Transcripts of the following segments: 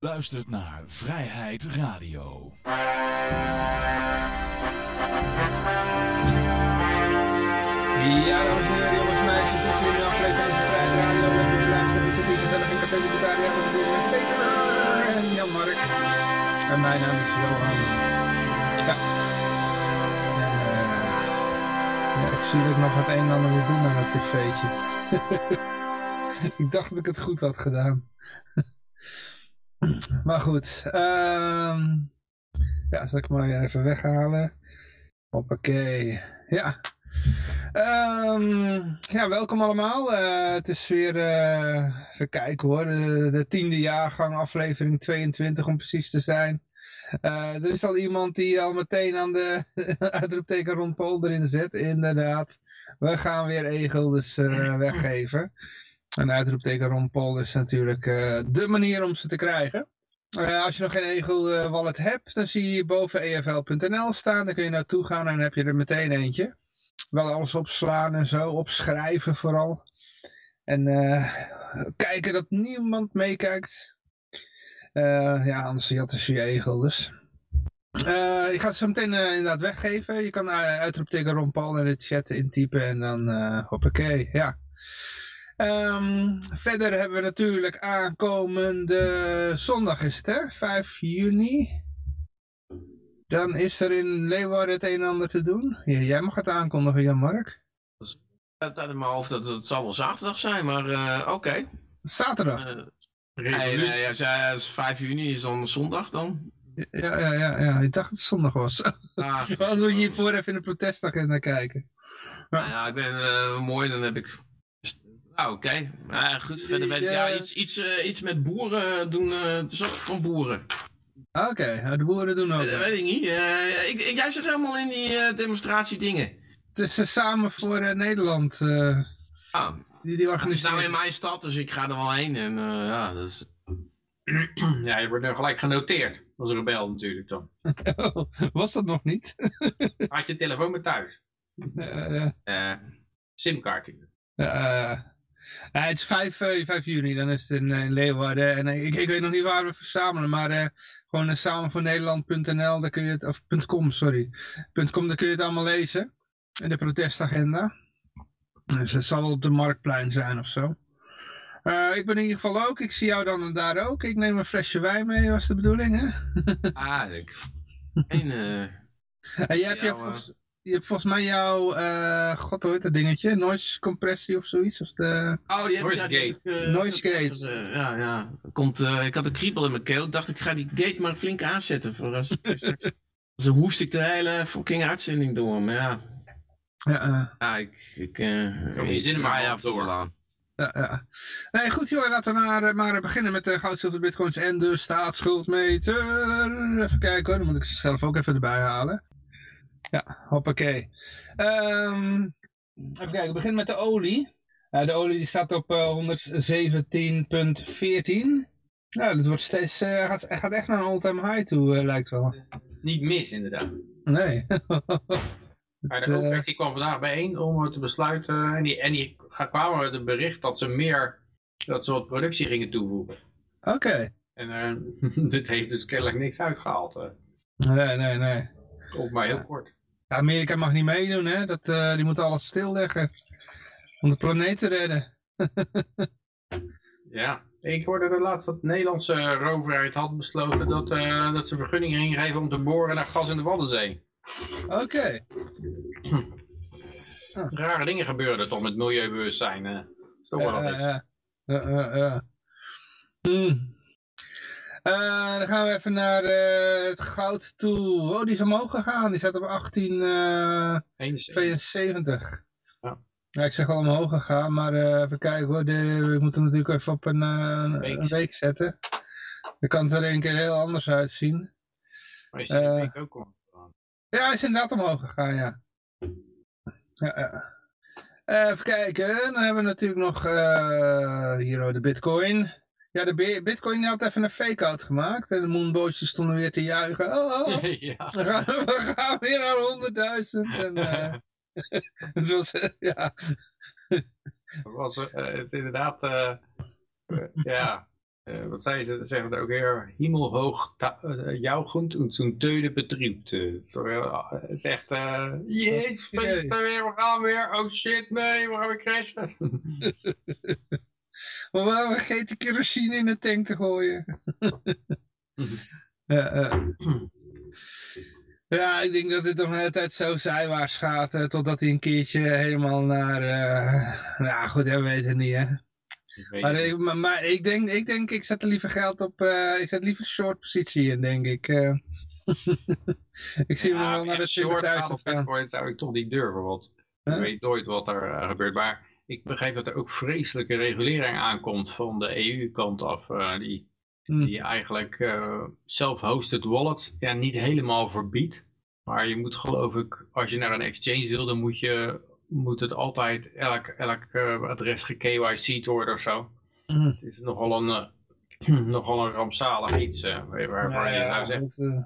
luistert naar Vrijheid Radio. Ja, dames en heren, jongens en meisjes, dit is weer een aflevering van Vrijheid Radio. En dit luisteren, we zitten hier gezellig in Café Libertaria met Peter en Jan-Mark. En mijn naam is Johan. Ja. Eh, ja, ik zie dat ik nog het een en ander moet doen aan het tv'tje. ik dacht dat ik het goed had gedaan. Maar goed, ehm ja, zal ik maar even weghalen. Hoppakee. Ja. Ehm, ja, welkom allemaal. Eh, het is weer, eh, even kijken hoor, de, de tiende jaargang, aflevering 22 om precies te zijn. Eh, er is al iemand die al meteen aan de uitroepteken rond Paul erin zet. Inderdaad, we gaan weer e-guldens weggeven. Een uitroepteken rond Paul is natuurlijk de manier om ze te krijgen. Uh, als je nog geen Egel wallet hebt, dan zie je boven efl.nl staan. Dan kun je naartoe gaan en heb je er meteen eentje. Wel alles opslaan en zo, opschrijven vooral. En uh, kijken dat niemand meekijkt. Uh, ja, anders had je je egel dus. Ik ga zo meteen inderdaad weggeven. Je kan uitroepteken Ron Paul in de chat intypen en dan hoppakee, ja. Um, verder hebben we natuurlijk aankomende zondag is het hè, 5 juni. Dan is er in Leeuwarden het een en ander te doen. Ja, jij mag het aankondigen Jan-Mark. Het uit mijn hoofd dat het zal wel zaterdag zijn, maar uh, oké. Okay. Zaterdag? Uh, nee, nee, als jij als 5 juni is dan zondag dan? Ja, ja, ja, ja. ik dacht dat het zondag was. Ah. Dan moet je hiervoor even in de protestagenda kijken. Ja. Nou ja, ik ben uh, mooi, dan heb ik nou, oké. Okay. Nou, goed, verder weet ik, ja, iets, iets, uh, iets met boeren doen, uh, het is ook van boeren. Oké, okay. de boeren doen ook. Dat weet ik niet. Uh, ik, ik, jij zit helemaal in die demonstratiedingen. Het is samen voor Nederland. ah, die, die het is nou in mijn stad, dus ik ga er wel heen. En, ja, dat is... ja, je wordt nu gelijk genoteerd als rebel natuurlijk dan. Was dat nog niet? Had je telefoon met thuis? Simkaart. Uh, ja, het is 5, uh, 5 juni, dan is het in, in Leeuwarden. En uh, ik, ik weet nog niet waar we verzamelen, maar uh, gewoon uh, samen voor Nederland.nl, daar kun je het, of .com, sorry. .com, daar kun je het allemaal lezen. In de protestagenda. Dus het zal wel op de Marktplein zijn of zo. ik ben in ieder geval ook, ik zie jou dan daar ook. Ik neem een flesje wijn mee, was de bedoeling, hè? ah, ik... En jij hebt jou, je hebt volgens mij jouw, uh, god hoe heet dat dingetje, noise compressie of zoiets. Of de... Oh, die noise gate. Uh, noise gate. Uh, ja, ja. Komt, ik had een kriebel in mijn keel. Ik dacht ik ga die gate maar flink aanzetten. Voor als, Zo hoest ik de hele fucking uitzending door. Maar ja. Ja, ja ik... ik je zin er maar af doorlaan. Ja, ja. Nee, goed joh, laten we maar, maar beginnen met de goud, zilver, bitcoins en de staatsschuldmeter. Even kijken hoor, dan moet ik ze zelf ook even erbij halen. Ja, hoppakee. Um, even kijken, we beginnen met de olie. Uh, de olie die staat op uh, 117.14. Nou, dat wordt steeds, uh, gaat, gaat echt naar een all-time high toe, lijkt wel. Niet mis, inderdaad. Nee. maar de OPEC die kwam vandaag bijeen om te besluiten. En die, en die kwamen met het bericht dat ze meer, dat ze wat productie gingen toevoegen. Oké. Okay. En dit heeft dus kennelijk niks uitgehaald. Nee, nee, nee. Op maar heel ja. kort. Amerika mag niet meedoen, hè? Dat, uh, die moeten alles stilleggen. Om de planeet te redden. ja, ik hoorde de laatst dat de Nederlandse overheid had besloten dat, uh, dat ze vergunningen gingen geven om te boren naar gas in de Waddenzee. Oké. Okay. Rare dingen gebeuren toch met milieubewustzijn. Uh, toch wel ja, ja, ja. Uh, dan gaan we even naar uh, het goud toe. Oh, die is omhoog gegaan. Die staat op 1872. Ja. ja. ik zeg wel omhoog gegaan, maar uh, even kijken hoor. De, we moeten hem natuurlijk even op een, een, week. een week zetten. Dan kan het er een keer heel anders uitzien. Maar is die week ook omhoog gegaan? Ja, hij is inderdaad omhoog gegaan, ja. ja, ja. even kijken, dan hebben we natuurlijk nog hier de bitcoin. Ja, de Bitcoin had even een fake-out gemaakt. En de moonbootjes stonden weer te juichen. Oh, oh. ja. we, gaan, we gaan weer naar 100.000. En, uh, het was, uh, ja. was uh, het inderdaad, ja, uh, wat zei ze, zeggen er ook weer, hemelhoog uh, jouw goed en zo'n teude betriept. Het is echt, uh, jezus, weer, we gaan weer, oh shit, nee, we gaan weer crashen. maar waarom vergeten kerosine in de tank te gooien? Ja, ik denk dat dit nog een hele tijd zo zijwaarts gaat, uh, totdat hij een keertje helemaal naar, uh, nou goed, we weten het niet hè. Maar, ik, maar, maar, ik, denk, ik denk, ik zet er liever geld op, uh, ik zet liever short positie in, denk ik. ik zie ja, wel naar de short gaan. zou ik toch niet durven, want huh? je weet nooit wat er gebeurt. Maar ik begrijp dat er ook vreselijke regulering aankomt van de EU-kant af, die Hmm. Die eigenlijk uh, self-hosted wallets ja, niet helemaal verbiedt. Maar je moet geloof ik, als je naar een exchange wil, dan moet, je, moet het altijd elk, elk uh, adres ge-KYC'd worden of zo. Mm. Het is nogal een, nogal een rampzalig iets. Uh, waar, ja, je nou zegt. Dat,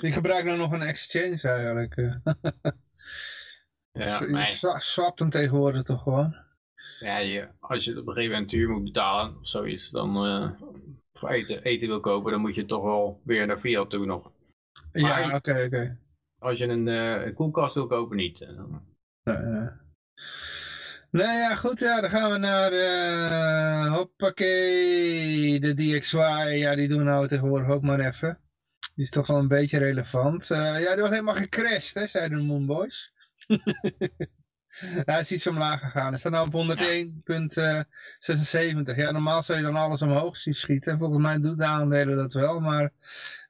ik gebruik nou nog een exchange eigenlijk. ja, je swapt hem tegenwoordig toch gewoon? Ja, je, als je op een gegeven moment huur moet betalen of zoiets, dan eten, eten wil kopen, dan moet je toch wel weer naar Fiat toe nog. ja, oké, oké. Als je een, uh, een, koelkast wil kopen, niet. Uh, nou ja, goed, ja, dan gaan we naar, uh, hoppakee, de DXY, ja, die doen nou tegenwoordig ook maar even. Die is toch wel een beetje relevant. Uh, ja, die was helemaal gecrashed, hè, zeiden de Moonboys. Hij is iets omlaag gegaan. Hij staat nou op 101.76. Ja, normaal zou je dan alles omhoog zien schieten. En volgens mij doet de aandelen dat wel, maar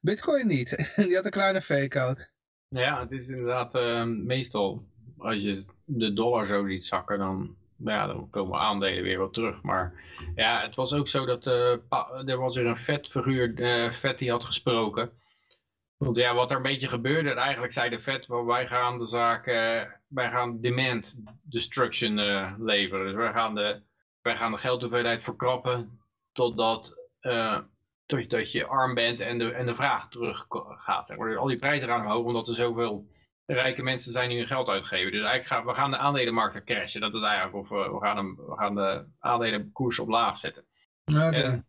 Bitcoin niet. Die had een kleine fake-out. Ja, het is inderdaad uh, meestal, als je de dollar zo ziet zakken, dan, ja, dan komen aandelen weer wat terug. Maar ja, het was ook zo dat uh, er was weer een vet figuur, vet die had gesproken. Want ja, wat er een beetje gebeurde, eigenlijk zei de Fed, wij gaan de zaak, uh, wij gaan demand destruction uh, leveren. Dus wij gaan de, wij gaan de geldhoeveelheid verkrappen totdat, uh, totdat je arm bent en de, en de vraag terug gaat. Zeg maar. Dus al die prijzen gaan omhoog omdat er zoveel rijke mensen zijn die hun geld uitgeven. Dus eigenlijk gaan we gaan de aandelenmarkten crashen. Dat is eigenlijk of we, we, gaan, hem, we gaan de aandelenkoers op laag zetten. Okay.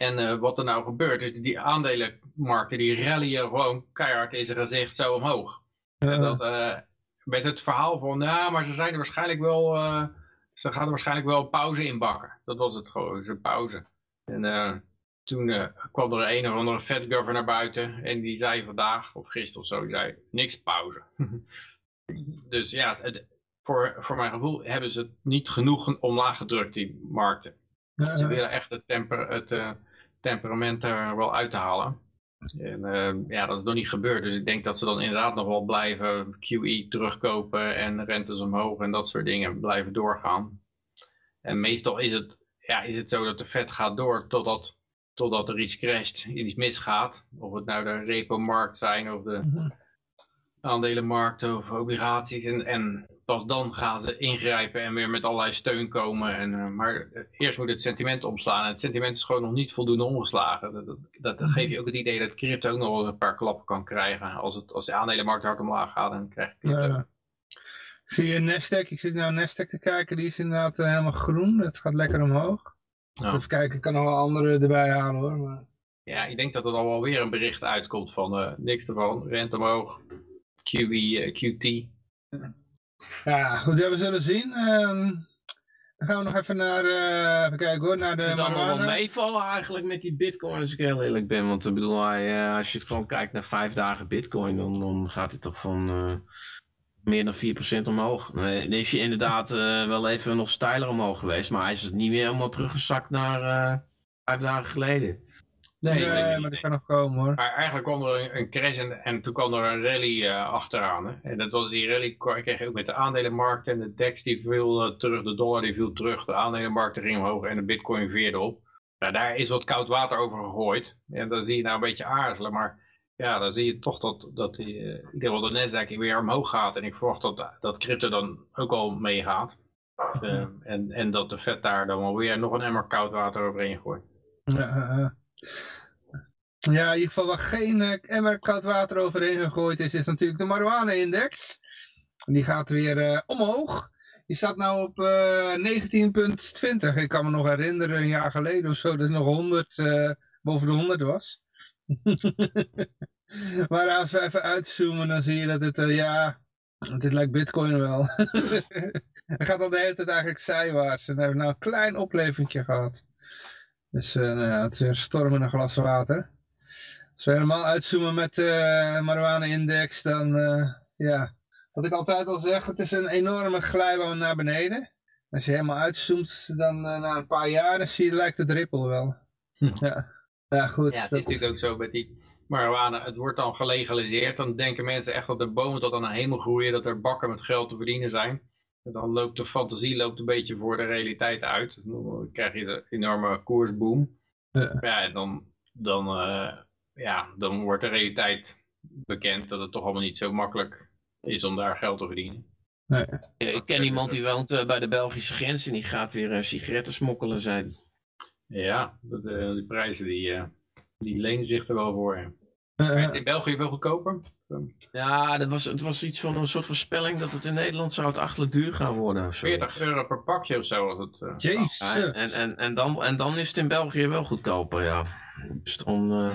En uh, wat er nou gebeurt, is die aandelenmarkten die rallyen gewoon keihard in zijn gezicht zo omhoog. En dat, uh, met het verhaal van, nou, maar ze zijn er waarschijnlijk wel, uh, ze gaan er waarschijnlijk wel een pauze inbakken. Dat was het gewoon, een pauze. En toen kwam er een of andere Fed governor buiten en die zei vandaag, of gisteren of zo, die zei, niks pauze. dus ja, het, voor, voor mijn gevoel hebben ze het niet genoeg omlaag gedrukt, die markten. Ze willen echt het, temper, het temperament er wel uit te halen. En uh, ja, dat is nog niet gebeurd. Dus ik denk dat ze dan inderdaad nog wel blijven QE terugkopen en rentes omhoog en dat soort dingen blijven doorgaan. En meestal is het, ja, is het zo dat de vet gaat door totdat, totdat er iets crasht, iets misgaat. Of het nou de repo-markt zijn of de mm aandelenmarkten of obligaties. En, en pas dan gaan ze ingrijpen en weer met allerlei steun komen. En, uh, maar eerst moet het sentiment omslaan. En het sentiment is gewoon nog niet voldoende omgeslagen. Dat, dat, dat geeft je ook het idee dat crypto ook nog wel een paar klappen kan krijgen. Als, het, als de aandelenmarkt hard omlaag gaat, dan krijg je crypto. Ja. Zie je Nasdaq, ik zit nou Nasdaq te kijken, die is inderdaad uh, helemaal groen. Het gaat lekker omhoog. Ja. Even kijken, ik kan nog wel andere erbij halen hoor. Maar... Ja, ik denk dat er dan wel weer een bericht uitkomt van uh, niks ervan, rente omhoog, QE, QT. Ja, goed, we zullen zien. Um, dan gaan we nog even naar, uh, even kijken hoor, naar de Het allemaal wel meevallen eigenlijk met die bitcoin als ik heel eerlijk ben. Want ik bedoel, uh, als je het gewoon kijkt naar vijf dagen bitcoin, dan, dan gaat het toch van uh, meer dan 4% omhoog. Dan is je inderdaad wel even nog steiler omhoog geweest, maar hij is niet meer helemaal teruggezakt naar vijf dagen geleden. Nee, nee maar dat kan nog komen hoor. Maar eigenlijk kwam er een, crash en, en, toen kwam er een rally uh, achteraan. Hè? En dat was, die rally kreeg je ook met de aandelenmarkt en de DEX die viel uh, terug, de dollar die viel terug, de aandelenmarkten gingen omhoog en de bitcoin veerde op. Nou, daar is wat koud water over gegooid. En dan zie je nou een beetje aarzelen, maar ja, dan zie je toch dat, dat die, uh, in ieder geval de Nasdaq weer omhoog gaat. En ik verwacht dat, dat crypto dan ook al meegaat. Uh, en, en dat de vet daar dan wel weer nog een emmer koud water overheen gooit. Ja, ja, in ieder geval waar geen uh, emmer koud water overheen gegooid is, is natuurlijk de marijuana-index. Die gaat weer uh, omhoog. die staat nou op eh 19,20. Ik kan me nog herinneren, een jaar geleden of zo, dat het nog 100, eh, boven de 100 was. maar als we even uitzoomen, dan zie je dat het, eh, ja, dit lijkt bitcoin wel. Hij gaat al de hele tijd eigenlijk zijwaarts. En hij heeft nou een klein opleveringje gehad. Dus eh, nou ja, het is weer een storm in een glas water. Als we helemaal uitzoomen met de uh, marijuana-index, dan eh, ja, wat ik altijd al zeg, het is een enorme glijbaan naar beneden. Als je helemaal uitzoomt, dan uh, na een paar jaren zie je, lijkt het rippel wel. Hm. Ja. ja, goed. Ja, het is natuurlijk ook zo met die marijuana. Het wordt dan gelegaliseerd. Dan denken mensen echt dat de bomen tot aan de hemel groeien. Dat er bakken met geld te verdienen zijn. En dan loopt de fantasie loopt een beetje voor de realiteit uit. Dan krijg je de enorme koersboom. Ja. Ja, en dan, dan, uh, ja, dan wordt de realiteit bekend dat het toch allemaal niet zo makkelijk is om daar geld te verdienen. Nee. Ik ken iemand die woont uh, bij de Belgische grens en die gaat weer uh, sigaretten smokkelen, zei hij. Ja, dat, die prijzen die, die lenen zich er wel voor. Is het in België wel goedkoper? Ja, dat was, het was iets van een soort voorspelling dat het in Nederland zou het achtelijk duur gaan worden. Of 40 euro per pakje of zo was het. Uh, Jezus. Ja, en, en, en, dan, en dan is het in België wel goedkoper, ja. Dus dan... Uh,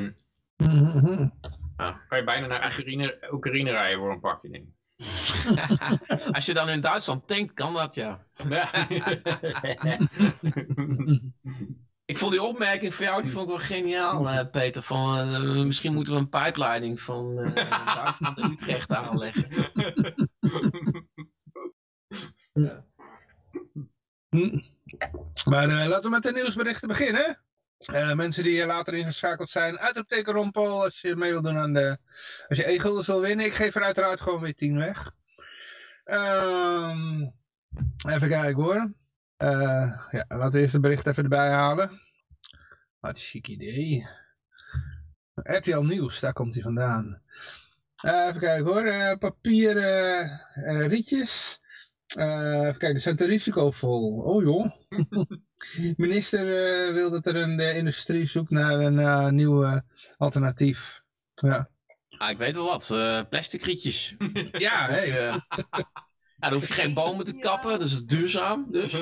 mm -hmm. ja. Kan je bijna naar Oekraïne, Oekraïne rijden voor een pakje, denk Als je dan in Duitsland tankt, kan dat, ja. Ik vond die opmerking van jou, die vond ik wel geniaal, uh, Peter. Van, uh, misschien moeten we een pijpleiding van uh, Duitsland naar Utrecht aanleggen. ja. Maar laten we met de nieuwsberichten beginnen. mensen die later ingeschakeld zijn, uit op teken Rompel als je mee wil doen aan de... Als je e-guldens wil winnen, ik geef er uiteraard gewoon weer 10 weg. Um, even kijken hoor. Uh, ja, laten we eerst het bericht even erbij halen. Wat chic idee. RTL Nieuws, daar komt hij vandaan. Uh, even kijken hoor. Uh, papieren rietjes. even kijken, zijn te risicovol. Oh joh. Minister wil dat er een de industrie zoekt naar een nieuw alternatief. Ja. Ah, ik weet wel wat. plastic rietjes. ja, hey. Ja, dan hoef je geen bomen te kappen, dat is duurzaam. Dus.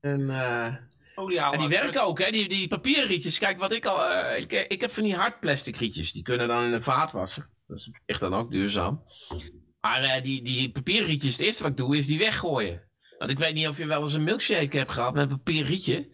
En, uh, oh, ja, en die werken ook, hè, die, die papieren rietjes. Kijk, wat ik al. Uh, ik, ik heb van die hard plastic rietjes, die kunnen dan in een vaat wassen. Dat is echt dan ook duurzaam. Maar uh, die, die papieren rietjes, het eerste wat ik doe, is die weggooien. Want ik weet niet of je wel eens een milkshake hebt gehad met een papier rietje.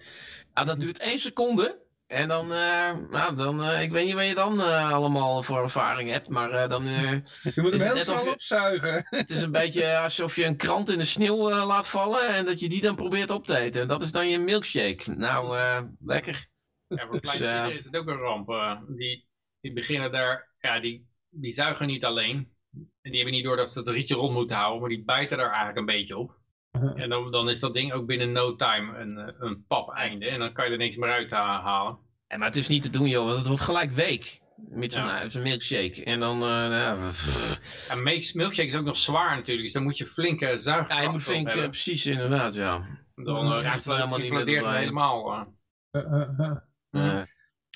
Nou, dat duurt één seconde. En dan, uh, nou, dan uh, ik weet niet wat je dan uh, allemaal voor ervaring hebt, maar dan... je moet hem heel snel opzuigen. Het is een beetje alsof je een krant in de sneeuw laat vallen en dat je die dan probeert op te eten. En dat is dan je milkshake. Nou, lekker. Ja, voor kleine dus, kinderen is het ook een ramp. die, die beginnen daar, ja, die, die zuigen niet alleen. En die hebben niet door dat ze het rietje rond moeten houden, maar die bijten daar eigenlijk een beetje op. En dan, dan is dat ding ook binnen no time een, een pap einde. En dan kan je er niks meer uit halen. Ja, maar het is niet te doen joh, want het wordt gelijk week. Met zo'n ja. zo milkshake. En dan... Uh, ja, ja, milkshake is ook nog zwaar natuurlijk. Dus dan moet je flinke zuigen. Ja, je moet flink, uh, precies inderdaad, ja. Dan uh, raakt het helemaal niet meer helemaal.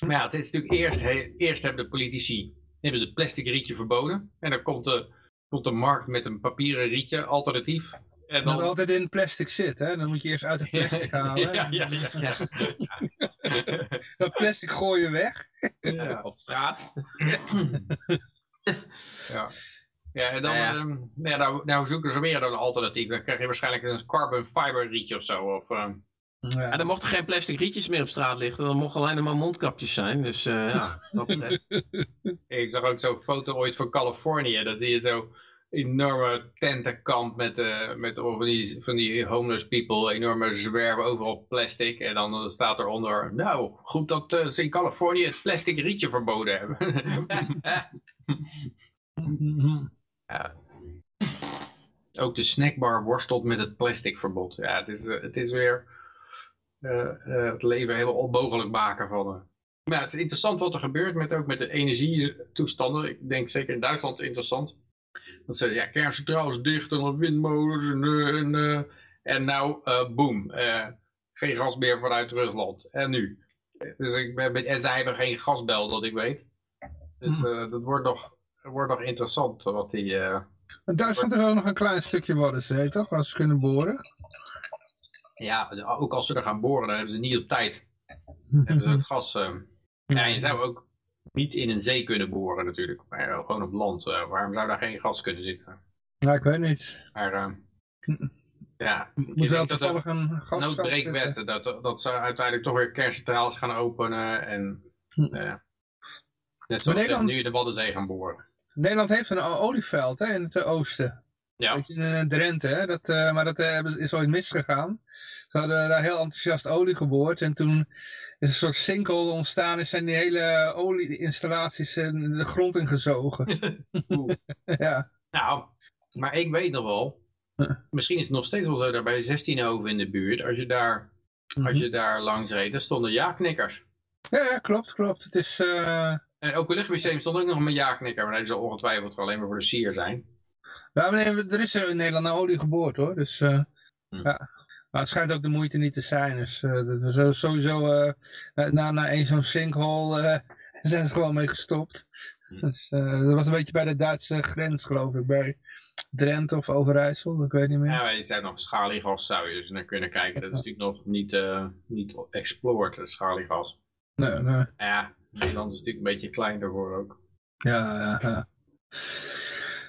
Maar ja, het is natuurlijk eerst, he, eerst hebben de politici hebben de plastic rietje verboden. En dan komt de, komt de markt met een papieren rietje, alternatief. En dan... Dat altijd in plastic zit, hè? Dan moet je eerst uit het plastic halen. ja, ja, ja. ja. dat plastic gooi je weg. Ja, op straat. ja. Ja, en dan, ja. Um, ja, nou, nou zoeken ze weer een alternatief. Dan krijg je waarschijnlijk een carbon fiber rietje of zo. Of, um... ja. ja, er mochten geen plastic rietjes meer op straat liggen. Dan mochten alleen maar mondkapjes zijn. Dus uh, ja, Ik zag ook zo'n foto ooit van Californië. Dat zie je zo enorme tentenkamp met, uh, met van, die, van die homeless people, enorme zwerven overal plastic. En dan staat eronder, nou, goed dat uh, ze in Californië het plastic rietje verboden hebben. ja. Ook de snackbar worstelt met het plastic verbod. Ja, het is, uh, het is weer het leven helemaal onmogelijk maken van... Maar het is interessant wat er gebeurt met, ook met de energietoestanden. Ik denk zeker in Duitsland interessant. Dat ze, ja, kerncentraal is dicht en windmolens en, en, uh, en nou, uh, boom, uh, geen gas meer vanuit Rusland. En nu? Dus ik ben, en zij hebben geen gasbel, dat ik weet. Dus dat wordt nog, wordt nog interessant wat die, Duitsland is ook nog een klein stukje Waddenzee, toch? Waar ze kunnen boren. Ja, ook als ze er gaan boren, dan hebben ze niet op tijd. Dan hebben ze het gas... eh, Ja, je zou ook niet in een zee kunnen boren natuurlijk. Maar eh, gewoon op land. Eh, waarom zou daar geen gas kunnen zitten? Ja, ik weet niet. Maar eh, ja, Moet je wel dat toevallig een noodbreekwetten, dat, dat ze uiteindelijk toch weer kerncentrales gaan openen. En Hm. net zoals Nederland- nu in de Waddenzee gaan boren. Nederland heeft een olieveld hè, in het oosten. Ja, Weet je, in Drenthe, hè? Dat, maar dat is ooit misgegaan. Ze hadden daar heel enthousiast olie geboord en toen een soort sinkhole ontstaan en zijn die hele olieinstallaties in de grond ingezogen. Ja. nou, maar ik weet nog wel, misschien is het nog steeds wel zo daar bij 16 over in de buurt, als je daar, als Mhm. je daar langs reed, daar stonden ja-knikkers. ja, ja, klopt, klopt. Het is, eh, En Openluchtmuseum stond ook nog een ja-knikker, maar die zal ongetwijfeld alleen maar voor de sier zijn. ja, maar nee, er is er in Nederland naar olie geboord hoor. Dus, eh, Hm. ja. Maar het schijnt ook de moeite niet te zijn. Dus eh, dat is sowieso eh, na, na één zo'n sinkhole eh, zijn ze gewoon mee gestopt. Hm. Dus, dat was een beetje bij de Duitse grens geloof ik. Bij Drenthe of Overijssel, ik weet niet meer. Ja, je zei nog schaliegas zou je dus naar kunnen kijken. Dat is natuurlijk nog niet, eh niet explored, schaliegas. Nee, nee. Ja, Nederland is natuurlijk een beetje klein daarvoor ook. Ja, ja, ja.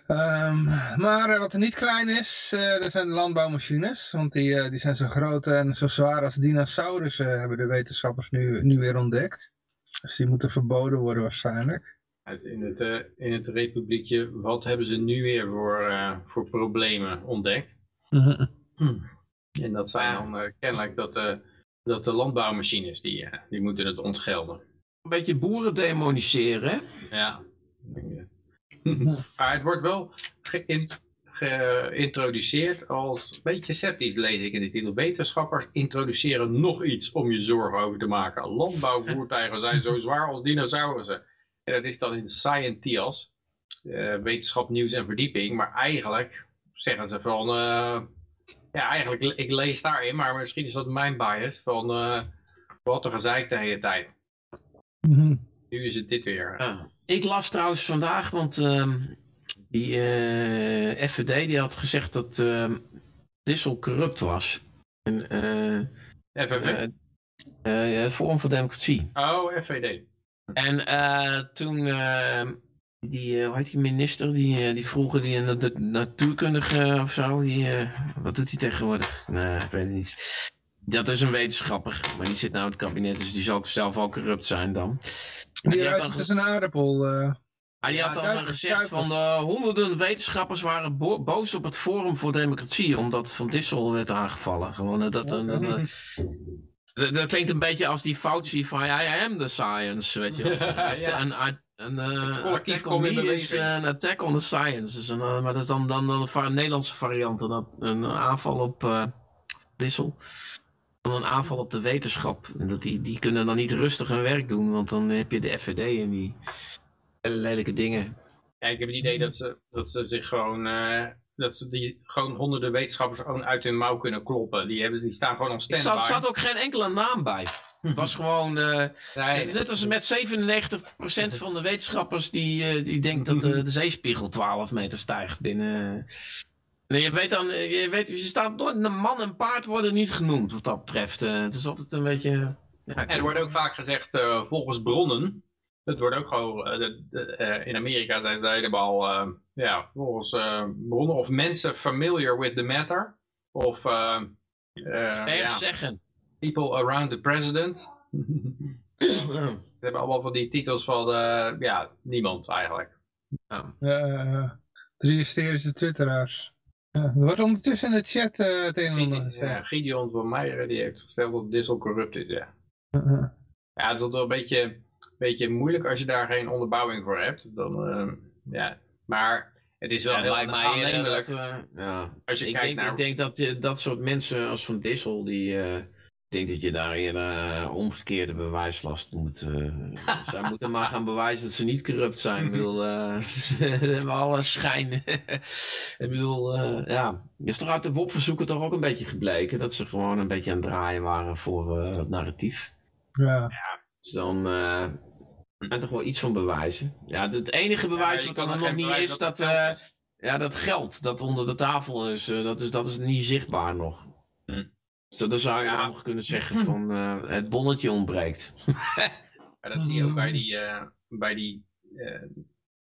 Ehm, maar wat er niet klein is, eh, dat zijn de landbouwmachines. Want die, eh, die zijn zo groot en zo zwaar als dinosaurussen, hebben de wetenschappers nu, nu weer ontdekt. Dus die moeten verboden worden waarschijnlijk. Uit in, het, eh, in het republiekje, wat hebben ze nu weer voor, eh, voor problemen ontdekt? Mhm. En dat zijn dan eh, kennelijk dat, eh, dat de landbouwmachines, die, die moeten het ontgelden. Een beetje boeren demoniseren, hè? Ja. maar het wordt wel geïn- geïntroduceerd als een beetje sceptisch, lees ik in de titel. Wetenschappers introduceren nog iets om je zorgen over te maken. Landbouwvoertuigen zijn zo zwaar als dinosaurussen. En dat is dan in Scientias, eh, wetenschap, nieuws en verdieping. Maar eigenlijk zeggen ze van, eh, ja eigenlijk, ik lees daarin, maar misschien is dat mijn bias, van eh, wat er gezeik de hele tijd. Mhm. Nu is het dit weer. Ja. Ik las trouwens vandaag, want ehm, die eh, FVD die had gezegd dat ehm Dissel corrupt was. En, eh, FVD. eh, Forum voor Democratie. oh, FVD. En toen ehm, die, hoe heet die minister, die, die vroegen die natuurkundige of zo, die, wat doet hij tegenwoordig? Nee, ik weet het niet. Dat is een wetenschapper, maar die zit nou in het kabinet, dus die zal zelf al corrupt zijn dan. Die dan het als een aardappel. eh. Ah, die Ja, had dan gezegd van de honderden wetenschappers waren bo- boos op het Forum voor Democratie, omdat Van Dissel werd aangevallen. Gewoon eh, dat een, een, eh, dat- dat klinkt een beetje als die Fauci van I am the science, weet je. Ja. Een, een, een, eh, attack on me is eh, een attack on the science. Dus een, eh, maar dat is dan, dan een va- Nederlandse variant. Een, een aanval op eh Dissel. Dan een aanval op de wetenschap. En dat die, die kunnen dan niet rustig hun werk doen, want dan heb je de FVD en die hele lelijke dingen. Ja, ik heb het idee dat ze, dat ze zich gewoon, eh, dat ze die gewoon honderden wetenschappers gewoon uit hun mouw kunnen kloppen. Die, hebben, die staan gewoon op Er zat, zat ook geen enkele naam bij. Het was gewoon. eh, Nee, het is net als met 97% van de wetenschappers die, eh, die denkt dat de, de zeespiegel 12 meter stijgt binnen. Nee, je weet dan, je weet, je staat nooit, een man en paard worden niet genoemd wat dat betreft. Eh, het is altijd een beetje. Ja, En er wordt ook vaak gezegd eh, volgens bronnen. Dat wordt ook gewoon, eh, de- de- eh, in Amerika zijn ze helemaal, eh, ja, volgens eh, bronnen of mensen familiar with the matter. Of uh, ja, zeggen. people around the president. Ze hebben allemaal van die titels van, eh, ja, niemand eigenlijk. eh, drie hysterische twitteraars. Ja, er wordt ondertussen in de chat eh, het een en ander gezegd. Gideon van Meijeren die heeft gesteld dat Dissel corrupt is, ja. Ja, het is wel een beetje, beetje moeilijk als je daar geen onderbouwing voor hebt. Dan, eh, ja. Maar het is wel Ja, heel lijkt mij aannemelijk. dat, ja. Als je ik, kijkt denk, naar... ik denk dat je, dat soort mensen als Van Dissel, die, eh, denk dat je daar eerder eh, omgekeerde bewijslast moet. eh zij moeten maar gaan bewijzen dat ze niet corrupt zijn. Ik bedoel, eh, ze hebben alle schijn. ik bedoel, eh, ja. is toch uit de WOP-verzoeken toch ook een beetje gebleken dat ze gewoon een beetje aan het draaien waren voor eh, het narratief. Ja. Dus dan eh er toch wel iets van bewijzen. Ja, het enige bewijs je wat kan dan er nog niet is dat dat. eh, ja, dat geld dat onder de tafel is, eh, dat is, dat is niet zichtbaar nog. Hm. Dus dan zou je Ja. nog kunnen zeggen van eh, het bonnetje ontbreekt. Maar dat zie je ook bij die, eh, bij die eh,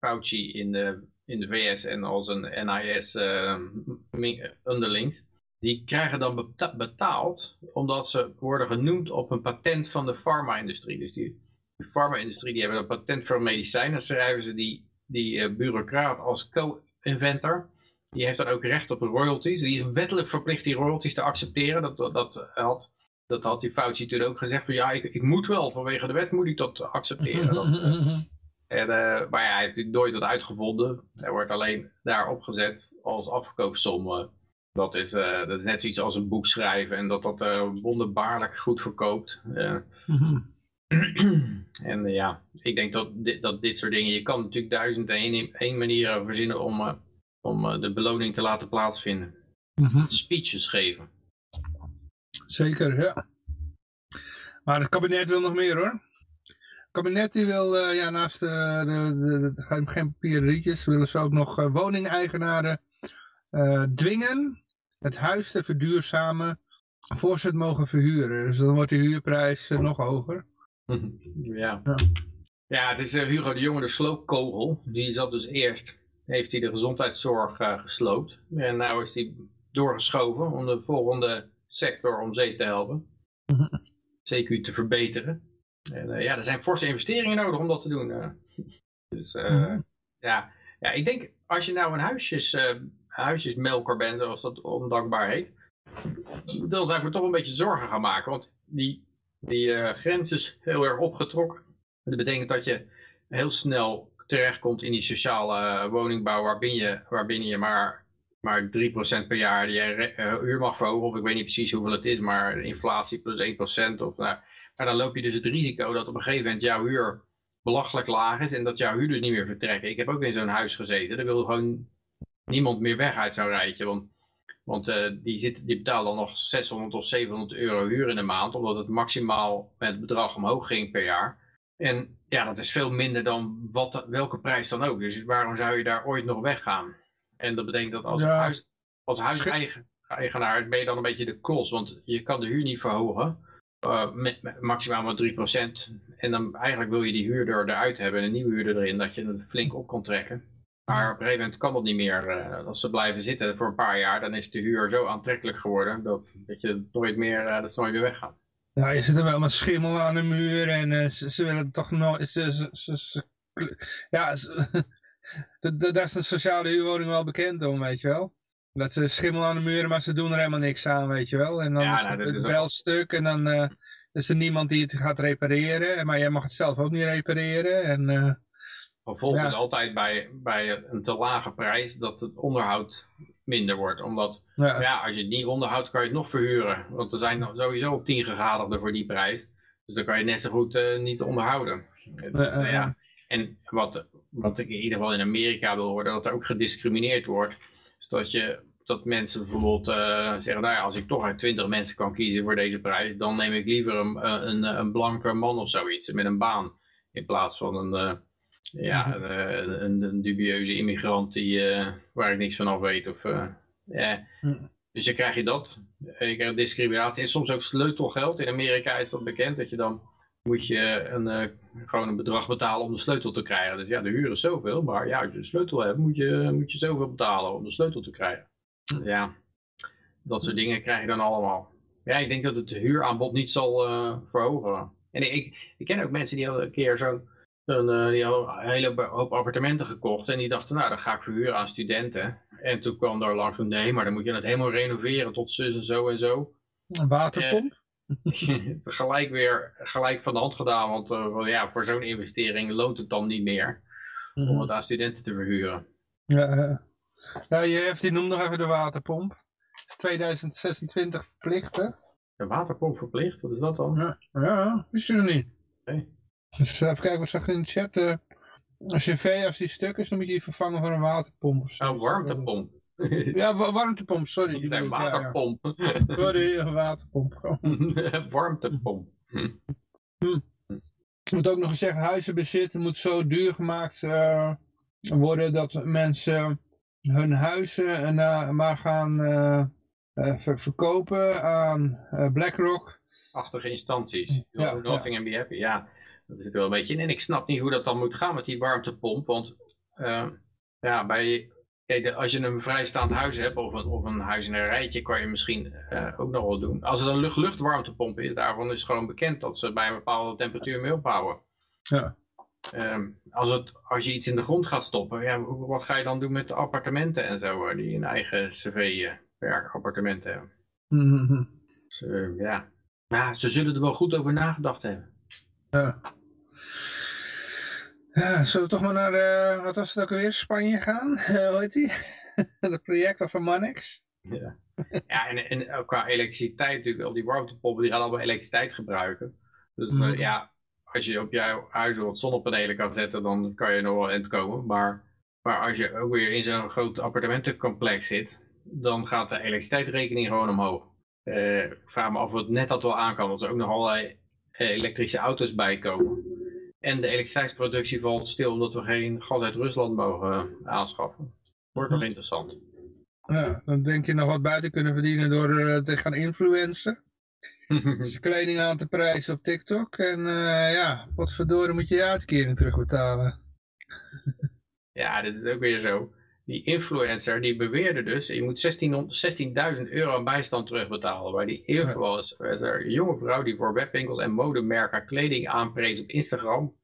Fauci in de, in de VS en als een NIS eh, mi- underlings. Die krijgen dan beta- betaald omdat ze worden genoemd op een patent van de farma-industrie. Dus die, farma-industrie die hebben een patent voor een medicijn. Dan schrijven ze die, die eh, bureaucraat als co-inventor. Die heeft dan ook recht op royalties. Die is wettelijk verplicht die royalties te accepteren. Dat, dat, dat had dat had die Fauci toen ook gezegd van ja, ik, ik moet wel, vanwege de wet moet ik dat accepteren. Dat, eh, en, eh, maar ja, hij heeft natuurlijk nooit dat uitgevonden. Hij wordt alleen daar opgezet als afkoopsom. eh. Dat is, dat is net zoiets als een boek schrijven en dat dat wonderbaarlijk goed verkoopt. En ja, ik denk dat dit, dat dit soort dingen, je kan natuurlijk duizend en één, manieren verzinnen om, om eh, de beloning te laten plaatsvinden. Speeches geven. Zeker, ja. Maar het kabinet wil nog meer hoor. Het kabinet die wil, eh, ja, naast eh, de, de, de, geen, geen papieren rietjes, willen ze ook nog eh, woningeigenaren dwingen het huis te verduurzamen voor ze het mogen verhuren. Dus dan wordt de huurprijs nog hoger. Ja. Ja. Ja, het is Hugo de Jonge, de sloopkogel. Die zat dus eerst, heeft hij de gezondheidszorg eh, gesloopt. En nu is hij doorgeschoven om de volgende sector om zeep te helpen. CQ te verbeteren. En eh, ja, er zijn forse investeringen nodig om dat te doen. eh. Dus Mhm. ja. ja, ik denk als je nou een huisjes, huisjesmelker bent, zoals dat ondankbaar heet. Dan zou ik me toch een beetje zorgen gaan maken. Want die, die grens is heel erg opgetrokken. Dat betekent dat je heel snel terechtkomt in die sociale eh, woningbouw waarbinnen je, waarbinnen je maar, maar 3% per jaar je eh, huur mag verhogen. Of ik weet niet precies hoeveel het is, maar inflatie plus 1%. Of, nou, maar dan loop je dus het risico dat op een gegeven moment jouw huur belachelijk laag is en dat jouw dus niet meer vertrekken. Ik heb ook in zo'n huis gezeten. Er wil gewoon niemand meer weg uit zo'n rijtje. Want, want eh, die, zit, die betaalt dan nog 600 of 700 euro huur in de maand. Omdat het maximaal met het bedrag omhoog ging per jaar. En ja, dat is veel minder dan wat, welke prijs dan ook. Dus waarom zou je daar ooit nog weggaan? En dat betekent dat als, Ja. huis, als huiseigenaar ben je dan een beetje de klos. Want je kan de huur niet verhogen. eh, met, met maximaal maar 3%. En dan eigenlijk wil je die huurder eruit hebben en een nieuwe huurder erin. Dat je het flink op kan trekken. Maar op een gegeven moment kan dat niet meer. eh, als ze blijven zitten voor een paar jaar, dan is de huur zo aantrekkelijk geworden. Dat, dat je nooit meer, eh, dat ze nooit meer weggaan. Ja, je zit er wel met schimmel aan de muur en eh, ze, ze willen toch nooit... Ze, ze, ja, daar is de sociale huurwoning wel bekend om, weet je wel. Dat ze schimmel aan de muren, maar ze doen er helemaal niks aan, weet je wel. En dan Ja, is nou, het, het is ook- bel stuk en dan eh, is er niemand die het gaat repareren. Maar jij mag het zelf ook niet repareren. En, Gevolg Ja. is altijd bij, bij een te lage prijs dat het onderhoud minder wordt. Omdat ja, ja, als je het niet onderhoudt, kan je het nog verhuren. Want er zijn sowieso op 10 gegadigden voor die prijs. Dus dan kan je net zo goed eh, niet onderhouden. Dus, eh, ja. En wat, wat ik in ieder geval in Amerika wil horen, dat er ook gediscrimineerd wordt. Dus dat, je, dat mensen bijvoorbeeld eh, zeggen, nou ja, als ik toch uit 20 mensen kan kiezen voor deze prijs, dan neem ik liever een, eh, een, een blanke man of zoiets met een baan. In plaats van een, ja, een, een, een dubieuze immigrant die, eh, waar ik niks van af weet. Of, eh, ja. Mhm. Dus dan krijg je dat. Je krijgt discriminatie en soms ook sleutelgeld. In Amerika is dat bekend dat je dan moet je een, eh, gewoon een bedrag betalen om de sleutel te krijgen. Dus ja, de huur is zoveel, maar ja, als je een sleutel hebt, moet je, moet je zoveel betalen om de sleutel te krijgen. Ja, dat soort dingen krijg je dan allemaal. Ja, ik denk dat het huuraanbod niet zal eh, verhogen. En ik, ik, ken ook mensen die al een keer zo een, eh, die hadden een hele hoop appartementen gekocht en die dachten, nou, dan ga ik verhuren aan studenten. En toen kwam daar langs nee, maar dan moet je het helemaal renoveren tot zus en zo en zo. een waterpomp. gelijk weer gelijk van de hand gedaan, want eh, wel ja, voor zo'n investering loont het dan niet meer om Mhm. het aan studenten te verhuren. Ja, eh. je heeft, die noemt nog even de waterpomp. 2026 verplicht, hè? De waterpomp verplicht, wat is dat dan? Ja, ja wist je nog niet. Nee. Dus eh, even kijken, wat zag in de chat? als je VS die stuk is, dan moet je die vervangen voor een waterpomp of zo. Nou, warmtepomp. Ja, wa- warmtepomp, sorry. Die zijn ik, ja, ja. waterpomp. Sorry, een waterpomp. warmtepomp. Er moet ook nog gezegd, huizenbezit moet zo duur gemaakt eh, worden dat mensen hun huizen en, eh, maar gaan ver- verkopen aan BlackRock. Achtige instanties. Ja, Nothing and be happy. Ja, dat zit er wel een beetje in. En ik snap niet hoe dat dan moet gaan met die warmtepomp. Want eh, ja, bij, kijk, als je een vrijstaand huis hebt of een, of een huis in een rijtje, kan je misschien eh, ook nog wel doen. Als het een lucht-lucht warmtepomp is, daarvan is gewoon bekend dat ze bij een bepaalde temperatuur mee ophouden. Ja. Ehm, als, het, als je iets in de grond gaat stoppen, ja, wat ga je dan doen met de appartementen en zo, die een eigen cv-appartementen hebben? Dus, eh, ja. ja, ze zullen er wel goed over nagedacht hebben. Ja. Ja, zullen we toch maar naar, eh, wat was het ook alweer, Spanje gaan? Eh, hoe heet die? Het project of Manix? Ja, ja en, en ook qua elektriciteit natuurlijk, al die warmtepompen die gaan allemaal elektriciteit gebruiken. Dus eh, Mhm. ja, als je op jouw huis wat zonnepanelen kan zetten, dan kan je nog wel eind komen. Maar, maar als je ook weer in zo'n groot appartementencomplex zit, dan gaat de elektriciteitsrekening gewoon omhoog. Ik vraag me af of het net dat wel aan kan, want er ook nog allerlei elektrische auto's bij komen. En de elektriciteitsproductie valt stil omdat we geen gas uit Rusland mogen eh, aanschaffen. Wordt nog Mhm. interessant. Ja, dan denk je nog wat buiten kunnen verdienen door eh, te gaan influencen. Dus kleding aan te prijzen op TikTok. En eh, ja, wat verdorie moet je je uitkering terugbetalen. Ja, dit is ook weer zo. Die influencer die beweerde dus, je moet 1600 16.000 euro aan bijstand terugbetalen. Maar die influencer, een jonge vrouw die voor webwinkels en modemerken kleding aanprees op Instagram,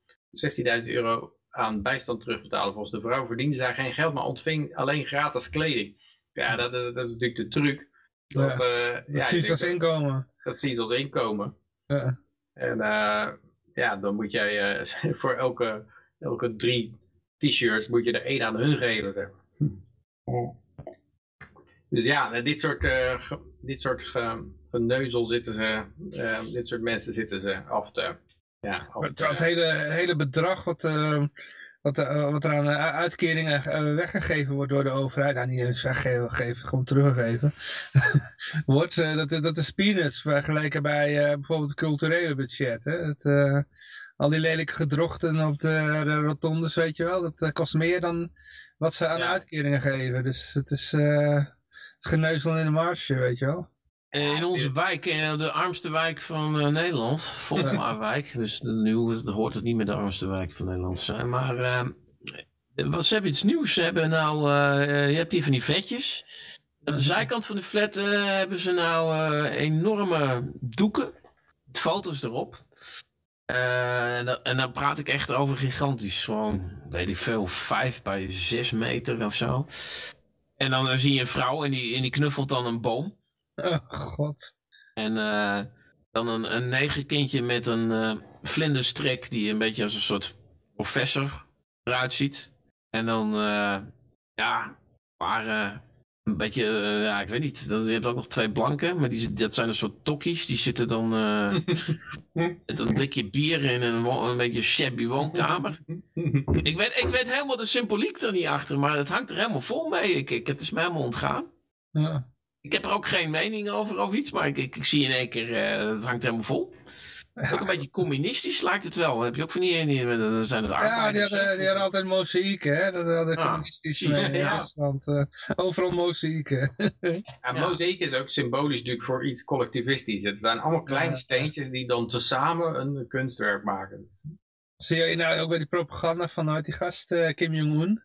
16.000 euro aan bijstand terugbetalen. Volgens de vrouw verdiende zij geen geld, maar ontving alleen gratis kleding. Ja, dat, dat, dat is natuurlijk de truc. Dat, Ja, Dat ja, zie je als dat- inkomen. dat zien ze als inkomen. Ja. En eh, ja, dan moet jij eh, voor elke, elke drie t-shirts moet je er één aan hun geven. Maar. Dus ja, dit soort, ge- dit soort ge- geneuzel zitten ze, eh, dit soort mensen zitten ze af te... Ja, af Maar te- Het, hele, hele bedrag wat, eh, wat, wat er aan uitkeringen weggegeven wordt door de overheid, nou niet eens weggeven, geven, gewoon teruggeven, wordt, dat, dat is peanuts vergeleken bij bijvoorbeeld het culturele budget. Hè? Het, al die lelijke gedrochten op de, de rotondes, weet je wel, dat kost meer dan wat ze aan Ja. uitkeringen geven. Dus het is, eh, het geneuzel in de marge, weet je wel. Eh, In onze wijk, eh, de armste wijk van eh, Nederland, Volkmaarwijk. Dus de- nu hoort het- niet meer de armste wijk van Nederland te zijn. Maar eh, wat, ze hebben iets nieuws. Ze hebben nou, eh, je hebt hier van die vetjes. Aan de zijkant van de flat hebben ze nou eh, enorme doeken. Met foto's erop. Eh, en, dan, en dan praat ik echt over gigantisch. Gewoon, weet ik veel, vijf bij zes meter of zo. En dan zie je een vrouw en die, en die knuffelt dan een boom. Oh, god. En eh, dan een, een negerkindje met een eh vlinderstrik die een beetje als een soort professor eruit ziet. En dan, ja, maar een beetje, eh, ja, ik weet niet. Dan, je hebt ook nog twee blanke, maar die, dat zijn een soort tokkies. Die zitten dan eh, met een blikje bier in een, een beetje shabby woonkamer. Ik weet, ik weet helemaal de symboliek er niet achter, maar het hangt er helemaal vol mee. Ik, ik, het is mij helemaal ontgaan. Ja. Ik heb er ook geen mening over of iets, maar ik, ik, ik zie in één keer, eh, het hangt helemaal vol. Ook een beetje communistisch lijkt het wel. Heb je ook van die ene, die- dan zijn het Ja, die hadden, die hadden altijd mozaïeken, hè? Dat hadden Ah, communistisch precies, mee in ja. Rusland. eh, overal mozaïeken. Ja, Ja. mozaïek is ook symbolisch natuurlijk voor iets collectivistisch. Het zijn allemaal kleine Ja. steentjes die dan tezamen een kunstwerk maken. Zie je nou ook bij die propaganda vanuit die gast eh, Kim Jong-un?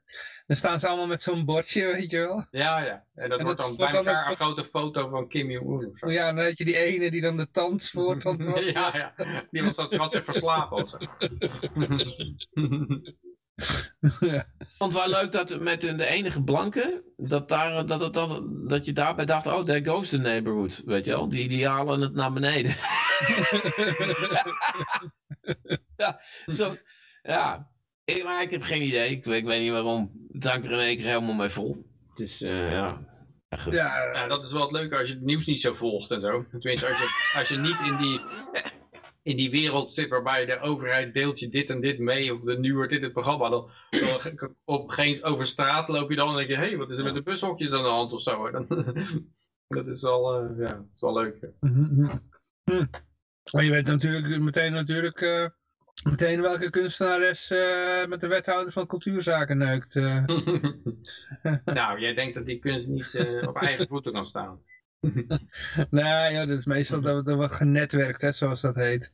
Dan staan ze allemaal met zo'n bordje, weet je wel. Ja, ja. En dat En wordt dat dan wordt bij dan elkaar een grote foto van Kim Jong-un. zo. Ja, dan had je die ene die dan de tand voortand was. ja, ja. Die was dat had zich verslapen of zo. ja. vond het wel leuk dat met de enige blanke, dat, daar, dat, het dan, dat je daarbij dacht, oh, there goes the neighborhood. Weet je wel, die, die halen het naar beneden. ja, zo, ja. Ik, maar ik heb geen idee. Ik, ik weet niet waarom. Het hangt er in één keer helemaal mee vol. Het is, eh, ja. ja, goed. ja, dat is wel het leuke als je het nieuws niet zo volgt en zo. Tenminste, als je, als je niet in die, in die wereld zit waarbij de overheid deelt je dit en dit mee. Of de, nu wordt dit het programma. Dan, dan op geen over straat loop je dan en denk je, hé, hey, wat is er met de bushokjes aan de hand of zo. Dan, dat is wel, eh, ja, is wel leuk. Mhm, mhm. Maar je weet natuurlijk meteen natuurlijk, eh, Meteen welke kunstenares uh, met de wethouder van cultuurzaken neukt. Uh. nou, jij denkt dat die kunst niet op eigen voeten kan staan. nee, ja, dat is meestal dat er wordt genetwerkt, hè, zoals dat heet.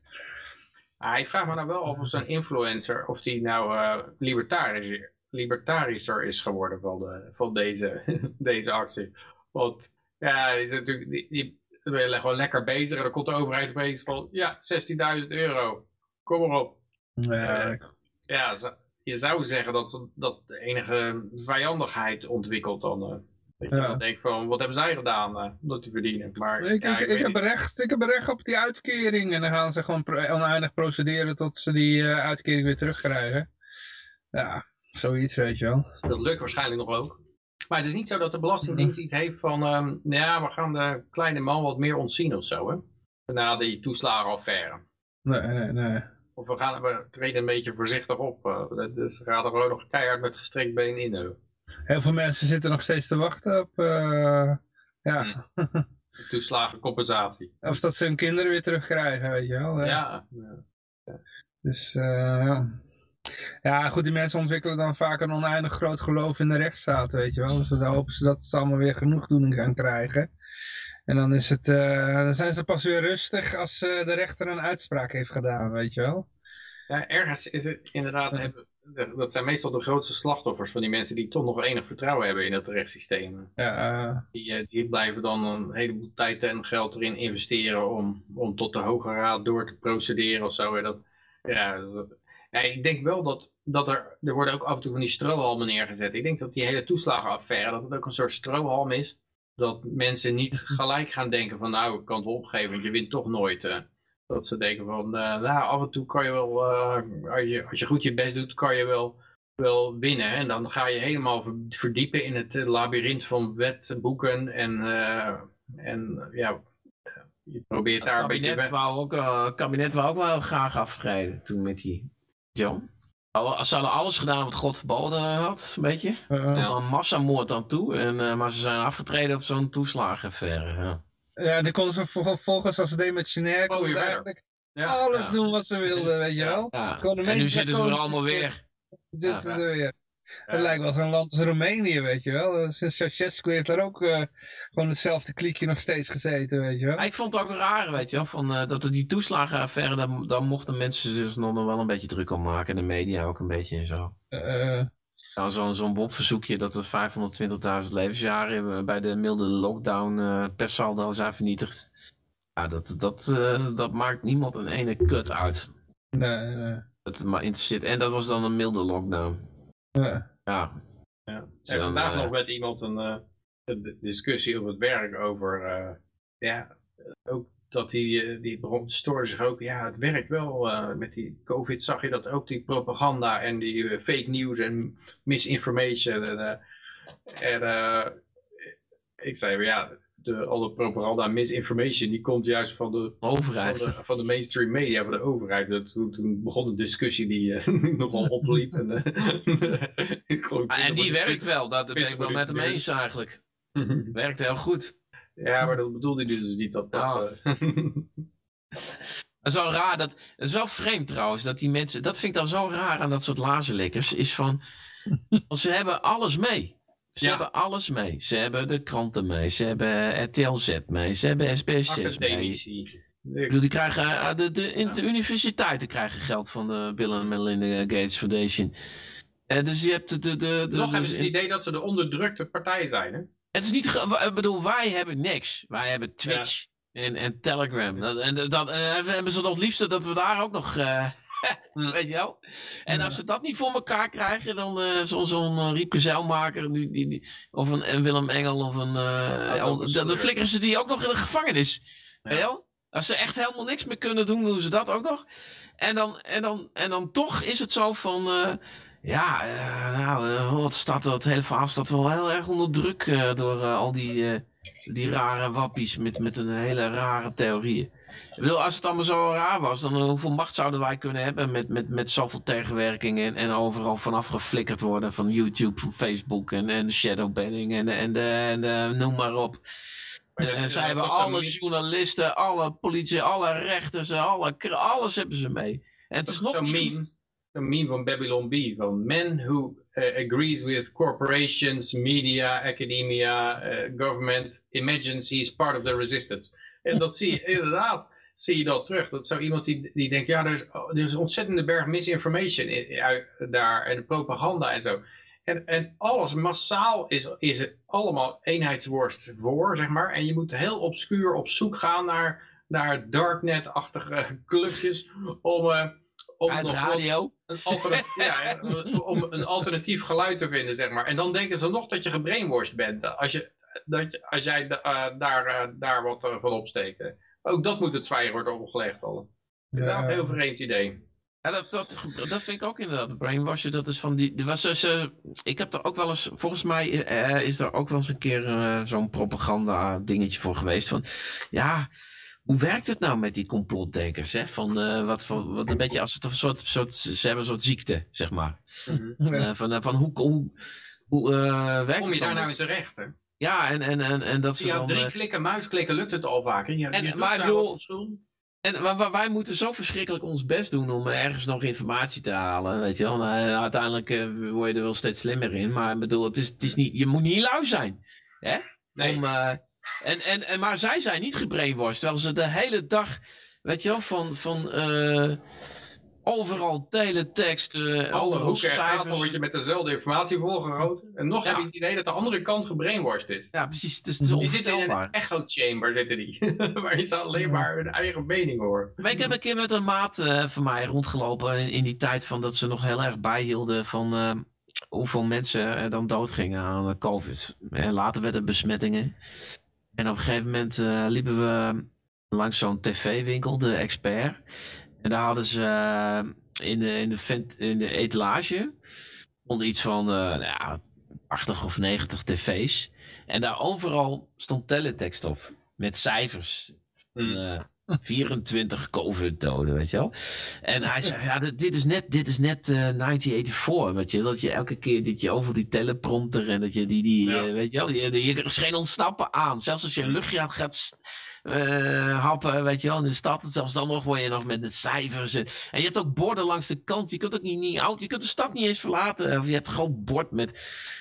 Ah, ik vraag me nou wel of zo'n influencer, of die nou libertarisch, libertarischer is geworden van, de, van deze, deze actie. Want ja, die is natuurlijk, die, die, ben je gewoon lekker bezig en dan komt de overheid opeens van, ja, 16.000 euro kom maar op. Ja, ja je zou zeggen dat dat enige vijandigheid ontwikkelt dan. Uh, dat je ja. dan denkt van, wat hebben zij gedaan uh, om dat te verdienen? Maar, ik, ja, ik, ik, heb recht, ik heb recht op die uitkering. En dan gaan ze gewoon oneindig procederen tot ze die uitkering weer terugkrijgen. Ja, zoiets weet je wel. Dat lukt waarschijnlijk nog ook. Maar het is niet zo dat de Belastingdienst iets heeft van, um, ja, we gaan de kleine man wat meer ontzien of zo, hè? Na die toeslagenaffaire. Nee, nee, nee. Of we, gaan, we treden een beetje voorzichtig op. Uh, dus we gaan er gewoon nog keihard met gestrekt been in. Uh. Heel veel mensen zitten nog steeds te wachten op... Uh, ja. Hmm. Toeslagencompensatie. Of dat ze hun kinderen weer terugkrijgen, weet je wel. Ja. ja. ja. Dus ja. Ja, goed, die mensen ontwikkelen dan vaak een oneindig groot geloof in de rechtsstaat, weet je wel. Dus dan hopen ze dat ze allemaal weer genoegdoening gaan krijgen. En dan, is het, uh, dan zijn ze pas weer rustig als uh, de rechter een uitspraak heeft gedaan, weet je wel. Ja, ergens is het inderdaad, hebben, dat zijn meestal de grootste slachtoffers van die mensen die toch nog enig vertrouwen hebben in het rechtssysteem. Ja, uh... die, die blijven dan een heleboel tijd en geld erin investeren om, om tot de Hoge Raad door te procederen of zo. Dat, ja, dat, ja, ik denk wel dat, dat er, er worden ook af en toe van die strohalmen neergezet. Ik denk dat die hele toeslagenaffaire, dat het ook een soort strohalm is dat mensen niet gelijk gaan denken van nou, ik kan het opgeven, want je wint toch nooit. Uh. Dat ze denken van, uh, nou, af en toe kan je wel, uh, als, je, als je goed je best doet, kan je wel, wel winnen. En dan ga je helemaal verdiepen in het labyrint van wetboeken en, en ja, je probeert daar een beetje... Het kabinet wou ook wel graag aftreden toen met die John. Ze hadden alles gedaan wat God verboden had, een beetje. Uh, Tot een massamoord aan toe. En, uh, maar ze zijn afgetreden op zo'n toeslagenaffaire. Ja. ja, die konden ze vervolgens, als ze deden met konden ze eigenlijk ja. alles ja. doen wat ze wilden, weet je wel. Ja. En nu zitten ze er allemaal weer. Zitten ze er weer. Het lijkt wel zo'n land als Roemenië, weet je wel. Sinds Ceausescu heeft daar ook uh, gewoon hetzelfde kliekje nog steeds gezeten, weet je wel. ik vond het ook raar, weet je wel, van, uh, dat er die toeslagenaffaire, daar, daar mochten mensen zich nog wel een beetje druk om maken. De media ook een beetje en zo. Uh, nou, Zo'n bobverzoekje dat er 520.000 levensjaren bij de milde lockdown per saldo zijn vernietigd. Ja, dat, dat, dat maakt niemand een ene kut uit. Nee, nee. Dat maar interesseert. En dat was dan een milde lockdown. Ja. ja. ja. En vandaag uh, nog met iemand een, een, discussie op het werk over, uh, ja, ook dat die, die begon, stoorde zich ook, ja, het werkt wel. met die COVID zag je dat ook, die propaganda en die fake news en misinformation. En, en ik zei, ja, de, alle propaganda misinformation, die komt juist van de overheid. Van de, van de mainstream media, van de overheid. Dat, toen, toen begon een discussie die uh, nogal opliep. en, uh, ah, en die werkt wel, dat ben ik wel met hem eens eigenlijk. werkt heel goed. Ja, maar dat bedoelde hij dus niet. Dat, dat, oh. Dat is wel raar, dat, dat is wel vreemd trouwens, dat die mensen, dat vind ik dan zo raar aan dat soort lazenlikkers, is van, ze hebben alles mee. Ze hebben alles mee. Ze hebben de kranten mee. Ze hebben RTLZ mee. Ze hebben SBS6 mee. Ik bedoel, die krijgen, eh, de, de, de universiteiten krijgen geld van de Bill and Melinda Gates Foundation. Uh, dus je hebt de... de, de, Nog dus hebben ze het idee dat ze de onderdrukte partij zijn, hè? Het is niet... Ik bedoel, wij hebben niks. Wij hebben Twitch ja. en, en Telegram. Dat, en dat, en hebben ze nog liefst dat we daar ook nog... Uh, Weet je wel? En als ze dat niet voor elkaar krijgen, dan uh, zo'n zo uh, Riepke Zeilmaker, die, die, die, of een, Willem Engel, of een. Uh, dan, dan flikkeren ze die ook nog in de gevangenis. Weet je wel? Als ze echt helemaal niks meer kunnen doen, doen ze dat ook nog. En dan, en dan, en dan toch is het zo van. ja, nou, wat staat, het hele verhaal staat wel heel erg onder druk door al die die rare wappies met, met een hele rare theorieën. Ik bedoel, als het allemaal zo raar was, dan hoeveel macht zouden wij kunnen hebben met, met, met zoveel tegenwerking en, en overal vanaf geflikkerd worden van YouTube, van Facebook en, en shadowbanning en, en, en, en noem maar op. En zij hebben alle journalisten, alle politie, alle rechters, alle, alles hebben ze mee. En het is nog niet... meme, meme van Babylon B. Van men who agrees with corporations, media, academia, eh, government, imagines he is part of the resistance. En dat zie je inderdaad, zie je dat terug. Dat is zo iemand die, die denkt, ja, er is, er is een ontzettende berg misinformation in- uit, daar en propaganda en zo. En, en alles massaal is, is het allemaal eenheidsworst voor, zeg maar. En je moet heel obscuur op zoek gaan naar, naar darknet-achtige clubjes om... eh, om Uit nog wat- radio. een alternatief, ja, om een alternatief geluid te vinden, zeg maar. En dan denken ze nog dat je gebrainwashed bent, als, je, dat je, als jij eh, daar, eh, daar wat eh, van opsteekt. Ook dat moet het zwijgen worden opgelegd al. Inderdaad, een heel vreemd idee. Ja, dat, dat, dat vind ik ook inderdaad. Brainwashen, dat is van die... Er was dus, eh, ik heb er ook wel eens... Volgens mij eh, is er ook wel eens een keer eh, zo'n propaganda dingetje voor geweest. Van, ja, hoe werkt het nou met die complotdenkers? Hè? Van, eh, wat, van, wat een beetje als het een soort, soort... Ze hebben een soort ziekte, zeg maar. Ja. Eh, van, eh, van hoe... hoe hoe eh, werkt Kom je daar nou in terecht, hè? Ja, en, en, en, en dat ze Ja, dan... drie klikken, muisklikken lukt het al vaker. Ja, En- je maar bedoel-. En wa- wij moeten zo verschrikkelijk ons best doen om ergens nog informatie te halen. Weet je wel. Nou, uiteindelijk word je er wel steeds slimmer in. Maar ik bedoel, het is, het is niet, je moet niet lui zijn. Hè? Nee, Om, eh, en, en, en, maar zij zijn niet gebrainwashed. Terwijl ze de hele dag, weet je wel, van, van eh, overal teletext, eh alle hoeken cijfers. word je met dezelfde informatie volgerood. En nog Ja. heb je het idee dat de andere kant gebrainwashed is. Ja, precies. Het is, het is Die zitten in een echo chamber, zitten die. Waar je ze alleen maar hun eigen mening hoort. Maar ik heb een keer met een maat eh, van mij rondgelopen in, in die tijd van dat ze nog heel erg bijhielden van eh, hoeveel mensen er dan doodgingen aan COVID. En later werden er besmettingen. En op een gegeven moment eh, liepen we langs zo'n tv-winkel, de Expert. En daar hadden ze eh, in, de, in, de vent, in de etalage iets van eh, nou ja, 80 of 90 tv's. En daar overal stond teletext op. Met cijfers. Eh, 24 COVID-doden, weet je wel. En hij zegt, ja, dit, is net, dit is net eh, 1984, weet je. Dat je elke keer dat je over die teleprompter en dat je die, die Ja. eh, weet je wel. Je, je, er is geen ontsnappen aan. Zelfs als je een luchtje gaat s- eh, happen, weet je wel, in de stad. Zelfs dan nog word je nog met de cijfers. En, en je hebt ook borden langs de kant. Je kunt ook niet, niet oud, je kunt de stad niet eens verlaten. Of je hebt gewoon bord met,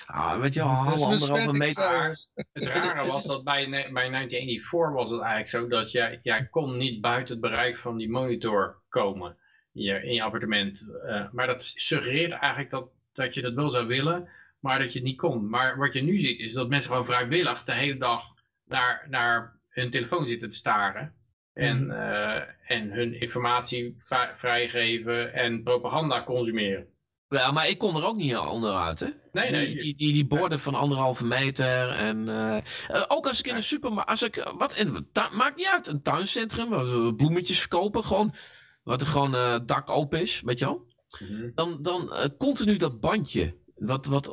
ah, weet je wel, halve anderhalve meter. Het rare was dat bij, bij 1984 was het eigenlijk zo dat jij, jij kon niet buiten het bereik van die monitor komen in je, in je appartement. Eh, maar dat suggereerde eigenlijk dat, dat je dat wel zou willen, maar dat je het niet kon. Maar wat je nu ziet is dat mensen gewoon vrijwillig de hele dag naar, naar hun telefoon zitten te staren. En, eh, en hun informatie vrij- vrijgeven en propaganda consumeren. Ja, maar ik kon er ook niet onderuit, hè? Nee, nee. Die, die, die, die borden van anderhalve meter. En, eh, eh, ook als ik in de supermarkt. Als ik, wat, in, tu- maakt niet uit. Een tuincentrum. Waar we bloemetjes verkopen. Gewoon. Wat er gewoon eh, dak open is. Weet je wel. Mhm. Dan, dan continu dat bandje. Wat, wat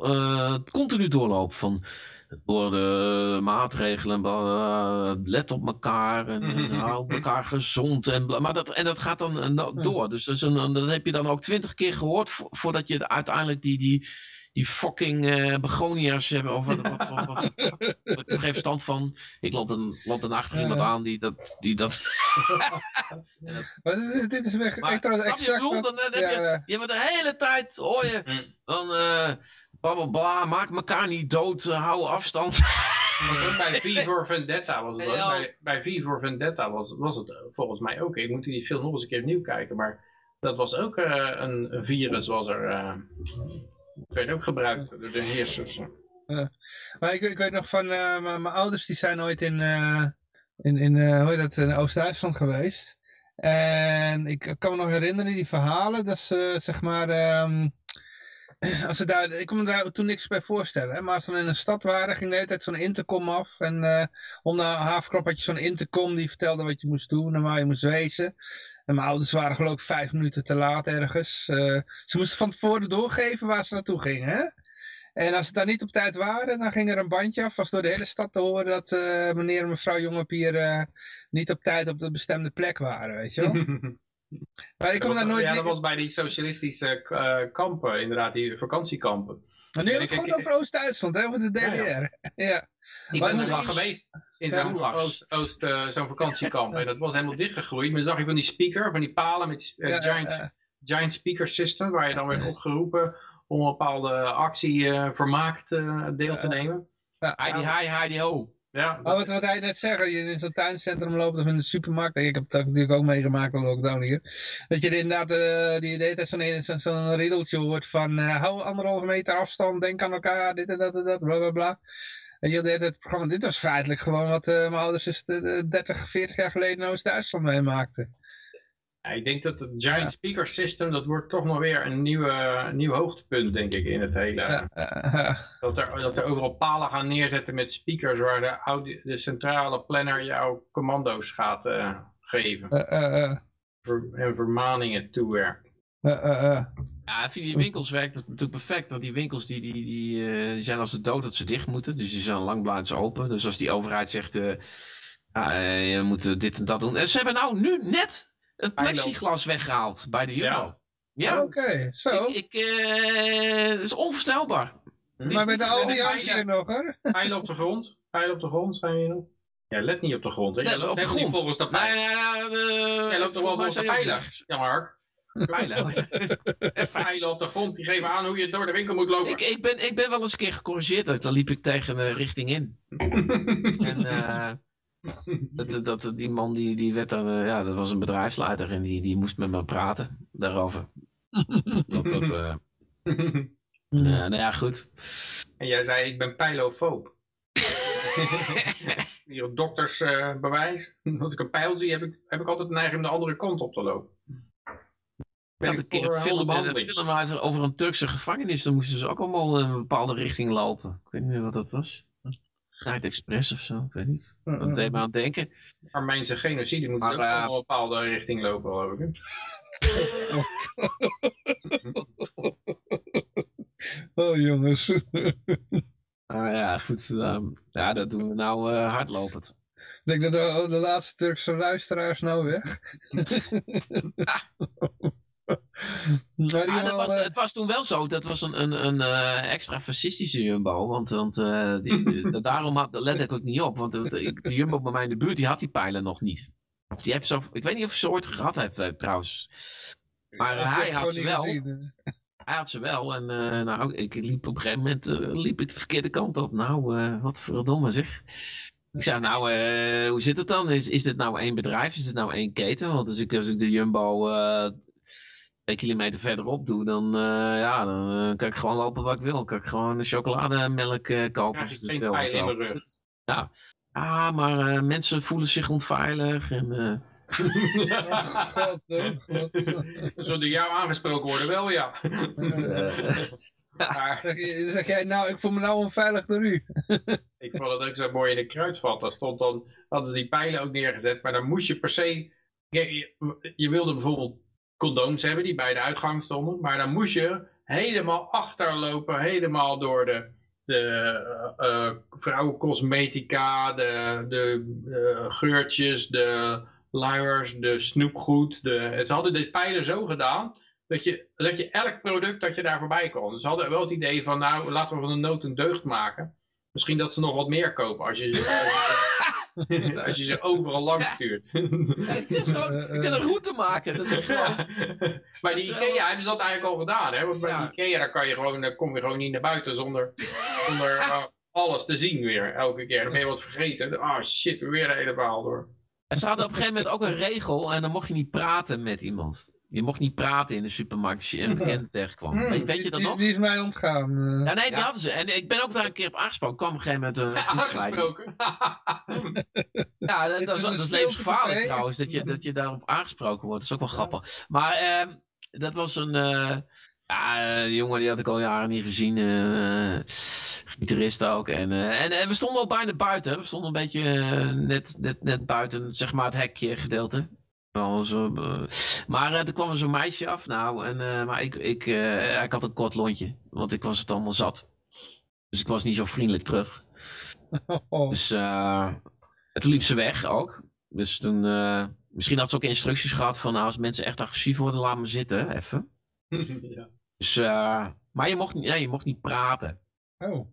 continu doorloopt. Van. Door de maatregelen. bla, let op elkaar. En, en hou elkaar gezond. En, bla- maar dat, en dat gaat dan eh, door. Dus dat, is een, dat heb je dan ook twintig keer gehoord. vo- voordat je uiteindelijk die. die die fucking eh begonia's hebben. Of wat, wat, wat, wat, ik geen verstand van. Ik loop dan, loop dan achter Ja, iemand ja. aan die dat. Die dat Maar dit is, dit is weg, Maar echt trouwens je exact bedoel? wat... Dan, dan heb ja, ja. je hebt de hele tijd, hoor je, dan eh bla bla bla, maak elkaar niet dood, eh, hou afstand. was ook bij V voor Vendetta was het ook. Bij, bij V voor Vendetta was, was het volgens mij ook. Ik moet die film nog eens een keer opnieuw kijken, maar dat was ook eh, een, virus was er. eh werd ook gebruikt door de heersers. Maar ik, ik weet nog van, eh, mijn ouders die zijn ooit in, eh, in, in eh, hoe heet dat, in Oost-Duitsland geweest. En ik kan me nog herinneren, die verhalen, dat ze, zeg maar, ehm, als daar, ik kon me daar toen niks bij voorstellen, hè, maar als dan in een stad waren, ging de hele tijd zo'n intercom af. En eh, om de havenklap had je zo'n intercom die vertelde wat je moest doen en waar je moest wezen. En mijn ouders waren geloof ik vijf minuten te laat ergens. Eh, ze moesten van tevoren doorgeven waar ze naartoe gingen, hè? En als ze daar niet op tijd waren, dan ging er een bandje af. Was door de hele stad te horen dat eh, meneer en mevrouw Jongepier eh niet op tijd op de bestemde plek waren, weet je wel. Maar ik kom daar nooit... ja, dat was bij die socialistische eh, kampen, inderdaad, die vakantiekampen. Maar nu hebben we het ik- gewoon ik- over Oost-Duitsland, over de Ja, DDR. Ja, Ik ben er wel geweest in Ja. zo'n oost, oost, eh, zo'n vakantiekamp. En dat was helemaal dichtgegroeid. Maar dan zag je van die speaker, van die palen met die, eh, giant giant speaker system, waar je dan werd opgeroepen om een bepaalde actie uh, vermaakt deel te nemen. Heidi, hi, Heidi, ho. Ja, wat, wat hij net zeggen, je in zo'n tuincentrum loopt of in de supermarkt, ik heb dat natuurlijk ook meegemaakt in lockdown hier, dat je inderdaad uh, die deed zo'n zo riddeltje hoort van uh, hou anderhalve meter afstand, denk aan elkaar, dit en dat en dat, bla bla bla. En je deed het programma, dit was feitelijk gewoon wat uh, mijn ouders dus 30, 40 jaar geleden in Oost-Duitsland meemaakten. Ja, ik denk dat het Giant ja. Speaker System, dat wordt toch nog weer een nieuwe, nieuw hoogtepunt, denk ik, in het hele. Ja, dat, er, dat er overal palen gaan neerzetten met speakers waar de, audio, de centrale planner jouw commando's gaat uh, geven. Ver, en vermaningen toewerkt. Ja, via die winkels werkt het natuurlijk perfect, want die winkels die, die, die, uh, zijn als de dood dat ze dicht moeten, dus die zijn lang blijven open. Dus als die overheid zegt, uh, je moet dit en dat doen. En ze hebben nou nu net het plexiglas weggehaald bij de Jumbo. Ja, ja. oké, okay, zo. Ik, ik uh, dat is onvoorstelbaar. Maar met de audio nog, hoor. Pijlen op de grond. Pijlen op de grond zijn je nog. Ja, let niet op de grond. Hè? Nee, op de grond. Volgens de pijlen. Nee, nee, nee, Jij loopt toch wel volgens de pijlen. Ja, Mark. Pijlen. pijlen op de grond, die geven aan hoe je door de winkel moet lopen. Ik, ik, ben, ik ben wel eens een keer gecorrigeerd. Dan liep ik tegen de richting in. en... Uh, dat, dat, die man die, die werd dan, uh, ja, dat was een bedrijfsleider en die, die moest met me praten daarover. dat, dat, uh, uh, nou ja, goed. En jij zei, ik ben pijlofoob. Hier op doktersbewijs. Als ik een pijl zie, heb ik, heb ik altijd de neiging om de andere kant op te lopen. Ik had een keer een film, een film over een Turkse gevangenis. Dan moesten ze ook allemaal in een bepaalde richting lopen. Ik weet niet meer wat dat was. Night Express of zo, ik weet niet. Dat deed me aan het denken. Armeense genocide moet ook uh, een bepaalde richting lopen, geloof ik. oh jongens. Ah ja, goed. Um, ja, dat doen we nou uh, hardlopend. Ik denk dat de, de laatste Turkse luisteraars nou weg. Ah, dat was, het was toen wel zo, dat was een, een, een uh, extra fascistische Jumbo, want, want uh, die, daarom had, let ik ook niet op, want de, de Jumbo bij mij in de buurt, die had die pijlen nog niet. Of die heeft zo, ik weet niet of ze ooit gehad heeft trouwens. Maar hij had ze wel. Hij had ze wel en nou, ik liep op een gegeven moment liep ik de verkeerde kant op. Nou, wat verdomme zeg. Ik zei, nou, hoe zit het dan? Is, is dit nou één bedrijf? Is dit nou één keten? Want als ik, als ik de Jumbo twee kilometer verderop doe, dan, uh, ja, dan uh, kan ik gewoon lopen wat ik wil. Dan kan ik gewoon chocolademelk uh, kopen. Ja, geen pijl in de rug. Ja, ah, maar mensen voelen zich onveilig. En, oh, God, God. Zo door jou aangesproken worden, wel ja. maar... zeg, zeg, jij, nou, ik voel me nou onveilig door u. ik vond het ook zo mooi in de kruidvat. Daar stond dan, hadden ze die pijlen ook neergezet, maar dan moest je per se... Je, je wilde bijvoorbeeld condooms hebben die bij de uitgang stonden. Maar dan moest je helemaal achterlopen, helemaal door de, de uh, vrouwencosmetica, de, de geurtjes, de luiers, de snoepgoed. De, ze hadden dit pijlen zo gedaan dat je, dat je elk product dat je daar voorbij kon. Ze hadden wel het idee van, nou, laten we van de nood een deugd maken. Misschien dat ze nog wat meer kopen als je, als je ze overal langs stuurt. Ja, ik kan een route maken. Dat is gewoon... Bij die Ikea hebben ze dat eigenlijk al gedaan. Hè? Want bij ja. Ikea daar kan je gewoon, dan kom je gewoon niet naar buiten zonder, zonder uh, alles te zien weer. Elke keer. Dan ben je wat vergeten. Ah oh, shit, weer een hele verhaal door. En ze hadden op een gegeven moment ook een regel. En dan mocht je niet praten met iemand. Je mocht niet praten in de supermarkt als je een bekende tegenkwam. Mm, weet, weet, je dat die, nog? Die is mij ontgaan. Uh. Ja, nee, die ja. hadden ze. En ik ben ook daar een keer op aangesproken. kwam op een gegeven moment... Uh, aangesproken? ja, dat, dat, dat is levensgevaarlijk trouwens. Dat je, dat je daarop aangesproken wordt. Dat is ook wel grappig. Maar uh, dat was een... Uh, ja, die jongen die had ik al jaren niet gezien. Uh, gitarist ook. En, uh, en, en, we stonden al bijna buiten. We stonden een beetje uh, net, net, net buiten zeg maar, het hekje gedeelte. Zo, maar er kwam zo'n meisje af. Nou, en, maar ik, ik, ik had een kort lontje. Want ik was het allemaal zat. Dus ik was niet zo vriendelijk terug. Oh. Dus toen liep ze weg ook. Dus toen, misschien had ze ook instructies gehad van nou, als mensen echt agressief worden, laat me zitten, even. ja. Dus, uh, maar je mocht, ja, je mocht niet praten. Oh,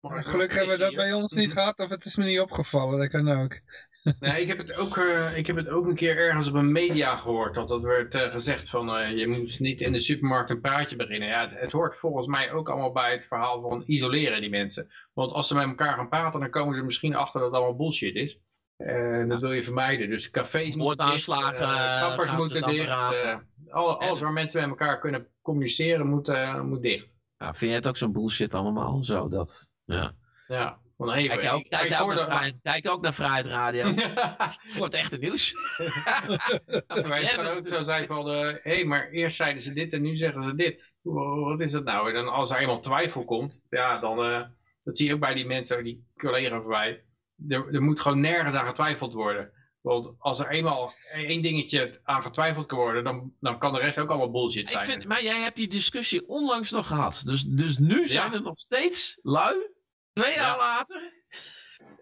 okay. Gelukkig hebben we dat bij ons niet gehad, of het is me niet opgevallen, dat kan ook. Nee, ik heb, het ook, eh, ik heb het ook een keer ergens op een media gehoord. Dat dat werd eh, gezegd van eh, je moet niet in de supermarkt een praatje beginnen. Ja, het, het, hoort volgens mij ook allemaal bij het verhaal van isoleren die mensen. Want als ze met elkaar gaan praten, dan komen ze misschien achter dat het allemaal bullshit is. En dat wil je vermijden. Dus cafés moeten dicht, kappers moeten dicht. Al, alles waar mensen met elkaar kunnen communiceren moet, moet dicht. Ja, vind jij het ook zo'n bullshit allemaal? Zo dat, ja. Ja. Kijk, je ook, kijk, je ook naar vrijheid, kijk ook naar Vrijheid Radio. Voor het echte nieuws. Wij kan ook zo zijn van, hé, hey, maar eerst zeiden ze dit en nu zeggen ze dit. Wat is dat nou? En dan, als er eenmaal twijfel komt, ja, dan, uh, dat zie je ook bij die mensen, die collega van mij. Er, er moet gewoon nergens aan getwijfeld worden. Want als er eenmaal één dingetje aan getwijfeld kan worden, dan, dan kan de rest ook allemaal bullshit zijn. Ik vind, maar jij hebt die discussie onlangs nog gehad. Dus, dus nu zijn er nog steeds lui Twee jaar later?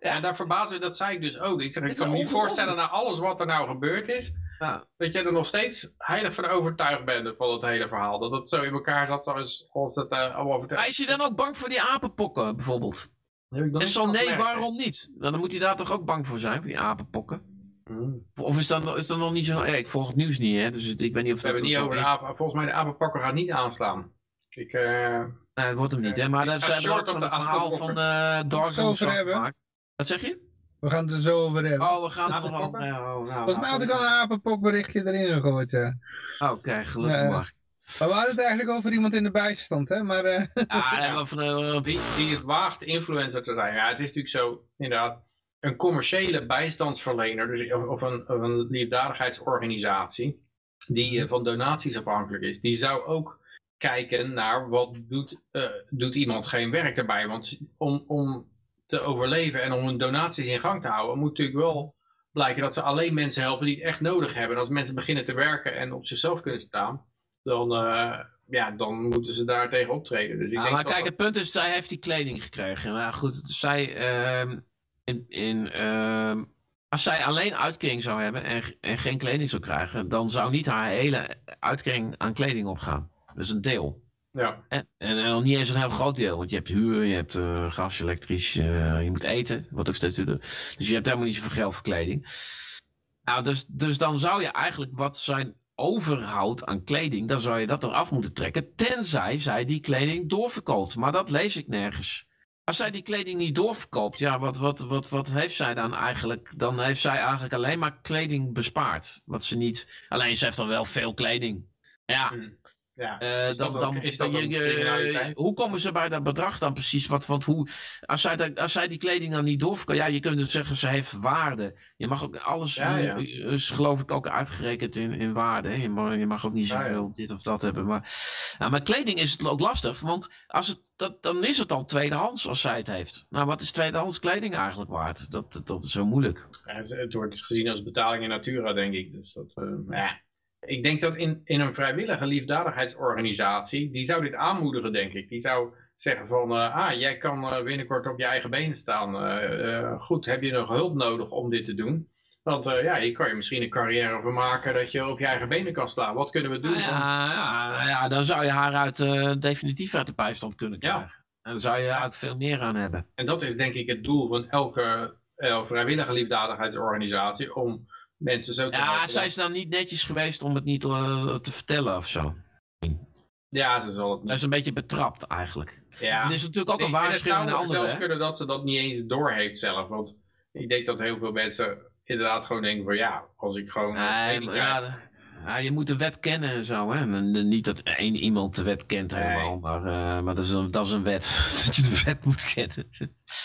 Ja, en daar verbazen, dat zei ik dus ook. Ik zeg, ik kan me niet voorstellen na alles wat er nou gebeurd is, ja. dat je er nog steeds heilig van overtuigd bent van het hele verhaal. Dat het zo in elkaar zat zoals als het uh, allemaal. Maar is je dan ook bang voor die apenpokken bijvoorbeeld? En zo nee, waarom niet? Dan moet hij daar toch ook bang voor zijn, voor die apenpokken? Hmm. Of is dat, is dat nog niet zo... Ja, ik volg het nieuws niet, hè, dus ik weet niet of We hebben het niet over de apen... Volgens mij de apenpokken gaat niet aanslaan. Ik, uh, Nee, het wordt hem niet, hè? Maar dat zijn ook van het verhaal van uh, Dark over gemaakt. Wat zeg je? We gaan het er zo over hebben. Oh, we gaan het nog over oh, nou, Volgens mij had ik al een apenpokberichtje erin gegooid, ja. Oké, okay, gelukkig maar. Maar we hadden het eigenlijk over iemand in de bijstand, hè? Maar, uh... ja, ja. Van, uh, die, die het waagt influencer te zijn. Ja, het is natuurlijk zo, inderdaad, een commerciële bijstandsverlener, dus, of, een, of een liefdadigheidsorganisatie, die van donaties afhankelijk is, die zou ook kijken naar wat doet, uh, doet iemand geen werk erbij. Want om, om te overleven en om hun donaties in gang te houden, moet natuurlijk wel blijken dat ze alleen mensen helpen die het echt nodig hebben. En als mensen beginnen te werken en op zichzelf kunnen staan, dan, uh, ja, dan moeten ze daar tegen optreden. Dus ik ja, denk maar kijk, het punt is, zij heeft die kleding gekregen. Nou goed, zij, uh, in, in, uh, als zij alleen uitkering zou hebben en, en geen kleding zou krijgen, dan zou niet haar hele uitkering aan kleding opgaan. Dat is een deel. Ja. En, en, nog niet eens een heel groot deel, want je hebt huur, je hebt uh, gas, elektrisch, uh, je moet eten, wat ook steeds duurder. Dus je hebt helemaal niet zoveel geld voor kleding. Nou, dus, dus dan zou je eigenlijk wat zijn overhoud aan kleding, dan zou je dat eraf moeten trekken, tenzij zij die kleding doorverkoopt. Maar dat lees ik nergens. Als zij die kleding niet doorverkoopt, ja, wat, wat, wat, wat heeft zij dan eigenlijk? Dan heeft zij eigenlijk alleen maar kleding bespaard. Wat ze niet. Alleen ze heeft dan wel veel kleding. Ja. Hmm. Ja, uh, dan, dan, je, hoe komen ze bij dat bedrag dan precies? Wat, want hoe, als, zij, als zij die kleding dan niet doorverkoopt, ja, je kunt dus zeggen ze heeft waarde. Je mag ook alles, ja, ja. is geloof ik ook uitgerekend in, in waarde. Je mag, je mag ook niet zoveel ja, dit of dat hebben. Maar, nou, met kleding is het ook lastig, want als het, dat, dan is het al tweedehands als zij het heeft. Nou, wat is tweedehands kleding eigenlijk waard? Dat, dat, is zo moeilijk. het wordt gezien als betaling in natura, denk ik. Dus dat, uh, ja ik denk dat in, in een vrijwillige liefdadigheidsorganisatie, die zou dit aanmoedigen, denk ik. Die zou zeggen van, uh, ah, jij kan uh, binnenkort op je eigen benen staan. Uh, goed, heb je nog hulp nodig om dit te doen? Want ja, je kan je misschien een carrière van maken dat je op je eigen benen kan staan. Wat kunnen we doen? Ja, ja, ja dan zou je haar uit, definitief uit de bijstand kunnen krijgen. Ja. En dan zou je er veel meer aan hebben. En dat is denk ik het doel van elke vrijwillige liefdadigheidsorganisatie, om mensen zo Ja, zij is dan niet netjes geweest om het niet uh, te vertellen of zo. Ja, ze zal het niet. Dat is een beetje betrapt eigenlijk. Ja. Het is natuurlijk ook een waarschuwing Het zou zelfs kunnen dat ze dat niet eens doorheeft zelf. Want ik denk dat heel veel mensen inderdaad gewoon denken van ja, als ik gewoon... Nee, ja, ja, je moet de wet kennen en zo. Hè? niet dat één iemand de wet kent helemaal, maar, uh, maar dat, is een, dat is een wet. dat je de wet moet kennen.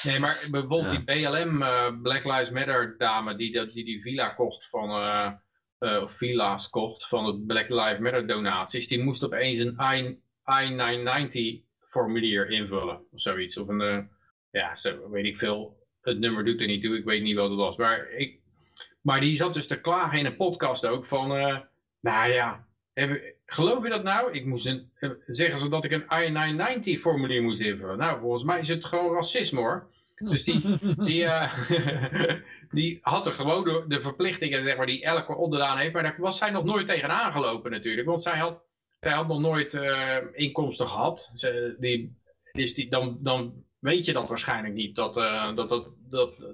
nee, maar bijvoorbeeld die BLM uh, eh, Black Lives Matter dame die die, die villa kocht van... Uh, of villa's kocht van het Black Lives Matter donaties, die moest opeens een I-990 formulier invullen. Of zoiets. Of een, ja, zo, weet ik veel. Het nummer doet er niet toe, ik weet niet wat het was. Maar, ik, maar die zat dus te klagen in een podcast ook van nou ja, geloof je dat nou? Ik moest een, eh, zeggen ze dat ik een I-990 formulier moest invullen. Nou, volgens mij is het gewoon racisme hoor. Dus die, die, uh, die had er gewoon de, verplichtingen zeg maar, die elke onderdaan heeft. Maar daar was zij nog nooit tegen aangelopen natuurlijk. Want zij had, zij had nog nooit uh, inkomsten gehad. Die, dus die, dan, dan weet je dat waarschijnlijk niet. Dat, dat, dat, dat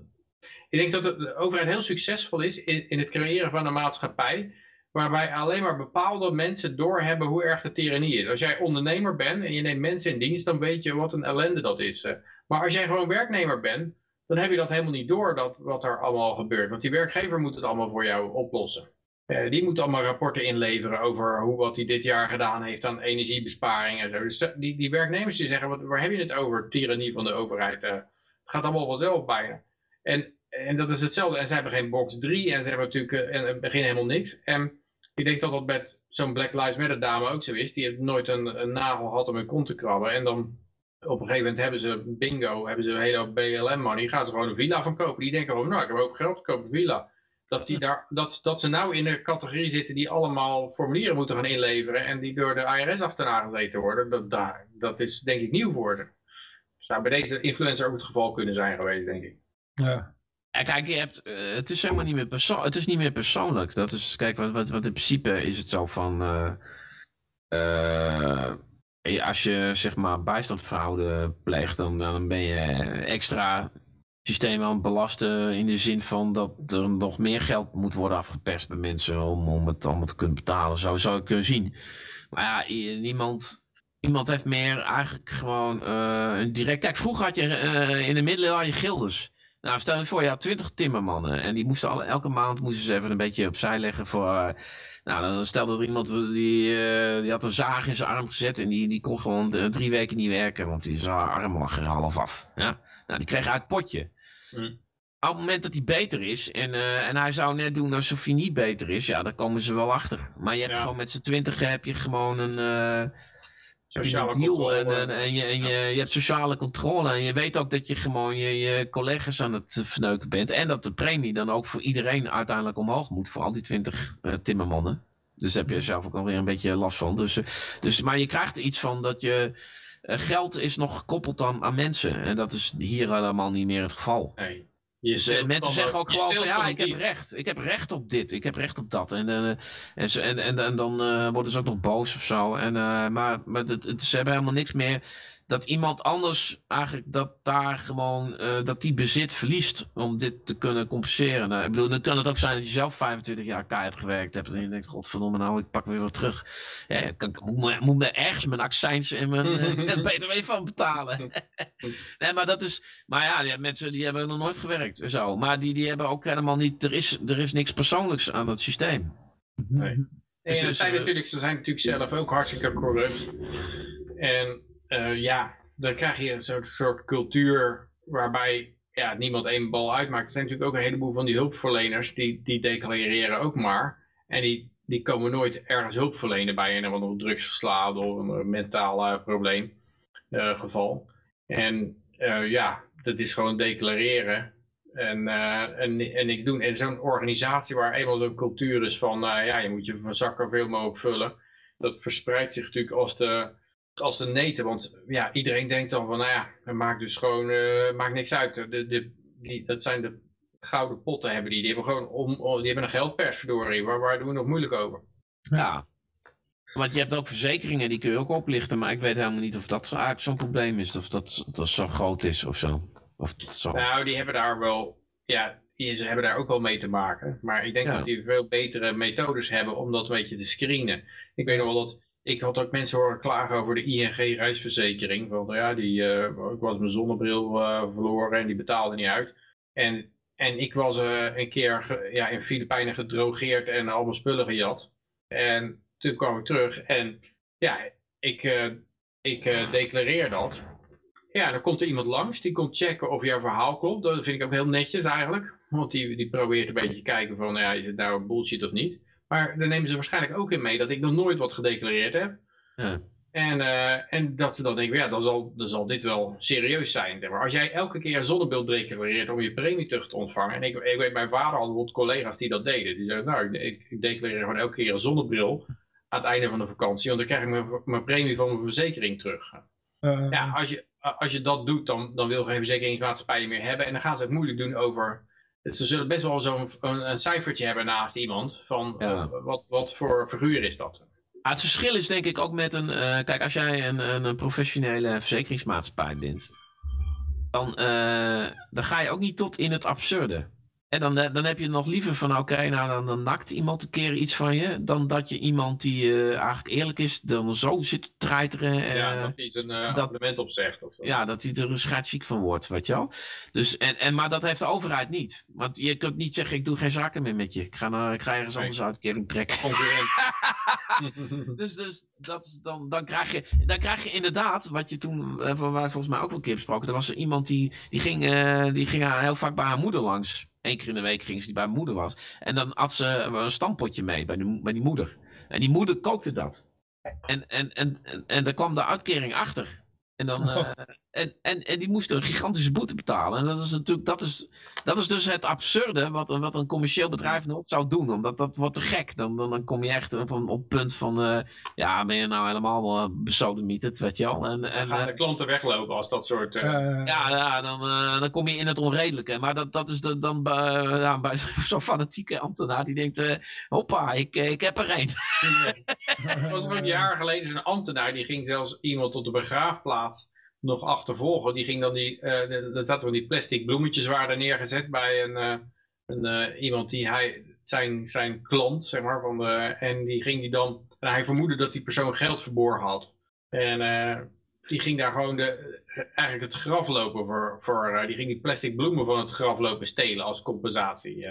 Ik denk dat de overheid heel succesvol is in, in het creëren van een maatschappij waarbij alleen maar bepaalde mensen doorhebben hoe erg de tirannie is. Als jij ondernemer bent en je neemt mensen in dienst, dan weet je wat een ellende dat is. Maar als jij gewoon werknemer bent, dan heb je dat helemaal niet door, dat, wat er allemaal gebeurt. Want die werkgever moet het allemaal voor jou oplossen. Uh, die moet allemaal rapporten inleveren over hoe, wat hij dit jaar gedaan heeft aan energiebesparing en zo. Dus die, die werknemers die zeggen, wat, waar heb je het over, tirannie van de overheid? Uh, het gaat allemaal vanzelf bijna. En, en dat is hetzelfde. En ze hebben geen box 3 en ze hebben natuurlijk uh, en, begin helemaal niks. En ik denk dat dat met zo'n Black Lives Matter dame ook zo is. Die heeft nooit een, een nagel gehad om hun kont te krabben. En dan op een gegeven moment hebben ze bingo, hebben ze een hele hoop BLM money. Gaan ze gewoon een villa van kopen. Die denken gewoon, nou ik heb ook geld, ik koop een villa. Dat, die daar, dat, dat ze nou in de categorie zitten die allemaal formulieren moeten gaan inleveren. En die door de IRS achterna gezeten worden. Dat, daar, dat is denk ik nieuw voor ze. Zou bij deze influencer ook het geval kunnen zijn geweest, denk ik. Ja. Kijk, je hebt, uh, het is helemaal niet meer, perso het is niet meer persoonlijk. Dat is, kijk, wat, wat, wat in principe is het zo van... Uh, uh, als je zeg maar bijstandfraude pleegt, dan, dan ben je extra systeem aan het belasten in de zin van dat er nog meer geld moet worden afgeperst bij mensen om, om het allemaal te kunnen betalen. Zo zou ik kunnen zien. Maar ja, niemand, niemand heeft meer eigenlijk gewoon een direct... Kijk, vroeger had je in de middeleeuwen had je gildes. Nou, stel je voor, je had twintig timmermannen. En die moesten alle, elke maand moesten ze even een beetje opzij leggen voor... Uh, nou, dan stelde er iemand die, uh, die had een zaag in zijn arm gezet. En die, die kon gewoon drie weken niet werken. Want die zijn arm lag er half af. Ja? Nou, die kreeg uit het potje. Mm. Op het moment dat hij beter is. En, en hij zou net doen alsof hij niet beter is. Ja, daar komen ze wel achter. Maar je hebt Ja. gewoon met z'n twintigen heb je gewoon een... Sociale controle. en, en, en, je, en je, je hebt sociale controle en je weet ook dat je gewoon je, je collega's aan het verneuken bent. En dat de premie dan ook voor iedereen uiteindelijk omhoog moet, voor al die twintig uh, timmermannen. Dus daar heb je zelf ook alweer een beetje last van. Dus, uh, dus, maar je krijgt er iets van dat je. Uh, geld is nog gekoppeld aan, aan mensen. En dat is hier helemaal niet meer het geval. Nee. Je Dus, steelt mensen zeggen de- ook gewoon ja, ik heb recht. Ik heb recht op dit, ik heb recht op dat. En, eh, en, en, dan eh, worden ze ook nog boos of zo. En, eh, maar maar ze hebben helemaal niks meer dat iemand anders eigenlijk dat daar gewoon, eh, dat die bezit verliest om dit te kunnen compenseren. Nou, ik bedoel, dan kan het ook zijn dat je zelf 25 jaar keihard gewerkt hebt en je denkt, godverdomme nou, ik pak weer wat terug. Ja, ik moet, me, moet me ergens mijn accijns en mijn eh, BTW van betalen. nee, maar dat is, maar ja, die hebben mensen die hebben nog nooit gewerkt en zo. Maar die, die hebben ook helemaal niet, er is, er is niks persoonlijks aan het systeem. Nee. Dus, zijn natuurlijk, ze zijn natuurlijk zelf ook hartstikke corrupt. En eh, ja, dan krijg je een soort, cultuur waarbij ja, niemand één bal uitmaakt. Er zijn natuurlijk ook een heleboel van die hulpverleners die, die declareren ook maar. En die, die komen nooit ergens hulp verlenen bij een of ander drugsverslaafde of een mentaal eh, probleem eh, geval. En ja, dat is gewoon declareren en, eh, en, en niks doen. En zo'n organisatie waar eenmaal de cultuur is van, ja, je moet je zakken veel mogelijk vullen. Dat verspreidt zich natuurlijk als de, als de neten. Want ja, iedereen denkt dan van, nou ja, het maakt dus gewoon, eh, maakt niks uit. De, de, die, dat zijn de gouden potten hebben die. Die hebben gewoon om, die hebben een geldpers, verdorie. Waar, waar doen we nog moeilijk over? Ja. Want je hebt ook verzekeringen, die kun je ook oplichten. Maar ik weet helemaal niet of dat zo- eigenlijk zo'n probleem is. Of dat, dat zo groot is of zo. Of zo. Nou, die hebben daar wel, ja, die, ze hebben daar ook wel mee te maken. Maar ik denk Ja. dat die veel betere methodes hebben om dat een beetje te screenen. Ik weet nog wel dat, ik had ook mensen horen klagen over de ING reisverzekering. Van ja, die, eh, ik was mijn zonnebril eh, verloren en die betaalde niet uit. En, en ik was eh, een keer ge- ja, in Filipijnen gedrogeerd en allemaal spullen gejat. En toen kwam ik terug en ja, ik, ik declareer dat. Ja, dan komt er iemand langs, die komt checken of jouw verhaal klopt. Dat vind ik ook heel netjes eigenlijk. Want die, die probeert een beetje te kijken van, ja, is het nou bullshit of niet? Maar dan nemen ze waarschijnlijk ook in mee dat ik nog nooit wat gedeclareerd heb. Ja. En, eh, en dat ze dan denken, ja, dan zal, dan zal dit wel serieus zijn. Maar als jij elke keer een zonnebeeld declareert om je premie terug te ontvangen. En ik, ik weet, mijn vader had bijvoorbeeld collega's die dat deden. Die zeiden, nou, ik, ik declareer gewoon elke keer een zonnebril aan het einde van de vakantie. Want dan krijg ik mijn, mijn premie van mijn verzekering terug. Eh, Ja, als je, als je dat doet, dan, dan wil geen verzekeringsmaatschappij je meer hebben. En dan gaan ze het moeilijk doen over... Ze zullen best wel zo'n een, een cijfertje hebben naast iemand. Van Ja. eh, wat, wat voor figuur is dat? Ah, het verschil is denk ik ook met een. eh, kijk, als jij een, een, een professionele verzekeringsmaatschappij bent. dan, eh, dan ga je ook niet tot in het absurde. En dan, eh, dan heb je nog liever van, oké, nou dan, dan nakt iemand een keer iets van je, dan dat je iemand die eh, eigenlijk eerlijk is, dan zo zit te treiteren. eh, ja, dat hij zijn eh, dat- abonnement opzegt. Of ja, dat hij er een scheidsziek van wordt, weet je wel. Dus, en, en, maar dat heeft de overheid niet. Want je kunt niet zeggen, ik doe geen zaken meer met je. Ik ga, naar, ik ga ergens Nee. anders uitkering trekken. Concurrent. Dus, dus dat dan, dan, krijg je, dan krijg je inderdaad, wat je toen, eh, wij volgens mij ook wel een keer besproken. Er was er iemand die, die, ging, eh, die ging heel vaak bij haar moeder langs. Eén keer in de week ging ze die bij haar moeder was. En dan had ze een stampotje mee bij, de, bij die moeder. En die moeder kookte dat. En, en, en, en, en daar kwam de uitkering achter. En, dan, eh, en, en, en die moesten een gigantische boete betalen. En dat is natuurlijk, dat is, dat is dus het absurde wat, een- wat een commercieel bedrijf nooit zou doen. Omdat dat wordt te gek. Dan, dan, dan kom je echt op een op het punt van, eh, ja, ben je nou helemaal uh, besodemieterd, weet je wel. En, en, gaan eh, de klanten weglopen als dat soort... ja, ja dan, eh, dan kom je in het onredelijke. Maar dat, dat is de, dan bij, ja, bij zo'n fanatieke ambtenaar die denkt, eh, hoppa, ik, ik heb er één. Er was ook jaren geleden zo'n ambtenaar, die ging zelfs iemand tot de begraafplaats nog achtervolgen. Die ging dan die, eh de- er zaten van die plastic bloemetjes waren neergezet bij een, eh, een, eh, iemand die hij, zijn, zijn klant, zeg maar, van en die ging die dan, en hij vermoedde dat die persoon geld verborgen had. En eh, die ging daar gewoon de, eigenlijk het graf lopen voor, voor eh, die ging die plastic bloemen van het graf lopen stelen als compensatie.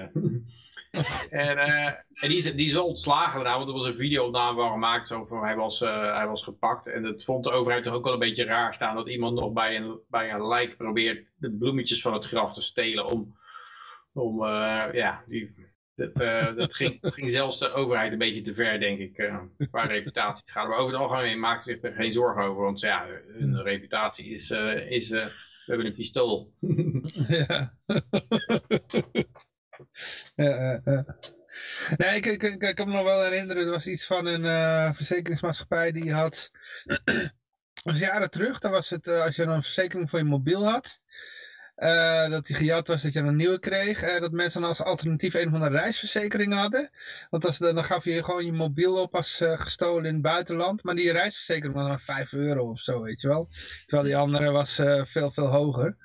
En, eh, en die, is, die is wel ontslagen daarna, want er was een video-opname van gemaakt. Van, hij, was, eh, hij was gepakt. En dat vond de overheid toch ook wel een beetje raar staan. Dat iemand nog bij een, bij een lijk probeert de bloemetjes van het graf te stelen. Om, om eh, ja, die, dat, dat ging, ging zelfs de overheid een beetje te ver, denk ik. qua reputatie te gaan. Maar over het algemeen maakt ze zich er geen zorgen over. Want ja, hun reputatie is, is we hebben een pistool. ja. Ja, eh, eh. Nee, ik, ik, ik, kan me nog wel herinneren, er was iets van een eh, verzekeringsmaatschappij die had, was jaren terug, dan was het, eh, als je een verzekering voor je mobiel had, eh, dat die gejat was, dat je een nieuwe kreeg, eh, dat mensen als alternatief een van de reisverzekeringen hadden. Want als, dan gaf je gewoon je mobiel op als eh, gestolen in het buitenland, maar die reisverzekering was dan 5 euro of zo, weet je wel. Terwijl die andere was eh, veel, veel hoger.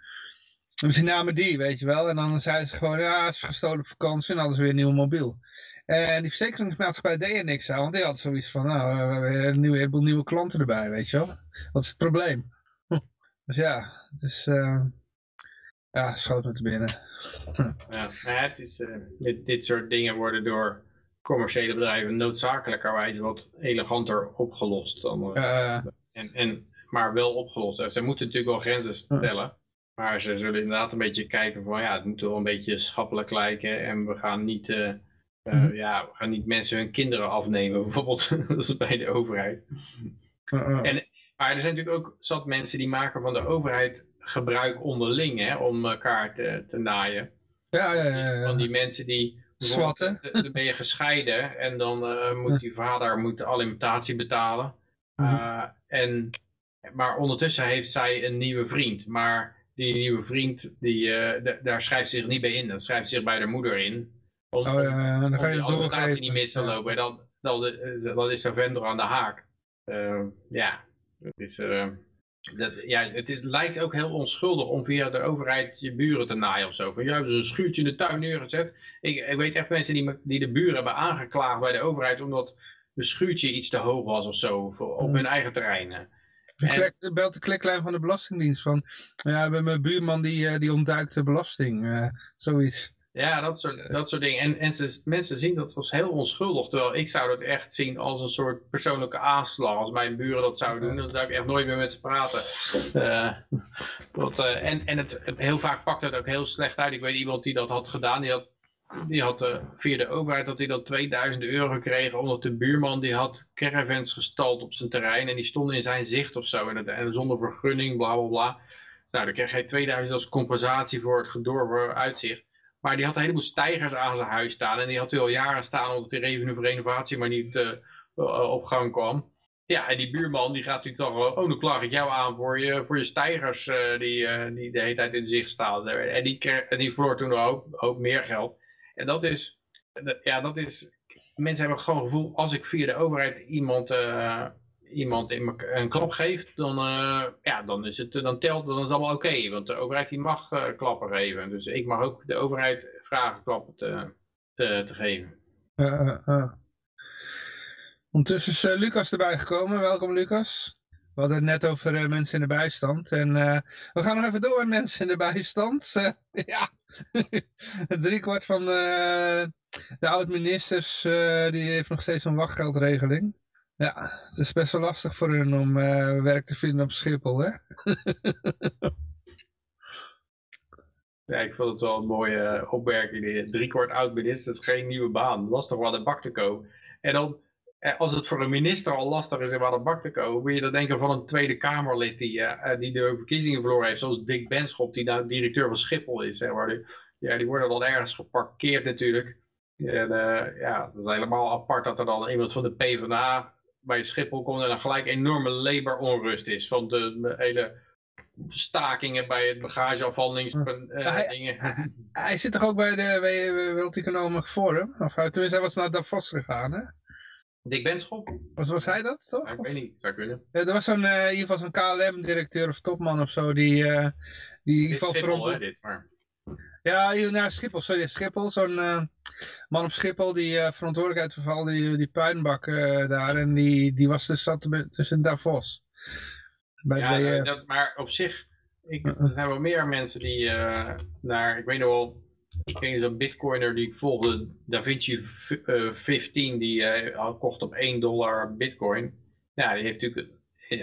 Dus die namen die, weet je wel. En dan zeiden ze gewoon, ja, ze is gestolen op vakantie en hadden ze weer een nieuw mobiel. En die verzekeringsmaatschappij deed er niks aan, want die had zoiets van, nou, we hebben weer een nieuwe, heleboel nieuwe klanten erbij, weet je wel. Wat is het probleem? Dus ja, het is, eh, ja, schoot me te binnen. Ja, nou het is, eh, dit, dit soort dingen worden door commerciële bedrijven noodzakelijkerwijs wat eleganter opgelost. Dan, eh, en, en, maar wel opgelost. Ze moeten natuurlijk wel grenzen stellen. Maar ze zullen inderdaad een beetje kijken van ja, het moet wel een beetje schappelijk lijken. En we gaan niet, Mhm. ja, we gaan niet mensen hun kinderen afnemen, bijvoorbeeld. dat is bij de overheid. eh. Maar er zijn natuurlijk ook zat mensen die maken van de overheid gebruik onderling hè, om elkaar te, te naaien. ja, ja, ja, ja. Van die mensen die Swatten. dan ben je gescheiden en dan eh, moet die vader moet de alimentatie betalen. Mhm. Uh, en, maar ondertussen heeft zij een nieuwe vriend. Maar die nieuwe vriend, die, uh, daar schrijft zich niet bij in. Dan schrijft zich bij de moeder in. Om, oh, ja, dan ga je om niet mis te lopen. En dan, dan, dan is de vendor aan de haak. Uh, ja, dat is... Uh, dat, ja, het, is, lijkt ook heel onschuldig om via de overheid je buren te naaien of zo. Van, ja, een schuurtje in de tuin neergezet. Ik, ik weet echt mensen die, die de buren hebben aangeklaagd bij de overheid omdat de schuurtje iets te hoog was of zo. Voor, op hun eigen terreinen. Je belt de kliklijn van de Belastingdienst van, ja, bij mijn buurman die, die ontduikt de belasting, uh, zoiets. Ja, dat soort, dat soort dingen. En, en ze, mensen zien dat als heel onschuldig. Terwijl ik zou dat echt zien als een soort persoonlijke aanslag. Als mijn buren dat zouden doen, dan zou ik echt nooit meer met ze praten. Uh, dat, uh, en en het, heel vaak pakt het ook heel slecht uit. Ik weet iemand die dat had gedaan. Die had, die had uh, via de overheid had hij dan 2000 euro gekregen. Omdat de buurman die had caravans gestald op zijn terrein. En die stonden in zijn zicht of zo. En, en zonder vergunning, bla bla bla. Nou, dan kreeg hij 2000 als compensatie voor het gedorven uitzicht. Maar die had een heleboel stijgers aan zijn huis staan. En die had hij al jaren staan omdat die renovatie maar niet uh, uh, op gang kwam. Ja, en die buurman die gaat natuurlijk toch oh, dan klaag ik jou aan voor je, voor je stijgers die, die de hele tijd in zicht staan. En die, en die verloor toen ook, ook meer geld. En dat is, ja, dat is, mensen hebben gewoon het gevoel, als ik via de overheid iemand, iemand in mek- een klap geeft, dan, eh, ja, dan, is het, dan telt dan is het allemaal oké. want de overheid die mag eh, klappen geven. Dus ik mag ook de overheid vragen klappen te, te, te geven. Eh, eh, eh. Ondertussen is eh, Lucas erbij gekomen. Welkom Lucas. We hadden het net over eh, mensen in de bijstand. En eh, we gaan nog even door met mensen in de bijstand. Eh, ja, drie kwart van de, de oud-ministers eh, die heeft nog steeds een wachtgeldregeling. Ja, het is best wel lastig voor hun om eh, werk te vinden op Schiphol, hè? Ja, ik vond het wel een mooie eh, opmerking. Driekwart oud minister is geen nieuwe baan. Lastig om aan de bak te komen. En dan, eh, als het voor een minister al lastig is om aan de bak te komen, moet je dan denken van een Tweede Kamerlid die, eh, eh, die de verkiezingen verloren heeft, zoals Dick Benschop, die nou directeur van Schiphol is. Zeg maar. die, ja, die worden dan ergens geparkeerd natuurlijk. En eh, ja, dat is helemaal apart dat er dan iemand van de PvdA bij Schiphol komt en dan gelijk enorme laboronrust is. Van de hele stakingen bij het bagageafhandelingdingen. Ja, hij- Hij zit toch ook bij de World Economic Forum? Of, eh, tenminste, hij was naar Davos gegaan, hè? Dick Benschop? Was, was hij dat, toch? Ja, ik weet niet, zou kunnen. Ja, er was zo'n, eh, in ieder geval zo'n KLM-directeur of topman of zo, die, eh, die Dit geval Schiphol, verantwoord- dit, maar... Ja, naar Schiphol, sorry, Schiphol, zo'n eh, man op Schiphol die eh, verantwoordelijkheid voor al die, die puinbak daar, en die, die was dus zat tussen Davos. Bij Ja, de, dat, maar op zich, ik, er zijn wel meer mensen die naar, ik weet nog wel, ik ken zo'n bitcoiner die ik volgde, DaVinci v- eh, 15, die eh, al kocht op 1 dollar bitcoin. Ja, die heeft natuurlijk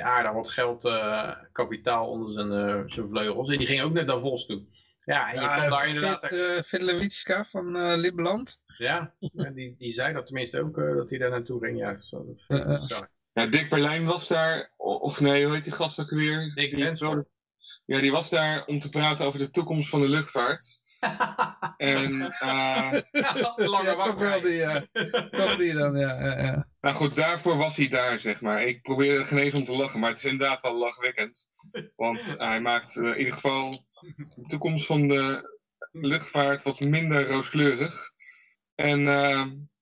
aardig wat geld, eh, kapitaal onder zijn, eh, zijn vleugels. En die ging ook naar Davos toe. Ja, en je ja, kan daar inderdaad... eh, Fit Lewicka van eh Libland. Ja, die, die zei dat tenminste ook, eh, dat hij daar naartoe ging. Ja, zo, dat Eh, eh. Ja, Dick Berlijn was daar, of nee, hoe heet die gast ook weer? Dick Benschop. Ja, die was daar om te praten over de toekomst van de luchtvaart. En, eh, Lange ja, toch wel die, eh, toch die dan, ja. ja, ja. nou goed, daarvoor was hij daar, zeg maar. Ik probeerde er geen eens om te lachen, maar het is inderdaad wel lachwekkend. Want hij maakt eh, in ieder geval de toekomst van de luchtvaart wat minder rooskleurig. En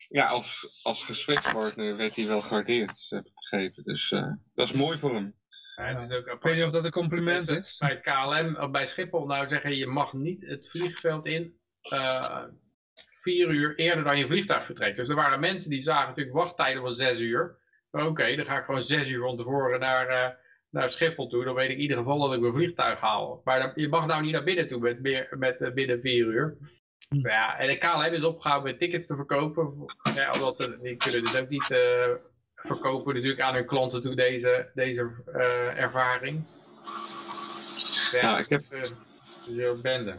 ja, als, als gesprekspartner werd hij wel gewaardeerd, heb ik begrepen. Dus dat is mooi voor hem. Ja, is ook Ik weet niet of dat een compliment is. Bij KLM, of bij Schiphol, nou zeggen je mag niet het vliegveld in eh, vier uur eerder dan je vliegtuig vertrekt. Dus er waren mensen die zagen natuurlijk wachttijden van zes uur. Maar Oké, dan ga ik gewoon zes uur van tevoren naar, eh, naar Schiphol toe. Dan weet ik in ieder geval dat ik mijn vliegtuig haal. Maar dan- je mag nou niet naar binnen toe met, meer, met eh, binnen vier uur. Dus ja, en de KLM is opgehouden met tickets te verkopen. Ja, omdat ze die kunnen dus ook niet verkopen natuurlijk aan hun klanten toe deze, deze eh, ervaring. Ja, ik heb- eh, een bende.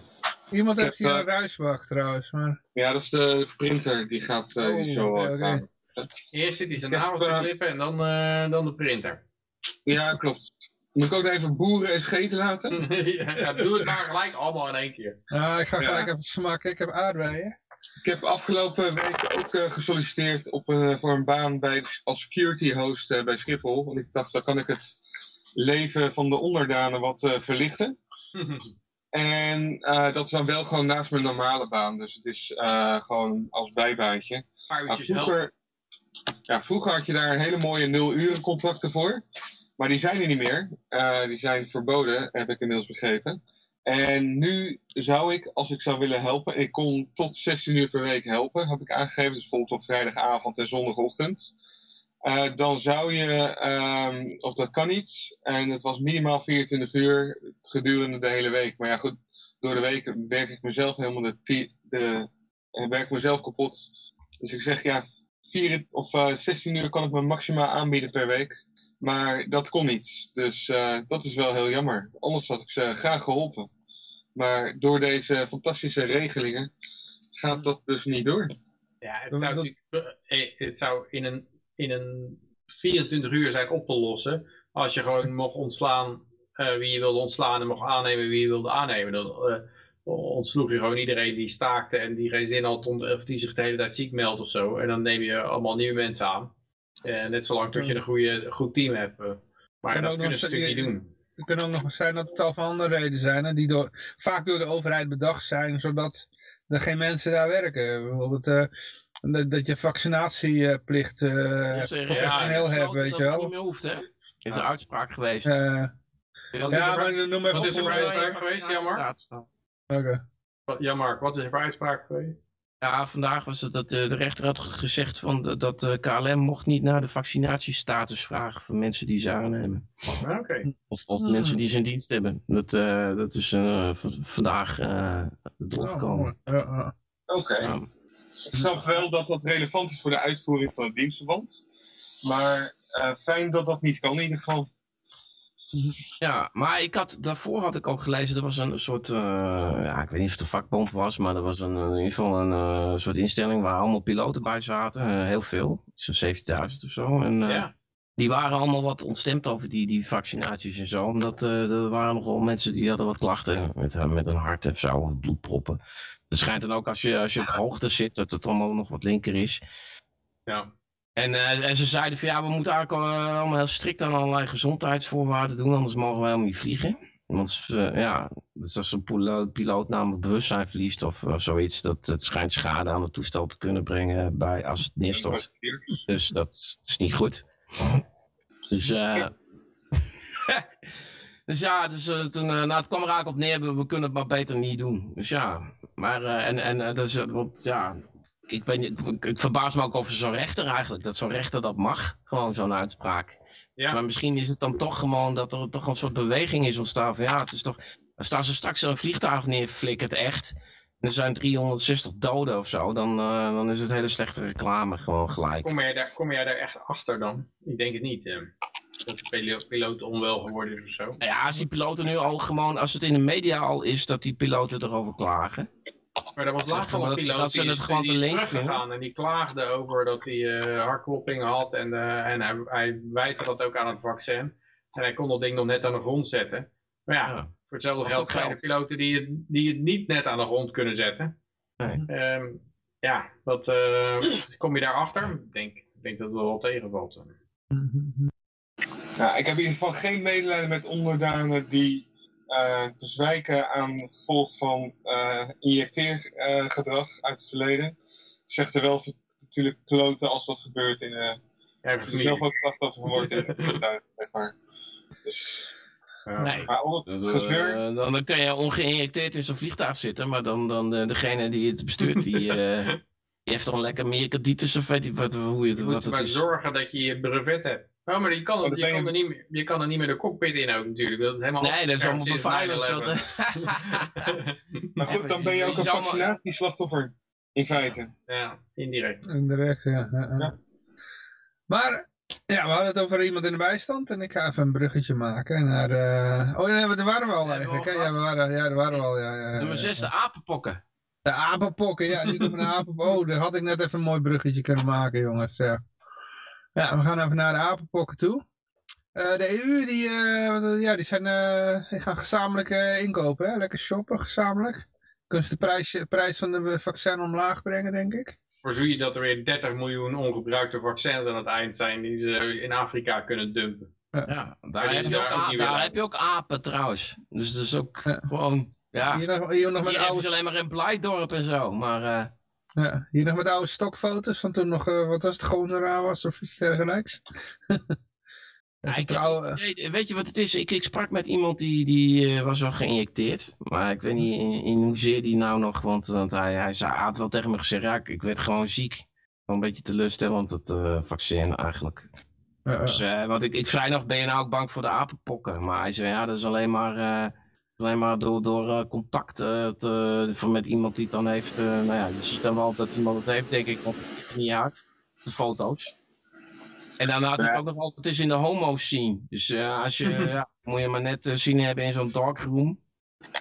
Iemand Ik heeft hier eh, een ruisbak trouwens, maar... Ja, dat is de printer, die gaat eh, Oh, zo eh. Eerst zit hij zijn nagels te eh, klippen en dan, eh, dan de printer. Ja, klopt. Moet ik ook even boeren en scheten laten? ja, ja, doe het maar gelijk allemaal in één keer. Ja, ik ga Ja. gelijk even smakken. Ik heb aardbeien. Ik heb afgelopen week ook eh, gesolliciteerd op, een- voor een baan bij, als security host eh, bij Schiphol. Want ik dacht, dan kan ik het leven van de onderdanen wat eh, verlichten. En eh, dat is dan wel gewoon naast mijn normale baan. Dus het is eh, gewoon als bijbaantje. Vroeger, ja, vroeger had je daar hele mooie nul-uren contracten voor. Maar die zijn er niet meer. Eh, die zijn verboden, heb ik inmiddels begrepen. En nu zou ik, als ik zou willen helpen, ik kon tot 16 uur per week helpen, heb ik aangegeven. Dus bijvoorbeeld op vrijdagavond en zondagochtend. Eh, dan zou je, ehm, of dat kan niet, en het was minimaal 24 uur gedurende de hele week. Maar ja, goed, door de week werk ik mezelf helemaal de, de eh, werk mezelf kapot. Dus ik zeg ja, of, eh, 16 uur kan ik me maximaal aanbieden per week. Maar dat kon niet. Dus eh, dat is wel heel jammer. Anders had ik ze graag geholpen. Maar door deze fantastische regelingen gaat dat dus niet door. Ja, het zou, dat- natuurlijk, eh, het zou in een, in een 24 uur zijn op te lossen. Als je gewoon mocht ontslaan eh, wie je wilde ontslaan en mocht aannemen wie je wilde aannemen. Dan eh, ontsloeg je gewoon iedereen die staakte en die geen zin had om- of die zich de hele tijd ziek meldt of zo. En dan neem je allemaal nieuwe mensen aan. Eh, net zolang tot je een goede, goed team hebt. eh. Maar Kan dat ook kunnen nog ze natuurlijk niet doen. Het kan ook nog zijn dat het al van andere redenen zijn. Hè, die door, vaak door de overheid bedacht zijn. Zodat er geen mensen daar werken. Bijvoorbeeld, eh, dat, dat je vaccinatieplicht Dus, voor eh, personeel ja, hebt, weet je Dat het wel. niet meer hoeft, hè? Is een uitspraak geweest. Eh, Ja, ja, maar noem even wat is er uitspraak geweest, jammer? Oké. Wat- Ja, Mark, wat is er voor uitspraak geweest? Ja, vandaag was het dat eh, de rechter had gezegd van, dat eh, KLM mocht niet naar de vaccinatiestatus vragen van mensen die ze aannemen. Ah, Oké. Of, of Hmm. mensen die ze in dienst hebben. Dat, eh, dat is eh, vandaag eh Oh, doorgekomen. ja. Oké. Ja. Ik snap wel dat dat relevant is voor de uitvoering van het dienstverband. Maar eh, fijn dat dat niet kan in ieder geval. Ja, maar ik had, daarvoor had ik ook gelezen, er was een soort, eh, ja, ik weet niet of het een vakbond was, maar er was een, in ieder geval een eh, soort instelling waar allemaal piloten bij zaten, eh, heel veel, zo'n 70.000 of zo. En, Ja. Die waren allemaal wat ontstemd over die, die vaccinaties en zo, omdat er waren nogal mensen die hadden wat klachten met, met een hart of zo, of bloedproppen. Het schijnt dan ook als je, als je op hoogte zit, dat het allemaal nog wat linker is. Ja. En, eh, en ze zeiden van ja, we moeten eigenlijk eh, allemaal heel strikt aan allerlei gezondheidsvoorwaarden doen, anders mogen wij helemaal niet vliegen. Want eh, ja, dus als een piloot, namelijk bewustzijn verliest of, of zoiets, dat het schijnt schade aan het toestel te kunnen brengen bij, als het neerstort. Dus dat is niet goed. Dus, eh dus ja, dus, toen, nou, het kwam eigenlijk op neer, we, we kunnen het maar beter niet doen. Dus ja, maar en, en dus, eh, want, ja, ik, ben, ik, ik verbaas me ook over zo'n rechter eigenlijk, dat zo'n rechter dat mag, gewoon zo'n uitspraak. Ja. Maar misschien is het dan toch gewoon dat er toch een soort beweging is ontstaan van ja, het is toch, als staan ze straks een vliegtuig neerflikkert echt, en er zijn 360 doden of zo, dan, eh, dan is het hele slechte reclame gewoon gelijk. Kom jij, daar, kom jij daar echt achter dan? Ik denk het niet. eh, dat de pilo- piloot onwel geworden is of zo. Ja, als die piloten nu al gewoon, als het in de media al is dat die piloten erover klagen. Maar er was laatst al een dat- piloot die, het is, die is teruggegaan en die klaagde over dat hij eh hartkloppingen had en, eh, en hij, hij wijte dat ook aan het vaccin. En hij kon dat ding nog net aan de grond zetten. Maar ja, Ja. voor hetzelfde geld zijn er piloten die het, die het niet net aan de grond kunnen zetten. Nee. Ehm, ja, wat, eh, kom je daarachter? Ik denk, ik denk dat het wel tegenvalt. Ja, ik heb in ieder geval geen medelijden met onderdanen die eh bezwijken aan het gevolg van eh injecteergedrag uit het verleden. Het zegt er wel natuurlijk kloten als dat gebeurt in eh Ja, je zelf ook slachtoffer wordt in een vliegtuig, zeg maar. Dus, Ja. Nee. maar al het gezeur, eh, dan, dan kan je ongeïnjecteerd in zo'n vliegtuig zitten, maar dan, dan eh, degene die het bestuurt, die, eh, die heeft toch een lekker meer kredietjes of weet ik wat, hoe je het, Je wat moet het maar is. zorgen dat je je brevet hebt. Oh, maar je kan, Oh, er, je, kan er niet, meer- je kan er niet meer de cockpit in ook natuurlijk. Dat is helemaal Nee, dat is allemaal beveiligd. sinds dat, 9/11. maar goed, dan ben je ook een vaccinatieslachtoffer. In feite. ja, indirect. Indirect, ja. ja. Maar, ja, we hadden het over iemand in de bijstand en ik ga even een bruggetje maken naar... eh, Oh ja, daar waren we al we eigenlijk. al? Ja, we waren, ja, daar waren we al. Ja, ja, ja, Nummer ja. 6, de apenpokken. De apenpokken, ja, die komen de apenpokken. Oh, daar had ik net even een mooi bruggetje kunnen maken, jongens. Ja, ja we gaan even naar de apenpokken toe. Eh, de EU, die, eh, wat- ja, die, zijn, eh, die gaan gezamenlijk eh, inkopen, hè? lekker shoppen, gezamenlijk. Kunnen ze de prijs, prijs van de vaccin omlaag brengen, denk ik. Voorzie je dat er weer 30 miljoen ongebruikte vaccins aan het eind zijn die ze in Afrika kunnen dumpen. Ja, daar, heb is je, ook, daar daar heb je ook apen trouwens. Dus dat is ook Ja. gewoon, ja. Hier nog, hier nog met Hier hebben oude, ze alleen maar in Blijdorp en zo, maar... ja, hier nog met oude stokfoto's van toen nog, eh, wat was het, gewoon raar was of iets dergelijks. Ja, ik weet je wat het is? Ik, ik sprak met iemand die, die eh, was wel geïnjecteerd. Maar ik weet niet in, in hoezeer die nou nog. Want, want hij, hij, zei, had wel tegen me gezegd: ja, ik, ik werd gewoon ziek. Wel een beetje teleurstellend, het eh, vaccin eigenlijk. Dus, want ik, ik zei nog: ben je nou ook bang voor de apenpokken? Maar hij zei: ja, dat is alleen maar, alleen maar door, door eh, contact eh, te, van met iemand die het dan heeft. eh, nou ja, je ziet dan wel dat iemand het heeft, denk ik, want het ziet niet uit. De foto's. En daarna had ik Ja. ook nog altijd is in de homo scene. Dus eh, als je, ja, moet je maar net eh, zin hebben in zo'n darkroom.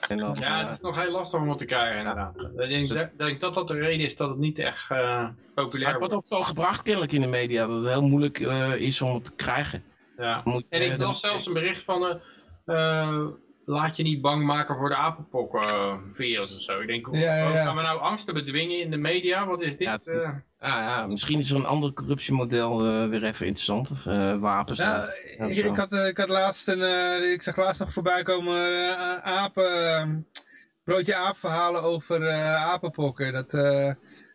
En dan, Ja, eh, het is nog heel lastig om het te krijgen inderdaad. Ik denk, dat dat de reden is dat het niet echt eh, populair het wordt wordt. ook zo gebracht kennelijk in de media dat het heel moeilijk eh, is om het te krijgen. Ja. Moet, En ik eh, las zelfs een bericht van, eh, eh, laat je niet bang maken voor de apenpokkenvirus of zo. Ik denk, Ja, ja, hoe ja. gaan we nou angsten bedwingen in de media? Wat is dit? Ja, het- eh? ah, ja, misschien is er een ander corruptiemodel eh, weer even interessant. Of eh, wapens. Nou, ik, had, eh, ik had laatst een, eh, ik zag laatst nog voorbij komen eh, apen, eh, broodje aapverhalen over eh, apenpokken. Dat, eh,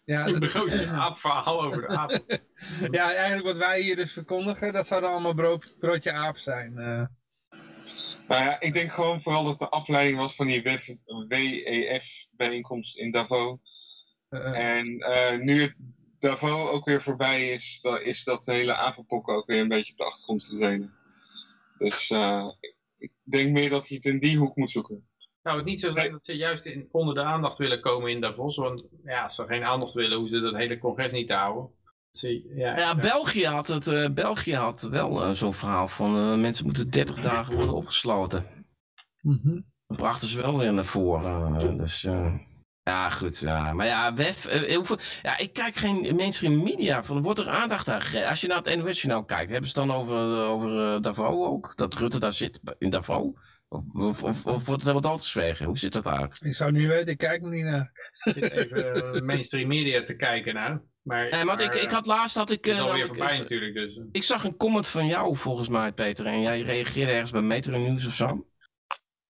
Ja, Een dat- broodje aapverhaal over de aap. ja, eigenlijk wat wij hier dus verkondigen, dat zou dan allemaal brood, broodje aap zijn. Nou ja, ik denk gewoon vooral dat de afleiding was van die WEF-bijeenkomst in Davos. Eh, eh. En eh, nu het Davos ook weer voorbij is, dan is dat hele apenpokken ook weer een beetje op de achtergrond gezeten. Dus ik denk meer dat je het in die hoek moet zoeken. Nou, het niet zo zijn dat ze juist in, onder de aandacht willen komen in Davos. Want ja, als ze geen aandacht willen, hoe ze dat hele congres niet houden. Ze, ja, Ja, België had, het, eh, België had wel eh, zo'n verhaal van eh, mensen moeten 30 dagen worden opgesloten. Mhm. Dat brachten ze wel weer naar voren. eh, dus ja, goed. Ja. Maar ja, WEF, eh, heel veel, ja, ik kijk geen mainstream media. Van, wordt er aandacht aan gegeven? Als je naar het NOS journaal kijkt, hebben ze het dan over, over eh, Davos ook? Dat Rutte daar zit in Davos? Of, of, of, of wordt het helemaal doodgezwegen? Hoe zit dat daar? Ik zou nu weten, ik kijk er niet naar. Ik zit even mainstream media te kijken nou. Maar, ik, ik had laatst had ik, is eh, alweer ik- voorbij natuurlijk. Dus. ik zag een comment van jou volgens mij, Peter. En jij reageerde ergens bij Metro News of zo.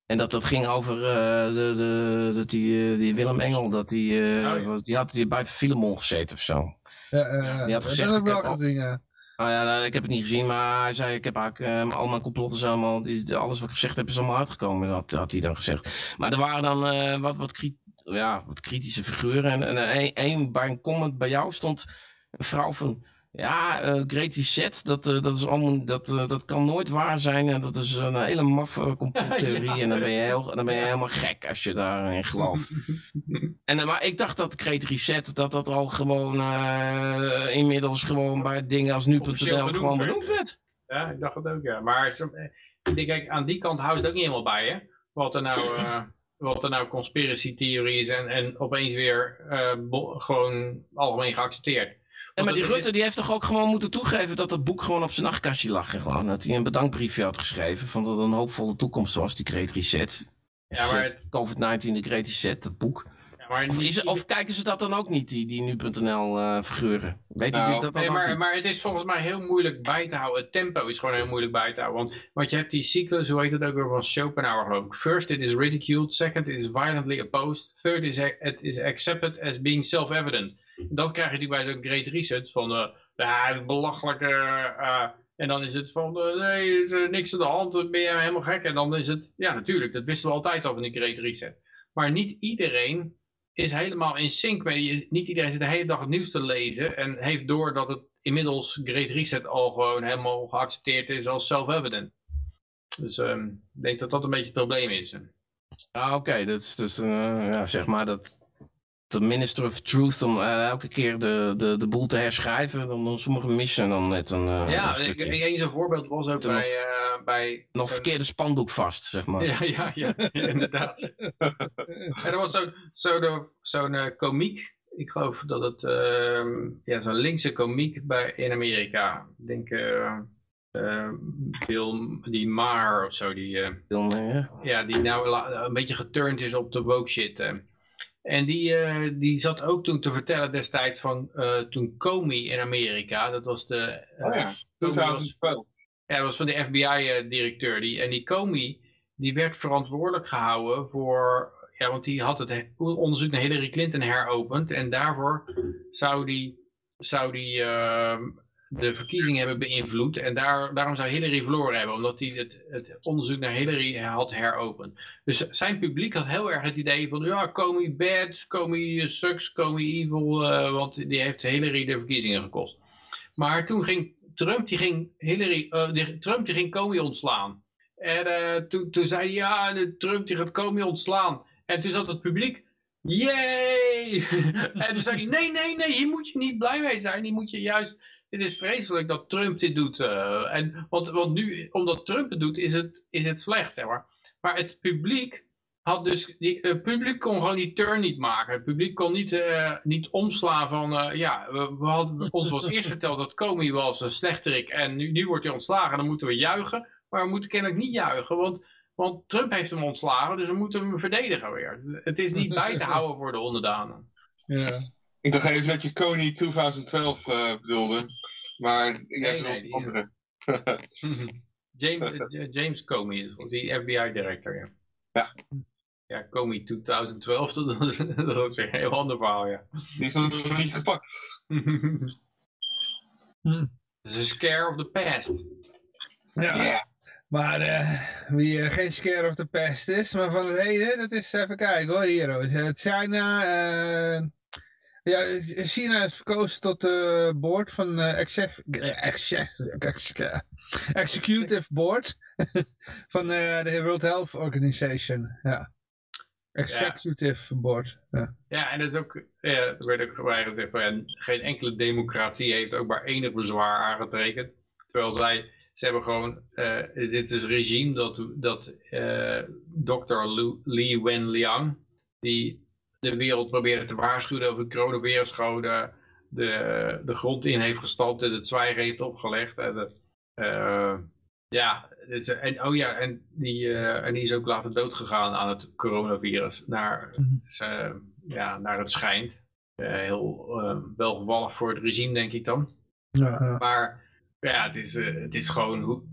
En dat dat ging over eh, de, de, dat die, eh, die Willem Engel, dat die, eh, Oh, ja. was- die had die bij Filemon gezeten of zo. Ja, eh, die had dat gezegd, heb ik ik wel heb al- gezien, ja. Nou ja, nou, ik heb het niet gezien, maar hij zei, ik heb eigenlijk eh, al mijn complotten zijn allemaal, alles wat ik gezegd heb is allemaal uitgekomen, had, had hij dan gezegd. Maar er waren dan eh, wat, wat, ja, wat kritische figuren en, en eh, een, een, bij een comment bij jou stond een vrouw van, ja, eh Great Reset, dat, eh, dat, is allemaal, dat, dat kan nooit waar zijn en dat is een hele maffe complottheorie Ja. en dan ben, je heel, dan ben je helemaal gek als je daarin gelooft. En, maar ik dacht dat Great Reset, dat dat al gewoon inmiddels gewoon bij dingen als nu.nl gewoon benoemd werd. Ja, ik dacht het ook, ja. Maar zo- ik denk, kijk, aan die kant houdt het ook niet helemaal bij, hè. Wat er nou, wat er nou conspiracy theorie is en, en opeens weer eh, gewoon algemeen geaccepteerd. En maar die het- Rutte die heeft toch ook gewoon moeten toegeven dat het boek gewoon op zijn nachtkastje lag. Gewoon. Dat hij een bedankbriefje had geschreven van dat het een hoopvolle toekomst was, die Great Reset. Ja, maar Reset, COVID-19, de Great Reset, dat boek. Maar, Of, is, of kijken ze dat dan ook niet, die, die nu.nl eh figuren? Weet Nou, dat dan Nee, maar, niet? maar het is volgens mij heel moeilijk bij te houden. Het tempo is gewoon heel moeilijk bij te houden. Want, want je hebt die cyclus, hoe heet het ook weer, van Schopenhauer geloof ik. First it is ridiculed, second it is violently opposed, third is it is accepted as being self-evident. Dat krijg je natuurlijk bij zo'n Great Reset van, ja, het belachelijke... eh, en dan is het van, eh, nee, is er niks aan de hand, dan ben je helemaal gek. En dan is het, ja natuurlijk, dat wisten we altijd al van die Great Reset. Maar niet iedereen is helemaal in sync met je. Niet iedereen zit de hele dag het nieuws te lezen en heeft door dat het inmiddels Great Reset al gewoon helemaal geaccepteerd is als self-evident. Dus ehm, ik denk dat dat een beetje het probleem is. Ja, oké. Dat is dus, eh, ja, zeg maar dat de minister of truth om eh, elke keer de, de, de boel te herschrijven. Dan, dan sommigen missen dan net een, eh, ja, een ik, ik, een zo'n voorbeeld was ook bij... eh, bij Nog een- verkeerde spandoek vast, zeg maar. Ja, ja, ja, ja, inderdaad. en er was zo'n zo de- zo'n eh, komiek. Ik geloof dat het ehm, ja, zo'n linkse komiek bij, in Amerika. Ik denk eh, eh, Bill, die Maar of zo. Die, eh, Dan, eh, ja, die nou een beetje geturnd is op de woke shit. eh. En die, eh, die zat ook toen te vertellen destijds van eh, toen Comey in Amerika, dat was de... eh, Oh ja, Comey was- 2012. Ja, dat was van de FBI-directeur. Die, en die Comey, die werd verantwoordelijk gehouden voor... Ja, want die had het he- onderzoek naar Hillary Clinton heropend. En daarvoor zou die, zou die ehm, de verkiezingen hebben beïnvloed. En daar, daarom zou Hillary verloren hebben. Omdat hij het, het onderzoek naar Hillary had heropend. Dus zijn publiek had heel erg het idee van... Ja, Comey bad, Comey sucks, Comey evil. eh, want die heeft Hillary de verkiezingen gekost. Maar toen ging Trump, die ging, Hillary, eh, Trump die ging Comey ontslaan. En eh, toen, toen zei hij, ja, Trump die gaat Comey ontslaan. En toen zat het publiek, yay! en toen zei hij, nee, nee, nee, hier moet je niet blij mee zijn. Hier moet je juist, het is vreselijk dat Trump dit doet. eh, en, want, want nu, omdat Trump het doet, is het, is het slecht, zeg maar. Maar het publiek had dus, die, het publiek kon gewoon die turn niet maken. Het publiek kon niet, eh, niet omslaan van, eh, ja, we, we hadden, ons was eerst verteld dat Comey was een slechterik en nu, nu wordt hij ontslagen, dan moeten we juichen. Maar we moeten kennelijk niet juichen, want, want Trump heeft hem ontslagen, dus we moeten hem verdedigen weer. Het is niet bij te houden voor de onderdanen. Ja. Ik dacht even dat je Coney 2012 eh, bedoelde. Maar ik Nee, heb nee, nog die- andere. James, eh, James Comey die FBI-director, ja. ja, Comey 2012, dat, is- dat is een heel ander verhaal, ja. Die is nog niet gepakt. Hm. Dat is een scare of the past. Ja. Maar eh, wie eh, geen scare of the past is, maar van het heden, dat is even kijken hoor, hier. Het China, eh, ja, China heeft verkozen tot de board van eh, exec- eh, exec- ex- Executive Board van eh, de World Health Organization. Ja. Executive Board. Ja. En dat is ook, ja, er werd ook ja, geen enkele democratie heeft ook maar enig bezwaar aangetekend. Terwijl zij, ze hebben gewoon, eh, dit is een regime dat, dat Dr. Lu- Li Wenliang, die de wereld probeerde te waarschuwen over het coronavirus, gewoon de, de, grond in heeft gestampt en het zwijgen heeft opgelegd. En, eh, ja, dus, en, oh ja, en die, eh, en die is ook later doodgegaan aan het coronavirus. Naar, eh, ja, naar het schijnt. Eh, heel eh, welgevallig voor het regime, denk ik dan. Ja, ja. Maar ja, het is, eh, het is gewoon hoe,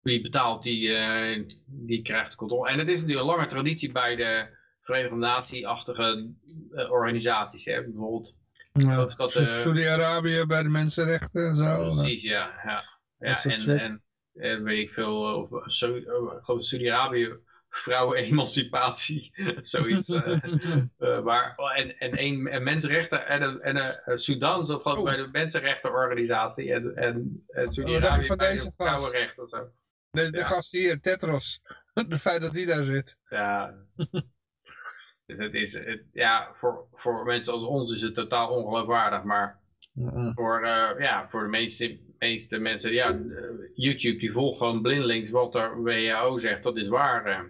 wie betaalt, die, eh, die krijgt controle. En het is natuurlijk een lange traditie bij de Verenigde Natie-achtige eh, organisaties. Hè? Bijvoorbeeld, Ja. eh, Saudi-Arabië bij de mensenrechten en zo. precies, ja. ja. ja Dat soort en, shit. en, en weet ik veel, eh, of, Sau- eh, ik geloof Saudi-Arabië, vrouwen-emancipatie, zoiets. eh. Eh, maar, oh, en, en, een, en mensenrechten, en, en, eh, Sudan zat Oh. bij de mensenrechtenorganisatie en, en, en Oh, Saudi-Arabië bij de vrouwenrechten of zo. De, de Ja. gast hier, Tetros. Het feit dat die daar zit. Ja. Dus het is, het, ja, voor, voor mensen als ons is het totaal ongeloofwaardig, maar voor, eh, ja, voor de meeste, meeste mensen, ja, eh, YouTube die volgt gewoon blindelings wat de WHO zegt, dat is waar. eh.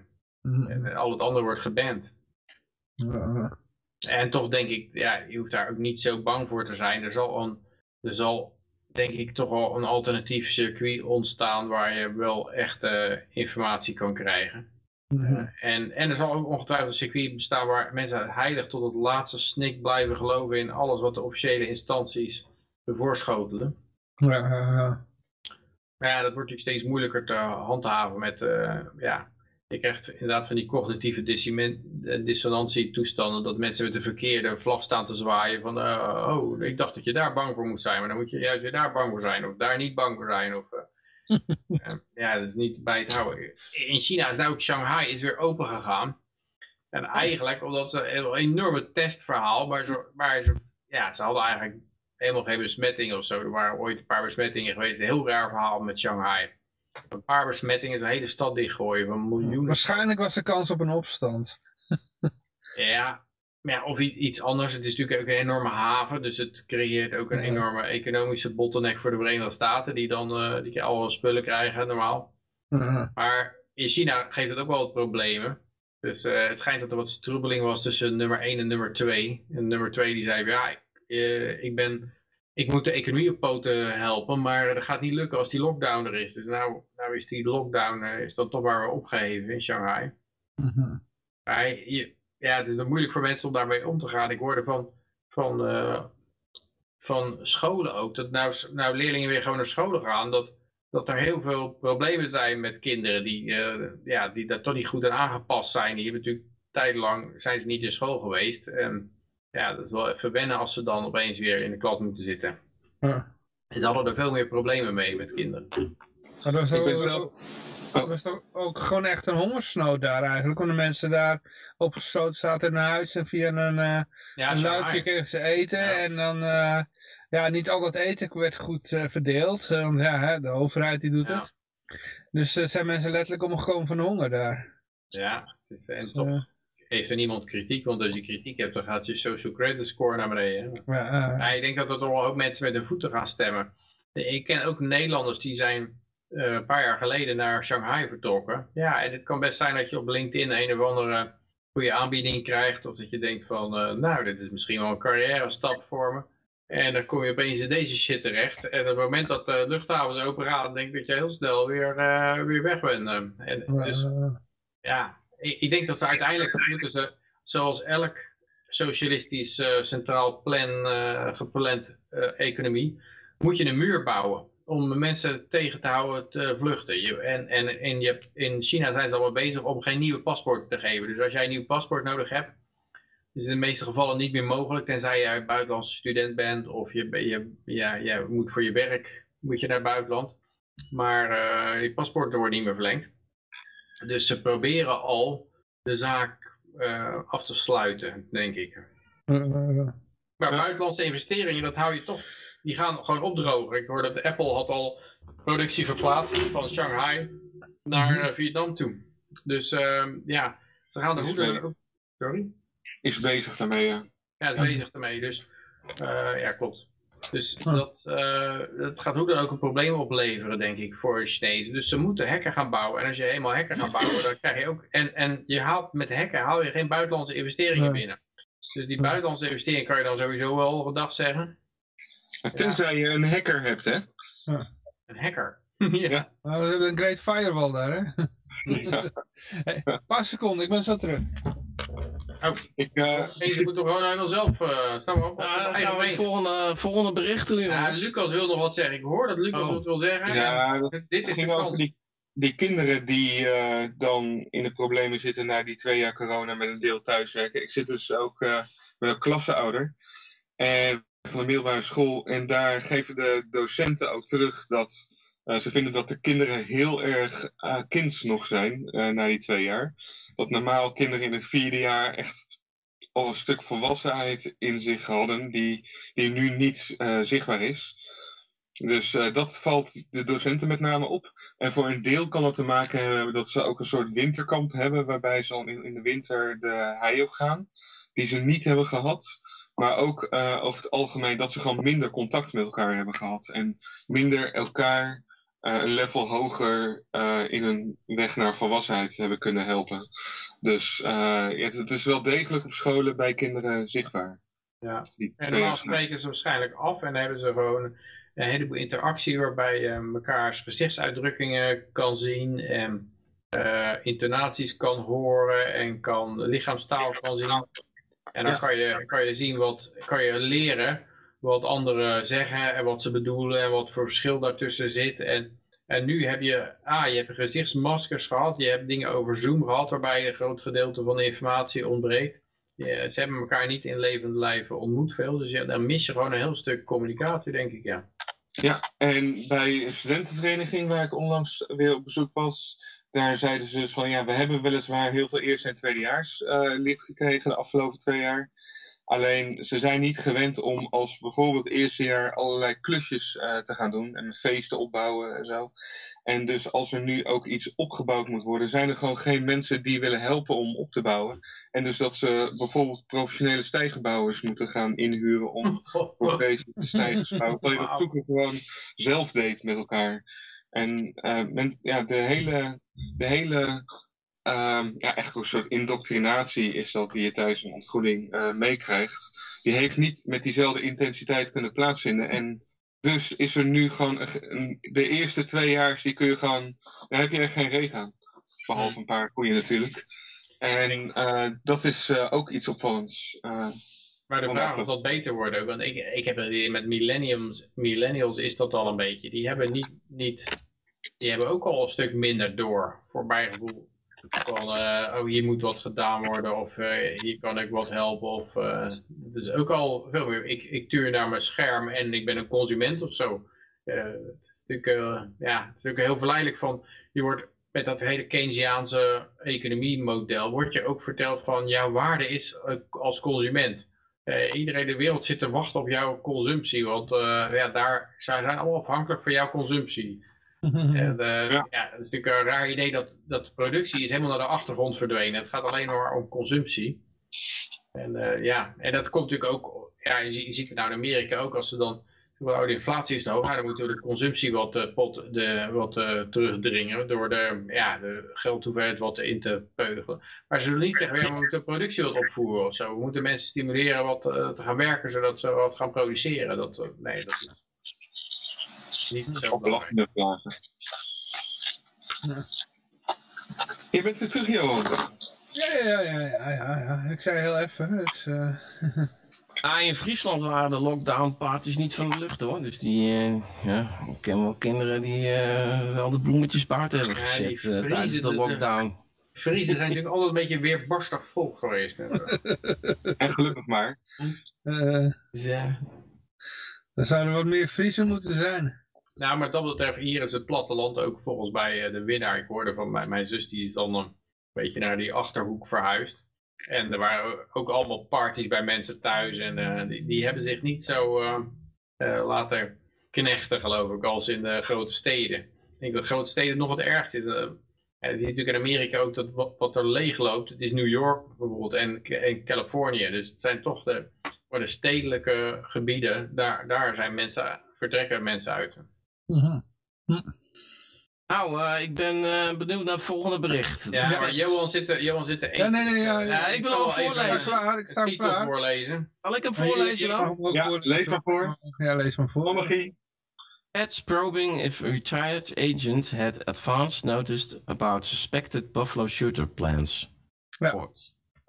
En al het andere wordt geband. En toch denk ik, ja, je hoeft daar ook niet zo bang voor te zijn. Er zal, een, er zal denk ik toch wel een alternatief circuit ontstaan waar je wel echt eh, informatie kan krijgen. En, en er zal ook ongetwijfeld een circuit bestaan waar mensen heilig tot het laatste snik blijven geloven in alles wat de officiële instanties voorschotelen. Maar ja, dat wordt natuurlijk steeds moeilijker te handhaven met, eh, ja, je krijgt inderdaad van die cognitieve eh, dissonantie toestanden, dat mensen met de verkeerde vlag staan te zwaaien van, eh, oh, ik dacht dat je daar bang voor moest zijn, maar dan moet je juist weer daar bang voor zijn, of daar niet bang voor zijn, of... eh, eh, ja, dat is niet bij het houden. In China is nou ook Shanghai is weer open gegaan. En eigenlijk, omdat ze een enorme testverhaal, maar, ze, maar ze, ja, ze hadden eigenlijk helemaal geen besmettingen of zo. Er waren ooit een paar besmettingen geweest. Een heel raar verhaal met Shanghai. Een paar besmettingen, de hele stad dichtgooien van miljoenen. Waarschijnlijk was de kans op een opstand. Ja, of iets anders. Het is natuurlijk ook een enorme haven, dus het creëert ook een enorme economische bottleneck voor de Verenigde Staten, die dan eh, die alle spullen krijgen normaal. Maar in China geeft het ook wel wat problemen. Dus eh, het schijnt dat er wat strubbeling was tussen nummer 1 en nummer 2. En nummer 2 die zei, ja, ik, eh, ik, ben, ik moet de economie op poten helpen, maar dat gaat niet lukken als die lockdown er is. Dus nou, nou is die lockdown eh, is dan toch maar weer opgeheven in Shanghai. Maar je, ja, het is dan moeilijk voor mensen om daarmee om te gaan. Ik hoorde van, van, eh, van scholen ook, dat nou, nou leerlingen weer gewoon naar scholen gaan, dat, dat er heel veel problemen zijn met kinderen die, ja, die daar toch niet goed aan aangepast zijn. Die hebben natuurlijk tijdenlang zijn ze niet in school geweest. En ja, dat is wel even wennen als ze dan opeens weer in de klas moeten zitten. Ja. En ze hadden er veel meer problemen mee met kinderen. Maar dat ook, wel- dat toch ook gewoon echt een hongersnood daar eigenlijk. Want de mensen daar opgesloten zaten in huis en via een, eh, Ja, een luikje kregen ze eten. Ja. En dan, eh, ja, niet al dat eten werd goed eh, verdeeld. Want ja, hè, de overheid die doet Ja. het. Dus het zijn mensen letterlijk omgekomen van honger daar. Ja, het is- en Dus, toch eh, heeft er niemand kritiek, want als je kritiek hebt, dan gaat je social credit score naar beneden. ja, eh, ik denk dat er toch wel ook mensen met hun voeten gaan stemmen. Ik ken ook Nederlanders die zijn eh, een paar jaar geleden naar Shanghai vertrokken. Ja, en het kan best zijn dat je op LinkedIn een of andere goede aanbieding krijgt. Of dat je denkt van, eh, nou, dit is misschien wel een carrière stap voor me. En dan kom je opeens in deze shit terecht. En op het moment dat de luchthavens open gaan, denk ik dat je heel snel weer, eh, weer weg bent. eh. En dus eh, ja, ik, denk dat ze uiteindelijk moeten ze, zoals elk socialistisch eh, centraal plan, eh, gepland eh, economie, moet je een muur bouwen. om mensen tegen te houden te vluchten. Je, en en in, je, in China zijn ze allemaal bezig om geen nieuwe paspoort te geven. Dus als jij een nieuw paspoort nodig hebt, is in de meeste gevallen niet meer mogelijk. Tenzij jij buitenlandse student bent of je, je, ja, je moet voor je werk moet je naar het buitenland. Maar uh, die paspoorten worden niet meer verlengd. Dus ze proberen al de zaak uh, af te sluiten, denk ik. Maar buitenlandse investeringen, dat hou je toch, die gaan gewoon opdrogen. Ik hoorde dat Apple had al productie verplaatst van Shanghai naar uh, Vietnam toe. Dus ehm, ja, ze gaan de hoede... Sorry? Is bezig daarmee, ja. Ja, is bezig daarmee, dus ja, klopt. Dus dat, uh, dat gaat hoe dan ook een probleem opleveren, denk ik, voor de Chinezen. Dus ze moeten hekken gaan bouwen. En als je eenmaal hekken gaat bouwen, dan krijg je ook... En, en je haalt met hekken haal je geen buitenlandse investeringen binnen. Dus die buitenlandse investeringen kan je dan sowieso wel gedag zeggen. Tenzij je een hacker hebt, hè? Ja. Een hacker? ja. ja. Nou, we hebben een great firewall daar, hè? Ja. hey, paar seconden, ik ben zo terug. Oh, ik, uh, Deze moet toch gewoon helemaal zelf uh, staan op. Ja, gaan we volgende, volgende bericht doen. Ja, Lucas wil nog wat zeggen. Ik hoor dat Lucas oh. wat wil zeggen. Ja, dat dit is de kans. Die, die kinderen die uh, dan in de problemen zitten na die twee jaar corona met een deel thuiswerken. Ik zit dus ook met een klasseouder en van de middelbare school. En daar geven de docenten ook terug dat uh, ze vinden dat de kinderen heel erg uh, kinds nog zijn uh, na die twee jaar. Dat normaal kinderen in het vierde jaar echt al een stuk volwassenheid in zich hadden, die, die nu niet zichtbaar is. Dus dat valt de docenten met name op. En voor een deel kan het te maken hebben dat ze ook een soort winterkamp hebben, waarbij ze in, in de winter de hei op gaan, die ze niet hebben gehad. Maar ook over het algemeen dat ze gewoon minder contact met elkaar hebben gehad. En minder elkaar uh, een level hoger uh, in een weg naar volwassenheid hebben kunnen helpen. Dus uh, ja, het is wel degelijk op scholen bij kinderen zichtbaar. Ja, en normaal spreken ze waarschijnlijk af en hebben ze gewoon een heleboel interactie waarbij je mekaars gezichtsuitdrukkingen kan zien en intonaties kan horen en kan lichaamstaal kan zien. En dan kan, je, kan je zien wat, kan je leren wat anderen zeggen en wat ze bedoelen en wat voor verschil daartussen zit. En, en nu heb je, ah, je hebt gezichtsmaskers gehad, je hebt dingen over Zoom gehad waarbij een groot gedeelte van de informatie ontbreekt. Ze hebben elkaar niet in levend lijven ontmoet veel, dus ja, dan mis je gewoon een heel stuk communicatie, denk ik, ja. Ja, en bij een studentenvereniging waar ik onlangs weer op bezoek was, daar zeiden ze dus van ja, we hebben weliswaar heel veel eerste en tweedejaars uh, lid gekregen de afgelopen twee jaar. Alleen ze zijn niet gewend om als bijvoorbeeld eerste jaar allerlei klusjes uh, te gaan doen en feesten opbouwen en zo. En dus als er nu ook iets opgebouwd moet worden, zijn er gewoon geen mensen die willen helpen om op te bouwen. En dus dat ze bijvoorbeeld professionele stijgerbouwers moeten gaan inhuren om voor deze stijgers te bouwen. Terwijl je dat vroeger gewoon zelf deed met elkaar. En uh, men, ja, de hele, de hele Um, ja, echt een soort indoctrinatie is dat die je tijdens een ontgoeding uh, meekrijgt. Die heeft niet met diezelfde intensiteit kunnen plaatsvinden. En dus is er nu gewoon een, de eerste twee jaar, die kun je gewoon, daar heb je echt geen reet aan. Behalve een paar koeien natuurlijk. En uh, dat is uh, ook iets opvallends. maar de vraag of dat beter wordt want ik, ik heb met millennials, millennials is dat al een beetje. Die hebben niet, niet die hebben ook al een stuk minder door, voor mijn gevoel van, uh, oh hier moet wat gedaan worden of uh, hier kan ik wat helpen. Of, uh, het is ook al veel meer, ik, ik tuur naar mijn scherm en ik ben een consument of zo. het, is natuurlijk, ja, het is natuurlijk heel verleidelijk van, je wordt met dat hele Keynesiaanse economiemodel, wordt je ook verteld van jouw waarde is als consument. iedereen in de wereld zit te wachten op jouw consumptie, want ja, daar, zij zijn allemaal afhankelijk van jouw consumptie. En, uh, ja. ja. het is natuurlijk een raar idee dat, dat de productie is helemaal naar de achtergrond verdwenen. Het gaat alleen maar om consumptie. En uh, ja, en dat komt natuurlijk ook, ja, je, ziet, je ziet het nou in Amerika ook, als ze dan, de inflatie is te hoog, dan moet de consumptie wat, uh, pot, de, wat terugdringen door de, ja, de geldhoeveelheid wat in te peugelen. Maar ze zullen niet zeggen, ja, we moeten de productie wat opvoeren of zo. We moeten mensen stimuleren wat te gaan werken, zodat ze wat gaan produceren. Dat, nee, dat is niet zo belachende vragen. Je bent weer terug, Johan. Ja, ja, ja, ja, ja, ja. Ik zei heel even. Dus, uh... Ah, in Friesland waren de lockdown parties niet van de lucht hoor. Dus die, eh, ja, ik ken wel kinderen die eh, wel de bloemetjes baard hebben gezet eh, tijdens de de- lockdown. Friesen zijn natuurlijk altijd een beetje weerbarstig volk geweest. hè. En gelukkig maar. Eh, Ja. er zouden wat meer Friesen moeten zijn. Nou, maar dat betreft, hier is het platteland ook volgens mij eh, de winnaar. Ik hoorde van mijn, mijn zus, die is dan een beetje naar die Achterhoek verhuisd. En er waren ook allemaal parties bij mensen thuis. En eh, die, die hebben zich niet zo eh, eh, laten knechten, geloof ik, als in de grote steden. Ik denk dat grote steden nog wat ergst is. je ziet natuurlijk in Amerika ook dat wat, er leeg loopt. Het is New York bijvoorbeeld en, en Californië. Dus het zijn toch de, de stedelijke gebieden. Daar, daar zijn mensen, vertrekken mensen uit. Mhm. Nou, eh, ik ben eh, benieuwd naar het volgende bericht. Ja, maar Johan zit er, Johan zit er Ja, nee, nee, ja, Ja, ik wil Ik sta voorlezen. klaar, ik het sta klaar. voorlezen. Zal ik hem voorlezen dan? hem Ja, lees maar voor. Ja, lees maar voor. It's probing if a retired agent had advance noticed about suspected Buffalo shooter plans. Ja.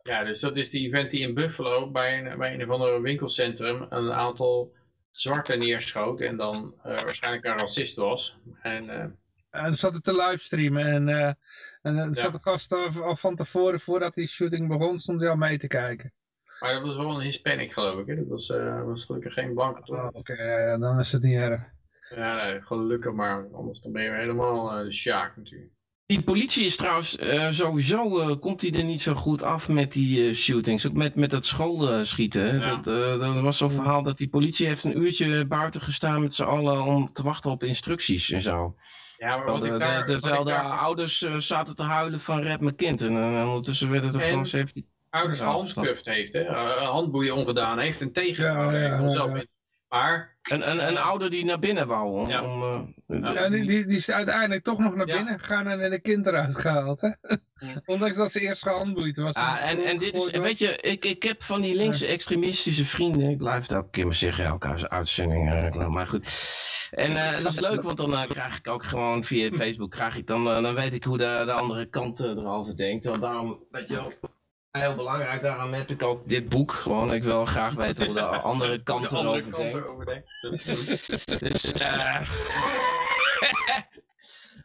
Ja, dus dat is die event die in Buffalo bij een, bij een of andere winkelcentrum een aantal zwarten neerschoot en dan eh, waarschijnlijk een racist was. En eh, En dan zat het te livestreamen en, eh en dan zat de gast al, van tevoren, voordat die shooting begon, stond hij al mee te kijken. maar dat was wel een Hispanic geloof ik, hè? dat was, eh, was gelukkig geen blanke toch? Oh, Oké, dan is het niet erg. Ja, nee, gelukkig maar, anders dan ben je helemaal eh, de sjaak natuurlijk. Die politie is trouwens eh, sowieso, eh, komt hij er niet zo goed af met die eh, shootings. Ook met, met dat schoolschieten. Ja. Dat, eh, dat was zo'n verhaal dat die politie heeft een uurtje buiten gestaan met z'n allen om te wachten op instructies en zo. Ja, maar Terwijl wat de, ik daar... de- wat terwijl de daar- ouders eh, zaten te huilen van red mijn kind. En ondertussen werden er En- gewoon 17... ouders gehandcuffd heeft, hè? handboeien ongedaan heeft en tegengehouden Ja, Maar, Een, een, een ouder die naar binnen wou. Om, Ja. om, eh, Ja. Ja, die, die, die is uiteindelijk toch nog naar Ja. binnen gegaan en de kind eruit gehaald. Hè? Ja. Ondanks dat ze eerst gehandboeid was. Ah, en, en dit is, weet je, ik, ik heb van die linkse extremistische vrienden, ik blijf het elke keer maar zeggen, elke uitzending, eh, reclame, maar goed. En eh, dat is leuk, want dan krijg ik ook gewoon via Facebook, krijg ik dan, dan weet ik hoe de, de andere kant erover denkt. Want daarom, weet je wel, heel belangrijk, daarom heb ik ook dit boek, gewoon, ik wil graag weten hoe de andere kant de andere erover denkt. Dus, eh,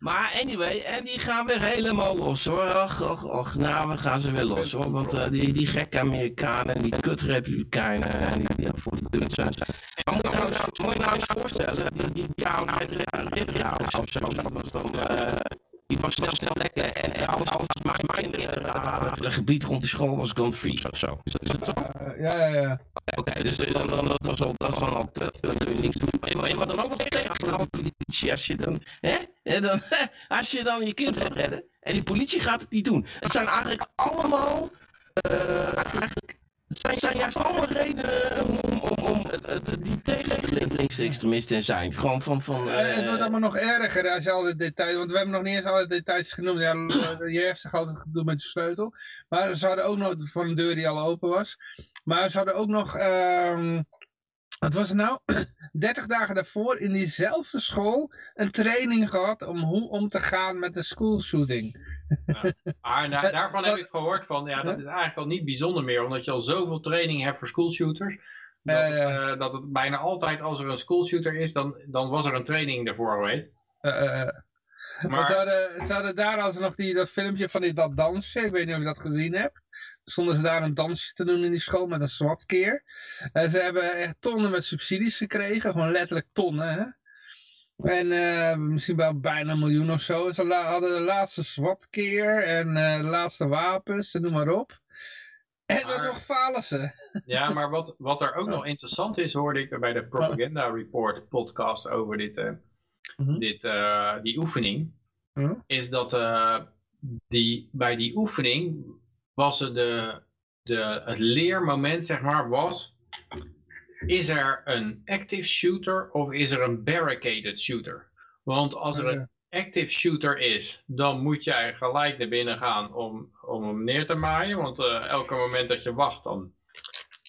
maar anyway, en die gaan weer helemaal los hoor. Och, och, och, nou, we gaan ze weer los hoor. Want eh, die, die gekke Amerikanen en die kut-republikeinen en die, die voor de dun zijn. Maar moet, je nou, moet je nou eens voorstellen, die, die zo, dat was dan... eh, die was snel, snel lekker en eh, alles, mijn kinderen raar. Het gebied rond die school was gone free of zo. Dat is toch Eh, ja, ja, ja. Oké, dus dan, dan, dat was al, dat dan altijd dat je niks doen. Maar je wat dan ook nog tegen politie als je dan, hè? En dan, als je dan je kind gaat redden en die politie gaat het niet doen. Het zijn eigenlijk allemaal, eh, eigenlijk, zijn, zijn juist allemaal redenen om, om, om, eh, eh, die tegen linkse extremisten zijn. Gewoon van, van Eh, het wordt allemaal nog erger als je al die details, want we hebben nog niet eens alle details genoemd. Ja, je heeft zich altijd gedoe met de sleutel. Maar ze hadden ook nog voor een deur die al open was. Maar ze hadden ook nog, ehm, wat was het nou? 30 dagen daarvoor in diezelfde school een training gehad om hoe om te gaan met de school Maar da- daarvan heb ik gehoord van, ja, dat is eigenlijk al niet bijzonder meer, omdat je al zoveel training hebt voor schoolshooters. Dat, Ja, ja. eh, dat het bijna altijd als er een schoolshooter is, dan, dan was er een training daarvoor geweest. Maar hadden daar als nog die, dat filmpje van die, dat dansje. Ik weet niet of je dat gezien hebt. Stonden ze daar een dansje te doen in die school met een SWAT-keer. En ze hebben echt tonnen met subsidies gekregen. Gewoon letterlijk tonnen. Hè? En eh, misschien wel bijna een miljoen of zo. Ze hadden de laatste SWAT-keer en eh, de laatste wapens en noem maar op. En dan nog falen ze. Ja, maar wat, wat er ook nog interessant is, hoorde ik bij de Propaganda Report podcast over dit, eh, Mhm. dit, eh, die oefening, Mhm. is dat eh, die, bij die oefening was het de, de, het leermoment, zeg maar, was, is er een active shooter of is er een barricaded shooter? Want als er een active shooter is, dan moet jij gelijk naar binnen gaan om, om hem neer te maaien. Want eh, elke moment dat je wacht, dan,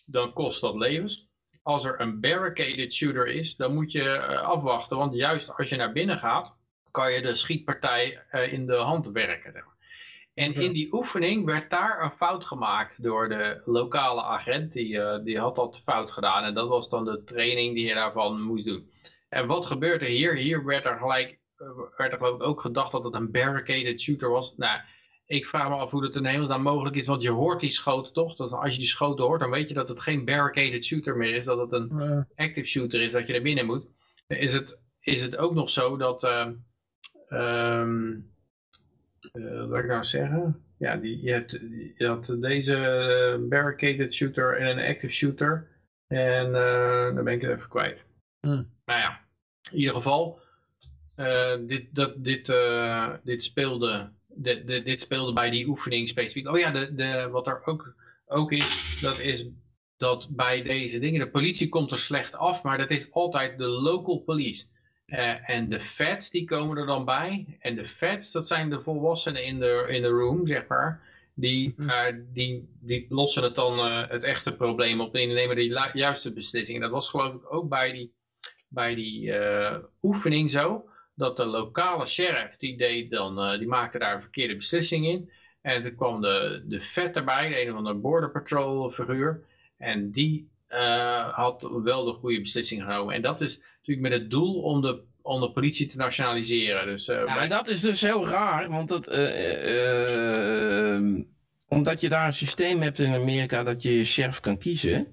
dan kost dat levens. Als er een barricaded shooter is, dan moet je eh, afwachten. Want juist als je naar binnen gaat, kan je de schietpartij eh, in de hand werken. En Oké. in die oefening werd daar een fout gemaakt door de lokale agent. Die, eh, die had dat fout gedaan. En dat was dan de training die je daarvan moest doen. En wat gebeurt er hier? Hier werd er gelijk eh, werd er geloof ik ook gedacht dat het een barricaded shooter was. Nou, ik vraag me af hoe dat in hemelsnaam mogelijk is. Want je hoort die schoten toch? Dat als je die schoten hoort, dan weet je dat het geen barricaded shooter meer is. Dat het een active shooter is, dat je er binnen moet. Is het, is het ook nog zo dat... ehm ehm, eh, wat ik nou zeggen? Ja, die, je, hebt, je had deze barricaded shooter en een active shooter. En eh, dan ben ik het even kwijt. Hmm. Nou ja, in ieder geval, eh, dit, dat, dit, eh, dit, speelde, dit, dit, dit speelde bij die oefening specifiek. Oh ja, de, de, wat er ook, ook is, dat is dat bij deze dingen, de politie komt er slecht af, maar dat is altijd de local police. Eh, en de feds die komen er dan bij. En de feds, dat zijn de volwassenen in de, in de room, zeg maar. Die, eh, die, die lossen het dan eh, het echte probleem op. En die nemen de ju- juiste beslissingen. Dat was geloof ik ook bij die, bij die oefening zo. Dat de lokale sheriff, die, deed dan, die maakte daar een verkeerde beslissing in. En toen kwam de, de vet erbij, de een of andere border patrol figuur. En die had wel de goede beslissing genomen. En dat is natuurlijk met het doel om de, om de politie te nationaliseren. Dus, eh, Ja, en dat is dus heel raar, want dat, eh, eh, ehm, omdat je daar een systeem hebt in Amerika dat je je sheriff kan kiezen,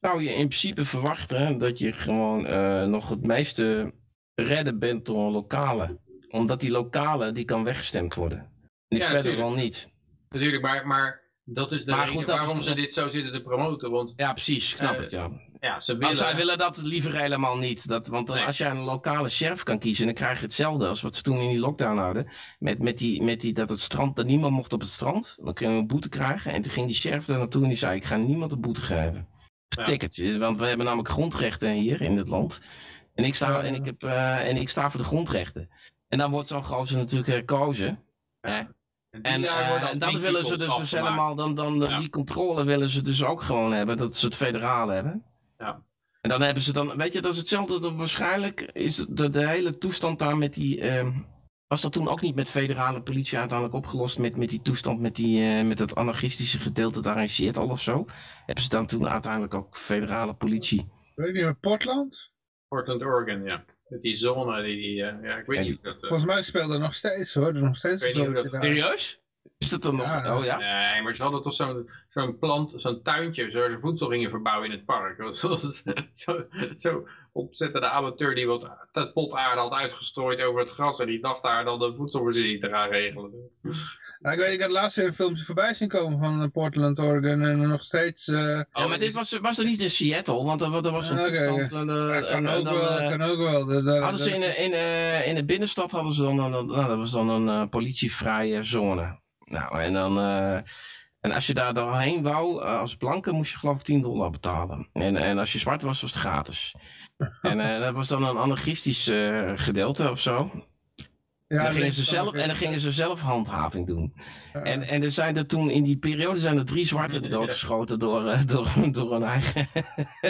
zou je in principe verwachten dat je gewoon nog het meeste redden bent door een lokale. Omdat die lokale, die kan weggestemd worden. Die Ja, verder wel niet. Natuurlijk, maar, maar dat is de Maar reden goed, is waarom ze dit zo zitten te promoten. Want Ja, precies, snap Eh, het, ja. ja, ze Maar willen... zij willen dat liever helemaal niet. Dat, want Nee. als jij een lokale sheriff kan kiezen, dan krijg je hetzelfde als wat ze toen in die lockdown hadden. Met, met, die, met die, dat het strand, dat niemand mocht op het strand. Dan kun je een boete krijgen. En toen ging die sheriff daar naartoe en die zei, ik ga niemand een boete geven. Ja. Tickets, want we hebben namelijk grondrechten hier in het land. En ik sta, en ik heb, eh, en ik sta voor de grondrechten. En dan wordt zo'n gozer natuurlijk herkozen. hè. En daar eh, als dat willen ze dus, dus helemaal, dan, dan, Ja. die controle willen ze dus ook gewoon hebben, dat ze het federaal hebben. Ja. En dan hebben ze dan, weet je, dat is hetzelfde, dat waarschijnlijk is de, de hele toestand daar met die, ehm, was dat toen ook niet met federale politie uiteindelijk opgelost, met, met die toestand, met, die, eh, met dat anarchistische gedeelte daar in Seattle of zo? Hebben ze dan toen uiteindelijk ook federale politie? weet niet, met Portland? Portland, Oregon, ja. Met die zone, die, die, eh, ja, ik weet En niet hoe dat... eh, Volgens mij speelde nog steeds hoor, er nog steeds Ik weet niet hoe zo- dat-. Serieus? Is dat dan nog, oh ja? Nee, maar ze hadden toch zo'n zo'n plant, zo'n tuintje, waar ze voedsel gingen verbouwen in het park. Was Zo'n zo opzettende amateur die wat dat potaarde had uitgestrooid over het gras en die dacht daar dan de voedselvoorziening te gaan regelen. Nou, ik weet, ik had laatst weer een filmpje voorbij zien komen van eh, Portland, Oregon en nog steeds... eh, Ja, maar dit was, was er niet in Seattle, want er, er was een Oké, toestand. en, eh, ja, en- kan, ook dan, wel, kan ook wel. Dat- dat- Hadden ze in, de- in, eh, in de binnenstad hadden ze dan een, nou, dat was dan een eh, politievrije zone. Nou, en dan. eh, en als je daar doorheen wou, als blanke, moest je geloof ik 10 dollar betalen. En, en als je zwart was, was het gratis. En eh, dat was dan een anarchistisch eh, gedeelte of zo. ja, en, dan gingen ze zelf, en dan gingen ze zelf handhaving doen. En, en er zijn er toen in die periode zijn er drie zwarten doodgeschoten door, eh, door, door hun eigen.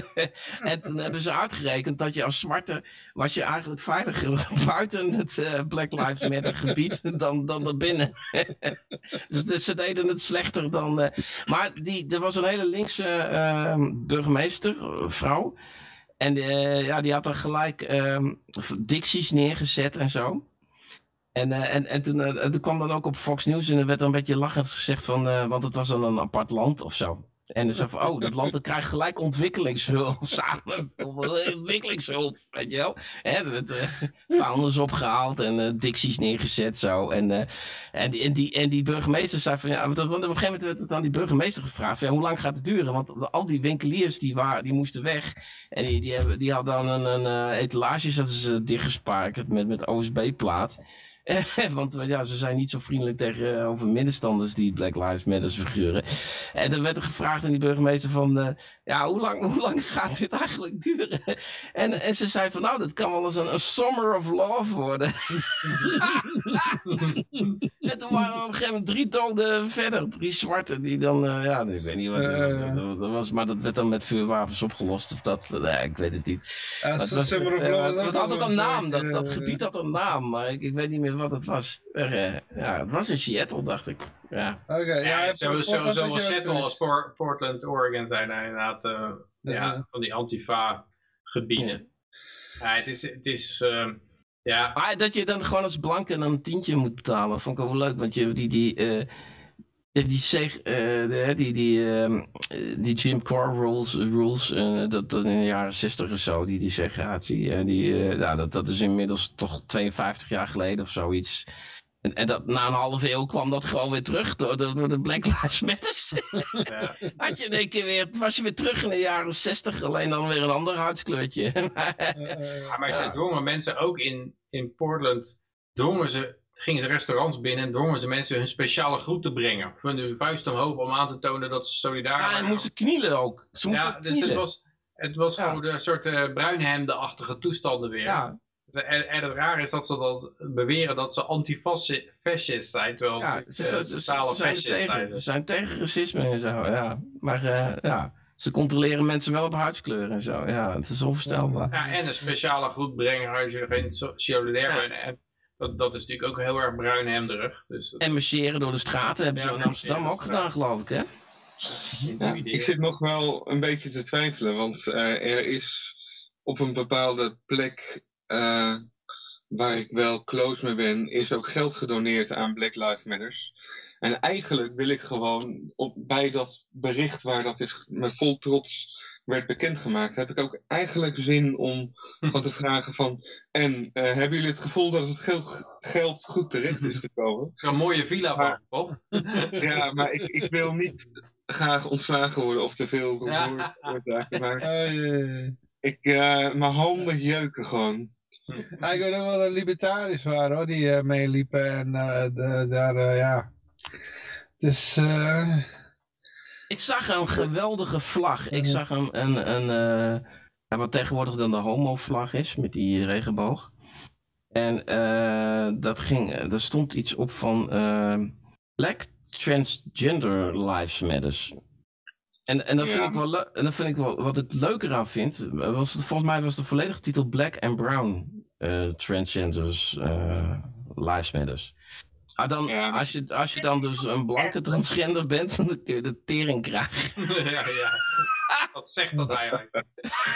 en toen hebben ze uitgerekend dat je als zwarte was je eigenlijk veiliger buiten het Black Lives Matter gebied dan, dan er binnen. dus, dus ze deden het slechter dan. maar die, er was een hele linkse eh, burgemeester, vrouw. En eh, ja, die had er gelijk ehm dicties neergezet en zo. En, eh, en, en toen, eh, toen kwam dan ook op Fox News en er werd dan een beetje lachend gezegd van, want het was dan een apart land of zo. En zo van, oh, dat land dat krijgt gelijk ontwikkelingshulp samen. ontwikkelingshulp, weet je wel. Hè, met eh founders opgehaald en eh dicties neergezet zo. En, eh, en, die, en, die, en die burgemeester zei van, ja, want op een gegeven moment werd het aan die burgemeester gevraagd, van, hoe lang gaat het duren? Want al die winkeliers die, waren, die moesten weg. En die, die, hebben, die hadden dan een, een eh, etalage, zetten ze dichtgespijkerd met, met OSB-plaat. Want ja, ze zijn niet zo vriendelijk tegenover middenstanders, die Black Lives Matter figuren. En dan werd er gevraagd aan die burgemeester van, eh, ja, hoe lang, hoe lang gaat dit eigenlijk duren? En, en ze zei van, nou, dat kan wel eens een, een summer of love worden. en toen waren er op een gegeven moment drie doden verder, drie zwarte, die dan, eh, ja, ik weet niet wat Eh. dat, dat was, maar dat werd dan met vuurwapens opgelost of dat, nee, ik weet het niet. Het, was, eh, dat had ook een naam, dat, dat eh, gebied had een naam, maar ik, ik weet niet meer wat het was. Eh, ja, het was in Seattle, dacht ik. Ja. Oké, ja, Ja, het sowieso wordt wel sowieso een wel beetje Seattle als Por- Portland, Oregon zijn er inderdaad eh, Ja. ja, van die Antifa-gebieden. Ja, het is, het is ehm, ja, Maar dat je dan gewoon als blanke dan een tientje moet betalen, vond ik wel leuk. Want je, die, die, eh, die, die, zeg, eh, die, die, ehm, eh, die Jim Crow rules, rules eh, dat, dat in de jaren 60 of zo, die, die segregatie, die, ja, dat, dat is inmiddels toch 52 jaar geleden of zoiets. En, en dat, na een halve eeuw kwam dat gewoon weer terug door de, door de Black Lives Matter. ja. Had je in één keer weer, was je weer terug in de jaren 60, alleen dan weer een ander huidskleurtje. Eh, Ja, maar ze Ja. dwongen mensen ook in, in Portland, dwongen ze, gingen ze restaurants binnen en dwongen ze mensen hun speciale groet te brengen. Van hun vuist omhoog om aan te tonen dat ze solidair Ja, en waren. moesten knielen ook. Ze moesten Ja, dus knielen. het was, het was Ja. gewoon een soort uh, bruinhemdenachtige toestanden weer. Ja, En, en het raar is dat ze dan beweren dat ze antifascist zijn, terwijl ja ze, ze, ze, ze- zijn tegen, ze zijn tegen racisme en zo, ja. Maar eh, ja, ze controleren mensen wel op huidskleur en zo. Ja, het is onvoorstelbaar. Ja, en een speciale groet brengen als je geen so- solidair bent. En dat, dat is natuurlijk ook heel erg bruinhemderig. Dus dat En marcheren door de straten hebben ze Ja, in Amsterdam ook gedaan, geloof ik, hè? Ja, ik zit nog wel een beetje te twijfelen, want eh, er is op een bepaalde plek eh, waar ik wel close mee ben, is ook geld gedoneerd aan Black Lives Matters. En eigenlijk wil ik gewoon op, bij dat bericht waar dat is met vol trots werd bekendgemaakt, heb ik ook eigenlijk zin om gewoon te vragen van, en eh, hebben jullie het gevoel dat het geld, geld goed terecht is gekomen? Een mooie villa van, Bob. Ja, maar ik, ik wil niet graag ontslagen worden of te veel veroorzaken. Maar eh, eh, ik, eh, mijn handen jeuken gewoon. Ja, ik weet ook wel dat libertariërs waren hoor, die eh, meeliepen en eh, de- daar, eh, ja. Dus, eh, Ik zag een geweldige vlag. Ik zag een, een, een eh, ja, wat tegenwoordig dan de homo-vlag is, met die regenboog. En eh, dat ging, er stond iets op van eh, Black Transgender Lives Matters. En, en dat vind ik wel. En dat vind ik wel, wat ik leuker aan vind, was volgens mij was de volledige titel Black and Brown eh, Transgenders eh, Lives Matters. Maar dan, Ja. als, je, als je dan dus een blanke transgender bent, dan kun je de tering krijgen. ja, ja. Wat zegt dat eigenlijk?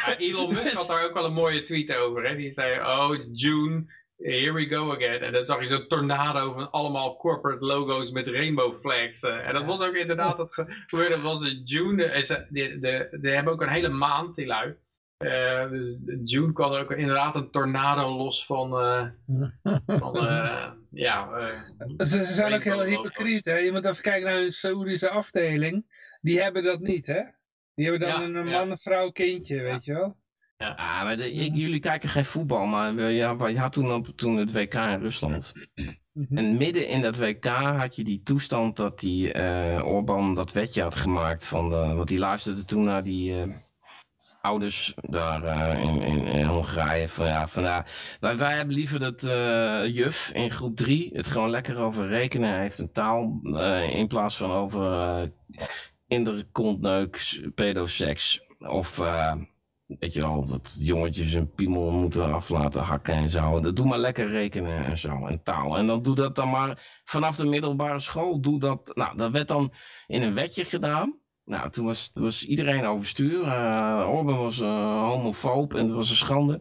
Ja, Elon Musk had daar ook wel een mooie tweet over. Hè? Die zei, oh, it's June, here we go again. En dan zag je zo'n tornado van allemaal corporate logo's met rainbow flags. eh. en dat was ook inderdaad het ge- gebeurde. Dat was in June. ze- de, de, de hebben ook een hele maand, die lui. Eh, dus June kwam er ook inderdaad een tornado los van, eh, van eh, ja, eh, ze, ze zijn ook heel hypocriet hè. Je moet even kijken naar hun Saoedische afdeling. Die hebben dat niet hè. Die hebben dan Ja, een ja. man, vrouw, kindje, weet je wel. Ja, maar de- ik- jullie kijken geen voetbal, maar ja, je had toen, op, toen het WK in Rusland. Mhm. En midden in dat WK had je die toestand dat die eh Orbán dat wetje had gemaakt. Van de, want die luisterde toen naar die eh, ouders daar eh, in, in, Hongarije. Van, ja, wij, wij hebben liever dat eh, juf in groep 3 het gewoon lekker over rekenen heeft. Een taal eh, in plaats van over kinderkontneuk, pedoseks. Of... Weet je wel, dat jongetjes een piemel moeten af laten hakken en zo. Dat doe maar lekker rekenen en zo, en taal. En dan doe dat dan maar vanaf de middelbare school. Doe dat, nou, dat werd dan in een wetje gedaan. Nou, toen was, toen was iedereen overstuur. Uh, Orban was uh, homofoob en dat was een schande.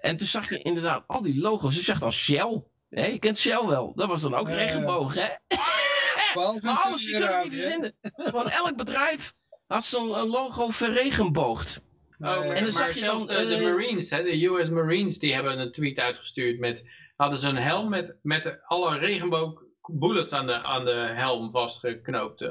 En toen zag je inderdaad al die logo's. Je zag dan Shell. Hè? Je kent Shell wel. Dat was dan ook regenboog, hè? Maar alles, je kunt het niet verzinnen. Gewoon elk bedrijf had zo'n een logo verregenboogd. Oh, maar, En dan maar zag je zelfs dan, de, de eh, Marines, hè, de US Marines, die hebben een tweet uitgestuurd met, hadden ze een helm met, met de- alle regenboog bullets aan de, aan de helm vastgeknoopt.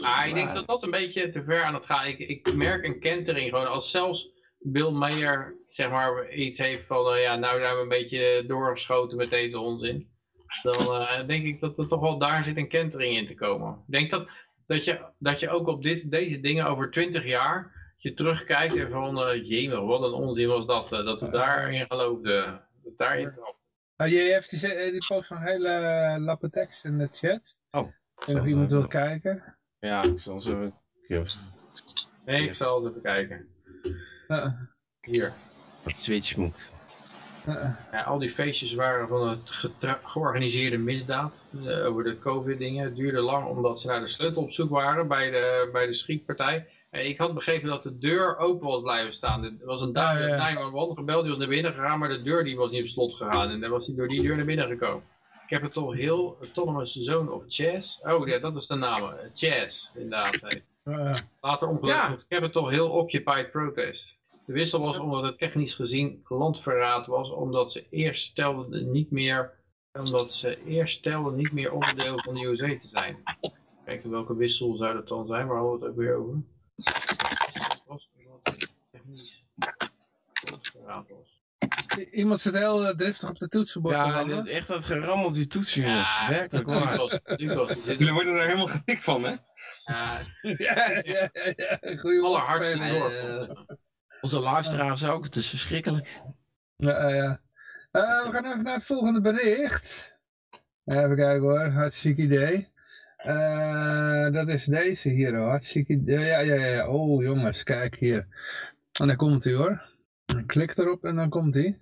Maar ik denk dat dat een beetje te ver aan het gaan. Ik, ik merk een kentering gewoon als zelfs Bill Mayer zeg maar iets heeft van, eh, ja, nou zijn we een beetje doorgeschoten met deze onzin. Dan eh, denk ik dat er toch wel daar zit een kentering in te komen. Ik denk dat, dat, je, dat je ook op dit, deze dingen over 20 jaar, je terugkijkt en van, eh jemig, wat een onzin was dat, eh, dat we daarin geloofden. Dat daarin. Nou, je heeft die, die post een hele lappe tekst in de chat. Oh, of iemand wil kijken. Ja, ik zal zo... Nee, ik zal eens even kijken. Ja. Hier. Dat switch moet. Eh, Ja, al die feestjes waren van het georganiseerde misdaad eh, over de covid-dingen. Het duurde lang omdat ze naar de sleutel op zoek waren bij de, bij de schietpartij. En ik had begrepen dat de deur open was blijven staan. Er was een dame Ja, ja. 911 gebeld, die was naar binnen gegaan, maar de deur die was niet op slot gegaan. En dan was hij door die deur naar binnen gekomen. Ik heb het toch heel, Autonomous Zone of Chess. Oh ja, dat is de naam. eh, Chess, inderdaad. nee. eh, Later ongelukkig. Ja. Ik heb het toch heel occupied protest. De wissel was omdat het technisch gezien landverraad was, omdat ze eerst stelden niet meer, omdat ze eerst stelden niet meer onderdeel van de USA te zijn. Kijk, welke wissel zou dat dan zijn? Waar hadden we het ook weer over? Het was omdat het technisch landverraad was. Iemand zit heel eh, driftig op de toetsenbord te Ja, rammen. dit- echt dat geram op die toetsen, jongens. Ja, Werkelijk waar. Jullie worden er helemaal getikt van, hè? ja, ja, ja, ja, ja. Goeie allerhardste. Eh, Onze luisteraars ook, het is verschrikkelijk. Ja, ja. Eh, we gaan even naar het volgende bericht. Even kijken hoor, hartstikke idee. Eh, dat is deze hier hoor, hartstikke idee. Ja, ja, ja, oh jongens, kijk hier. En dan komt hij hoor. Klik erop en dan komt hij.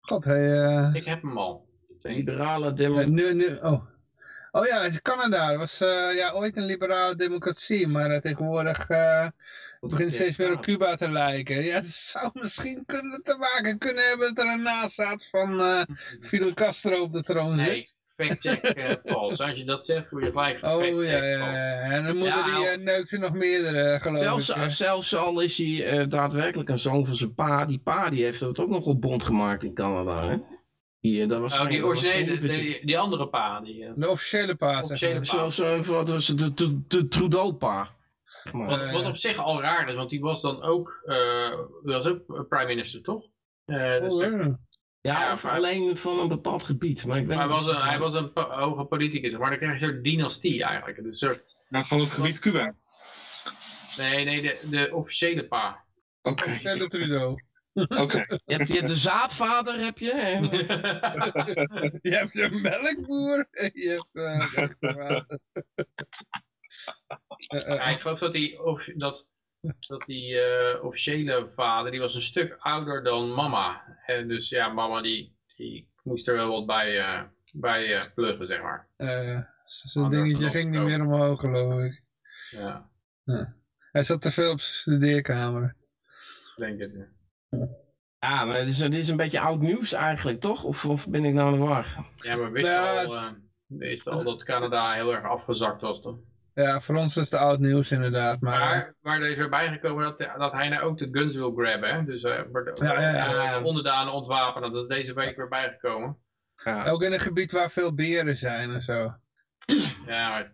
God, hij... eh, Ik heb hem al. Liberale demo. ja, nu, nu, oh. Oh ja, Canada. Was eh, ja, ooit een liberale democratie, maar eh, tegenwoordig het begint steeds meer op Cuba te lijken. Ja, het zou misschien kunnen te maken kunnen hebben dat er een nazaat van eh, Fidel Castro op de troon Nee, zit. Fact check eh, Paul. Als je dat zegt, word je gelijk Oh ja, ja, Paul. ja. En dan moeten Ja, die nou- uh, neukt er nog meerdere, geloof Zelfs, ik. hè. zelfs al is hij eh, daadwerkelijk een zoon van zijn pa, die pa die heeft het ook nog op bond gemaakt in Canada. Hè? Die, eh, dat was Oh, die dat originele, die, die andere pa. Die, eh, De officiële paas. Officiële zeg maar. Zoals eh, wat was het, de, de, de Trudeau-pa. wat, Eh, wat op zich al raar is, want die was dan ook, eh, was ook prime minister, toch? Eh, dus Oh, er- ja. Of maar- alleen van een bepaald gebied. Maar ik weet hij, niet was een, hij was een hoge politicus, maar dan krijg je een soort dynastie eigenlijk. Dus een soort, Nou, van het gebied Cuba. nee, nee, de, de officiële pa. Oké, Officiële Trudeau. oké. Je hebt, je hebt de zaadvader, heb je. En, Je hebt een melkboer. en Je hebt... eh, eh, Ja, ik geloof dat die, of, dat, dat die eh, officiële vader, die was een stuk ouder dan mama. En dus ja, mama die, die moest er wel wat bij, eh bij eh, pluggen, zeg maar. eh, Ander dingetje ging niet meer omhoog, geloof ik. Ja, Hij zat te veel op zijn studeerkamer. ik denk het. ja, maar het is, het is een beetje oud nieuws eigenlijk, toch? Of, of ben ik nou de war? Ja, maar wist je Ja, al, het- eh, wist je al dat Canada heel erg afgezakt was, toch? Ja, voor ons is het oud nieuws inderdaad. Maar, Maar, maar er is weer bijgekomen dat, dat hij nou ook de guns wil grabben, hè? Dus eh wordt- Ja, ja, ja. eh, onderdanen ontwapenen, dat is deze week weer bijgekomen. Ja. ook in een gebied waar veel beren zijn en zo. Ja, maar...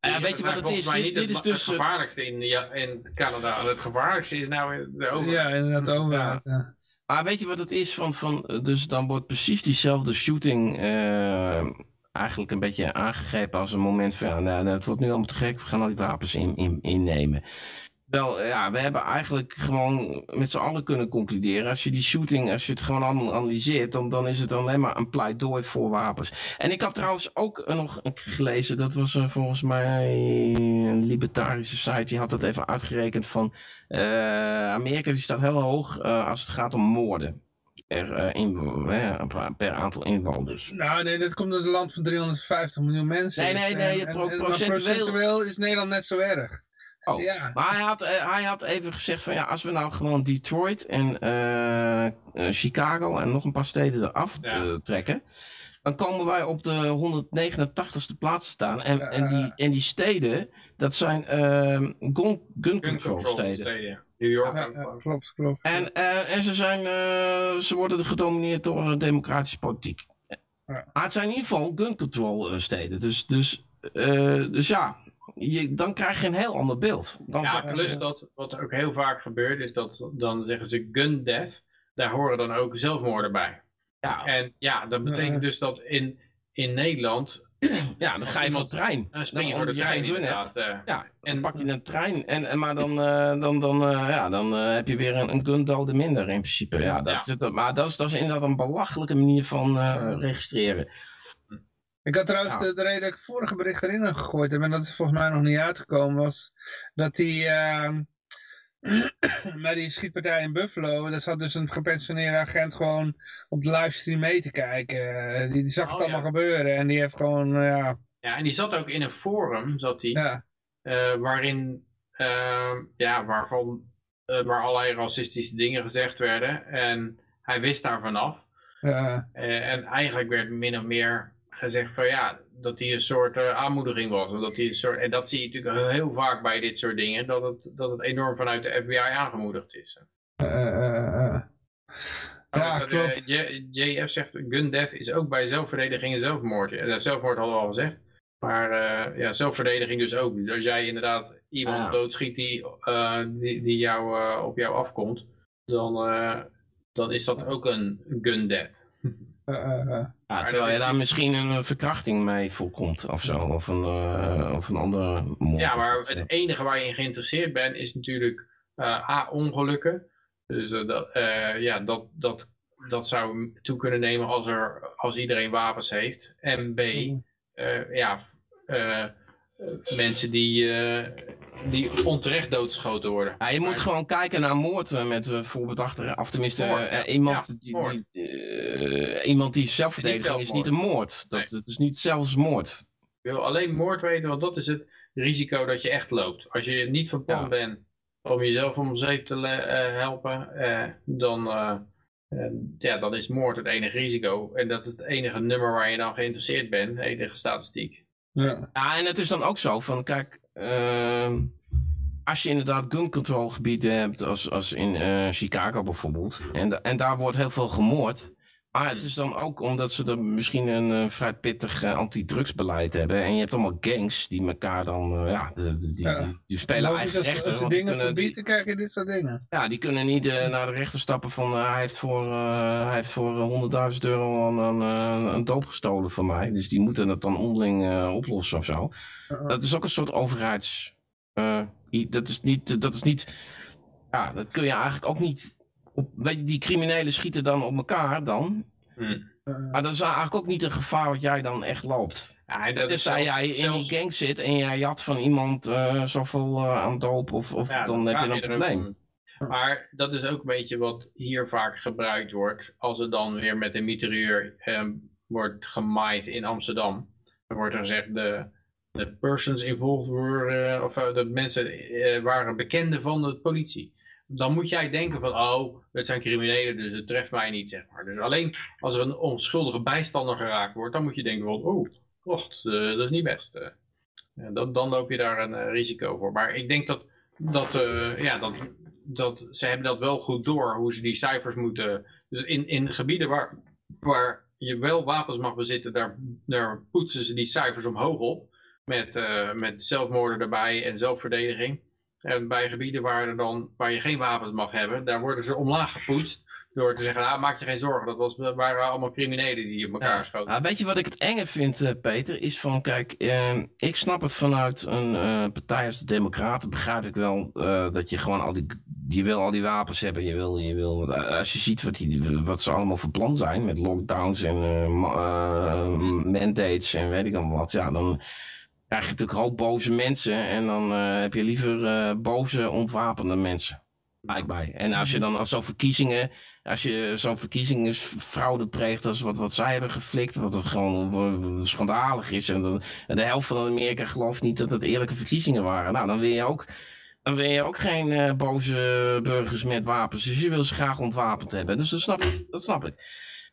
Ja, weet je wat het is? Dit- niet dit het, is dus, het eh, gevaarlijkste in, ja, in Canada. Het gevaarlijkste is nou de over. Ja, inderdaad, overheid. Ja. Maar weet je wat het is? Van, van, eh, dus dan wordt precies diezelfde shooting eh, eigenlijk een beetje aangegrepen als een moment van, ja, nou, nou, het wordt nu allemaal te gek, we gaan al die wapens in, in, innemen. Wel, ja, we hebben eigenlijk gewoon met z'n allen kunnen concluderen. Als je die shooting, als je het gewoon analyseert, dan, dan is het alleen maar een pleidooi voor wapens. En ik had trouwens ook nog gelezen, dat was eh, volgens mij een libertarische site, die had dat even uitgerekend van eh, Amerika die staat heel hoog eh, als het gaat om moorden. Per, eh, eh, per aantal inwoners. Nou, nee, dat komt uit een land van 350 miljoen mensen. Nee, is. nee, nee, En- pro- en- maar procentueel- procentueel is Nederland net zo erg. Oh. Ja. Maar hij had, eh, hij had even gezegd van ja, als we nou gewoon Detroit en eh, eh, Chicago en nog een paar steden eraf Ja. eh, trekken, dan komen wij op de 189ste plaats staan. En, Ja, en, die, en die steden, dat zijn ehm gun, gun Gun control control steden. steden. New York Ja, klopt, klopt. En, eh, en ze, zijn, eh, ze worden gedomineerd door een democratische politiek. Ja. Maar het zijn in ieder geval gun control eh, steden. Dus, dus, eh, dus ja, je, dan krijg je een heel ander beeld. Dan Ja, plus dat wat ook heel vaak gebeurt, is dat dan zeggen ze gun death. Daar horen dan ook zelfmoorden bij. Ja, En ja, dat betekent dus dat in, in Nederland ja, dan ga je van de trein. uh, spring je Dan voor de omdat jij trein inderdaad. eh. Ja, en En- pak je een trein. En, en, maar dan, eh, dan, dan, eh, ja, dan heb je weer een, een gundode minder in principe. Ja, dat, Ja. dat- maar dat is, dat is inderdaad een belachelijke manier van eh, registreren. Ik had trouwens Ja. de, de reden dat ik het vorige bericht erin had gegooid heb, en dat is volgens mij nog niet uitgekomen, was dat die, ehm, maar die schietpartij in Buffalo, daar zat dus een gepensioneerde agent gewoon op de livestream mee te kijken. Eh, Die, die zag het Oh, allemaal ja. gebeuren en die heeft gewoon, eh, ja, Ja, en die zat ook in een forum, zat hij, ja, eh, waarin, eh, ja, waarvan, waar allerlei racistische dingen gezegd werden. En hij wist daar vanaf. ja, en eigenlijk werd min of meer gezegd van ja, dat hij een soort eh, aanmoediging was. Dat hij een soort, en dat zie je natuurlijk heel vaak bij dit soort dingen, dat het, dat het enorm vanuit de FBI aangemoedigd is. eh, eh, Ja, klopt. JF zegt, gun death is ook bij zelfverdediging en zelfmoord. Ja, zelfmoord hadden we al gezegd. Maar ja, zelfverdediging dus ook. Dus als jij inderdaad iemand Ah. doodschiet die, die, die jou, op jou afkomt, dan, dan is dat ook een gun death. Ja, terwijl je daar misschien een eh, verkrachting mee voorkomt of zo. Of een, eh, of een andere moord. Ja, maar het enige waar je in geïnteresseerd bent is natuurlijk eh, A, ongelukken. Dus dat, eh, ja, dat, dat, dat zou toe kunnen nemen als, er, als iedereen wapens heeft. En B, eh, ja, mensen die, eh, die onterecht doodgeschoten worden. Ja, je moet gewoon kijken naar moord eh, met uh, voorbedachte, of tenminste eh, iemand, Ja, die, die, eh, iemand die zelfverdediging is niet een moord. Dat, Het is niet zelfs moord. Ik wil alleen moord weten, want dat is het risico dat je echt loopt. Als je niet van plan bent om jezelf om zeep te eh, helpen, eh, dan, eh, eh, ja, dan is moord het enige risico. En dat is het enige nummer waar je dan geïnteresseerd bent, de enige statistiek. Ja. Ja, en het is dan ook zo van, kijk, ehm, als je inderdaad gun control gebieden hebt, als, als in eh, Chicago bijvoorbeeld, en, en daar wordt heel veel gemoord. Maar het is dan ook omdat ze er misschien een eh, vrij pittig eh, anti-drugsbeleid hebben. En je hebt allemaal gangs die elkaar dan, eh, ja, de, de- die, Ja. die, die spelen Logisch, eigen als, rechten. als die dingen kunnen- die- verbieden, krijg je dit soort dingen. ja, die kunnen niet naar de rechter stappen van hij heeft voor, hij heeft voor eh, 100.000 euro aan, aan een doop gestolen van mij. Dus die moeten het dan onderling oplossen of zo. Uh-uh. Dat is ook een soort overheids... dat is niet... Dat is niet ja, dat kun je eigenlijk ook niet... Op, die criminelen schieten dan op elkaar dan. Eh, Maar dat is eigenlijk ook niet een gevaar wat jij dan echt loopt. Ja, dat Dus als jij in zelfs- die gang zit en jij jat van iemand eh, zoveel eh, aan doop of, of Ja, dan heb je een probleem. Maar dat is ook een beetje wat hier vaak gebruikt wordt. Als het dan weer met een mitrailleur ehm, wordt gemaaid in Amsterdam. Dan wordt er gezegd de, de persons involved were, of de mensen waren bekenden van de politie. Dan moet jij denken van, oh, het zijn criminelen, dus het treft mij niet, zeg maar. Dus alleen als er een onschuldige bijstander geraakt wordt, dan moet je denken van, oh, wacht, eh, dat is niet best. eh. Dan, dan loop je daar een eh, risico voor. Maar ik denk dat, dat, ja, dat, dat ze hebben dat wel goed door, hoe ze die cijfers moeten... Dus in, in gebieden waar, waar je wel wapens mag bezitten, daar, daar poetsen ze die cijfers omhoog op. Met, met zelfmoorden erbij en zelfverdediging. En bij gebieden waar, er dan, waar je geen wapens mag hebben, daar worden ze omlaag gepoetst. Door te zeggen, ah, maak je geen zorgen, dat was, waren allemaal criminelen die op elkaar Ja. schoten. Nou, weet je wat ik het enge vind, eh, Peter? Is van, kijk, eh, ik snap het vanuit een eh, partij als de Democraten. Begrijp ik wel eh, dat je gewoon al die, je wil al die wapens hebben. Je wil, je wil, als je ziet wat, die, wat ze allemaal van plan zijn met lockdowns en eh, mandates en weet ik dan wat. Ja, dan krijg je natuurlijk hoop boze mensen. En dan eh, heb je liever eh, boze, ontwapende mensen. Mij. En als je dan als zo'n verkiezingen als je zo'n verkiezingsfraude pleegt als wat, wat zij hebben geflikt, wat het gewoon eh, schandalig is. En de, de helft van Amerika gelooft niet dat het eerlijke verkiezingen waren. Nou, dan wil je ook, dan wil je ook geen boze burgers met wapens. Dus je wil ze graag ontwapend hebben. Dus dat snap ik. Dat snap ik.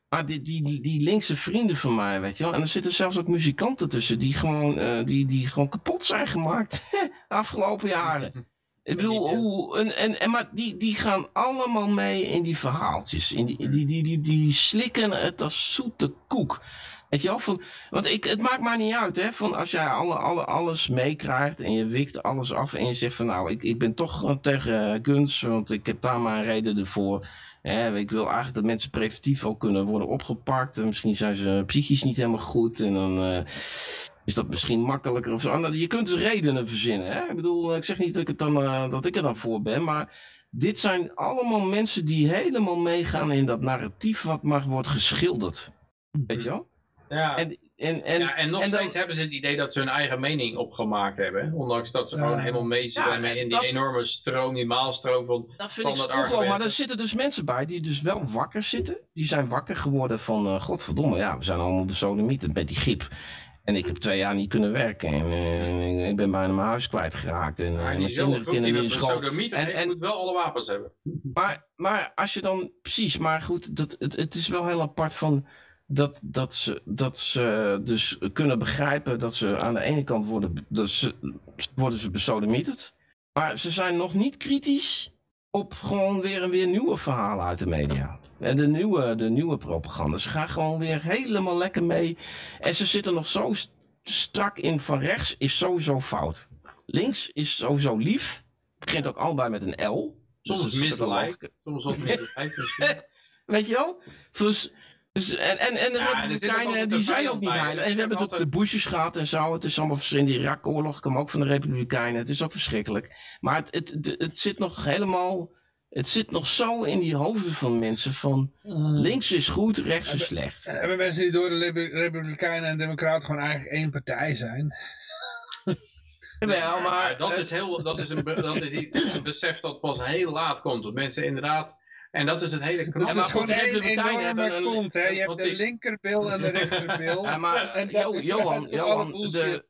Maar die, die, die, die linkse vrienden van mij, weet je wel. En er zitten zelfs ook muzikanten tussen die gewoon, eh, die, die gewoon kapot zijn gemaakt. de afgelopen jaren. Ik bedoel, hoe, en, en, en, maar die, die gaan allemaal mee in die verhaaltjes. In die, die, die, die, die slikken het als zoete koek. Weet je wel? Van, want ik, het maakt maar niet uit, hè. Van als jij alle, alle, alles meekrijgt en je wikt alles af en je zegt van nou, ik, ik ben toch tegen guns, want ik heb daar maar een reden ervoor. Hè, ik wil eigenlijk dat mensen preventief ook kunnen worden opgepakt. En misschien zijn ze psychisch niet helemaal goed en dan... eh, is dat misschien makkelijker of zo. Je kunt dus redenen verzinnen. Hè? Ik bedoel, ik zeg niet dat ik, het dan, eh, dat ik er dan voor ben, maar dit zijn allemaal mensen die helemaal meegaan in dat narratief wat maar wordt geschilderd. Weet je wel? Ja, En en, en, ja, en nog en dan- steeds hebben ze het idee dat ze hun eigen mening opgemaakt hebben. Ondanks dat ze Ja. gewoon helemaal meezwemmen Ja, in die enorme stroom, die maalstroom van... Dat vind ik maar er zitten dus mensen bij die dus wel wakker zitten. Die zijn wakker geworden van, eh, godverdomme, ja, we zijn allemaal de sodomieten met die griep. En ik heb twee jaar niet kunnen werken en eh, ik ben bijna mijn huis kwijtgeraakt. En, Maar mijn die kinderen, in school. sodomiet En- en, en- moet wel alle wapens hebben. Maar, maar als je dan, precies, maar goed, dat, het, het is wel heel apart van dat, dat, ze, dat ze dus kunnen begrijpen dat ze aan de ene kant worden, dat ze, worden ze besodemieterd. Maar ze zijn nog niet kritisch op gewoon weer en weer nieuwe verhalen uit de media. En de nieuwe, de nieuwe propaganda. Ze gaan gewoon weer helemaal lekker mee. En ze zitten nog zo st- strak in van rechts is sowieso fout. Links is sowieso lief. Begint ook allebei met een L. Dus Soms er misleid. Soms wat misleid misschien. Weet je wel? Dus, dus, en, en, en de Ja, er Republikeinen die zijn ook niet heilig. Er En we hebben ook het ook de Bushes gehad en zo. Het is allemaal verschillend. Die Irak-oorlog kwam ook van de Republikeinen. Het is ook verschrikkelijk. Maar het, het, het, het zit nog helemaal... Het zit nog zo in die hoofden van mensen van... Links is goed, rechts is slecht. Hebben mensen die door de Republikeinen en Democraten gewoon eigenlijk één partij zijn? Wel, maar... dat, eh, is heel, dat is een, dat is iets, een besef dat pas heel laat komt. Dat mensen inderdaad... En dat is het hele Het knap. is gewoon één enorme kont, hè? Je hebt de linkerbil en de rechterbil. Ja, maar En dat Jo- is Johan, Johan, de,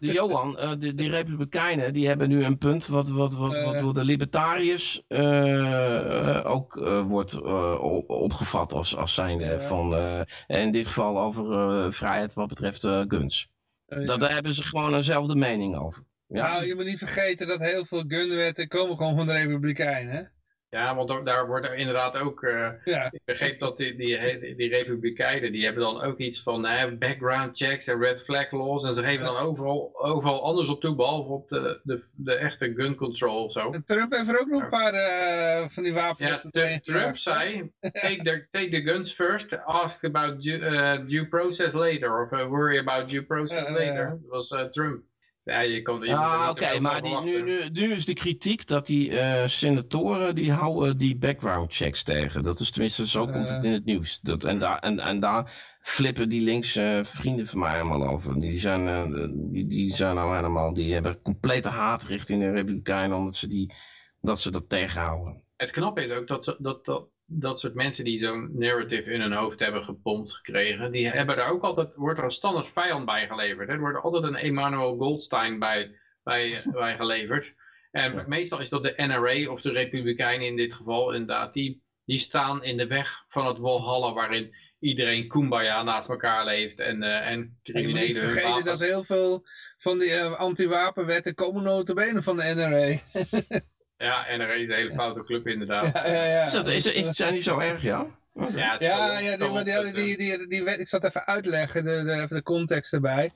de Johan, eh, de, die Republikeinen, die hebben nu een punt wat, wat, wat, wat Eh. door de libertariërs eh, eh, ook eh, wordt eh, op- opgevat als, als zijnde van, eh, in dit geval over eh, vrijheid wat betreft eh, guns. Eh, Dat, daar hebben ze gewoon eenzelfde mening over. Ja. Nou, je moet niet vergeten dat heel veel gunwetten komen gewoon van de Republikeinen? Ja, want daar- wordt er inderdaad ook... eh, Ja, ik begreep dat die, die, die republikeinen, die hebben dan ook iets van eh, background checks en red flag laws. En ze geven dan overal, overal anders op toe, behalve op de, de, de echte gun control of zo. Trump heeft er ook nog een paar eh, van die wapens. Ja, Trump zei, take the, take the guns first, ask about due, eh, due process later, of worry about due process later. Dat was Trump. Ja, je Ah, oké, maar die, nu, nu, nu is de kritiek dat die eh, senatoren die houden die background checks tegen. Dat is tenminste, zo komt het in het nieuws. Dat, en, daar, en, en daar flippen die links eh, vrienden van mij helemaal over. Die zijn, eh, die, die zijn nou helemaal, die hebben complete haat richting de Republikeinen omdat ze, die, dat, ze dat tegenhouden. Het knappe is ook dat, ze, dat, dat dat soort mensen die zo'n narrative in hun hoofd hebben gepompt gekregen, die hebben er ook altijd, wordt er een standaard vijand bij geleverd. hè. Er wordt altijd een Emmanuel Goldstein bij, bij, bij geleverd. En meestal is dat de NRA of de Republikeinen in dit geval, inderdaad, die, die staan in de weg van het Walhalla waarin iedereen kumbaya naast elkaar leeft en, eh en criminelen hun vergeten wapens- dat heel veel van die eh, anti-wapenwetten komen notabene van de NRA. Ja, NRA is een hele foute club inderdaad. ja, ja, ja. Is dat, is, is, zijn die zo erg, ja? Ja, Ja, ja, die, die, die, die, die, ik zat even uitleggen, de, de, even de context erbij.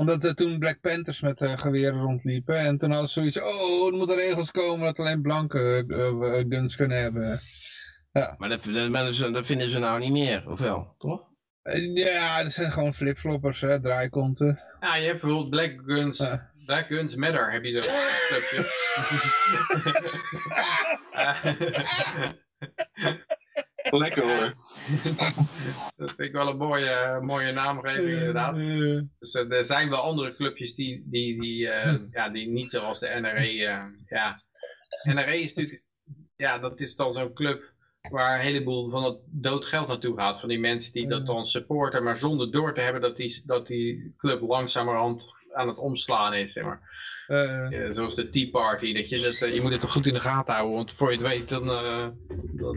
Omdat er toen Black Panthers met eh, geweren rondliepen. En toen hadden ze zoiets, oh, er moeten regels komen dat alleen blanke eh, eh, guns kunnen hebben. Maar dat, dat, dat, dat vinden ze nou niet meer, of wel? Toch? Eh, Ja, dat zijn gewoon flipfloppers, hè, draaikonten. Ja, je hebt bijvoorbeeld Black Guns, Ja. Black Guns Matter, heb je zo'n clubje. Lekker hoor. dat vind ik wel een mooie, mooie naamgeving inderdaad. Dus eh, er zijn wel andere clubjes die, die, die, eh, ja, die niet zoals de NRA. eh, ja. NRA is natuurlijk, ja, dat is dan zo'n club waar een heleboel van het doodgeld naartoe gaat. Van die mensen die dat dan supporten, maar zonder door te hebben dat die, dat die club langzamerhand aan het omslaan is. Zeg maar. eh, zoals de Tea Party. Dat je, dat, eh, je moet het toch goed in de gaten houden, want voor je het weet, dan, eh,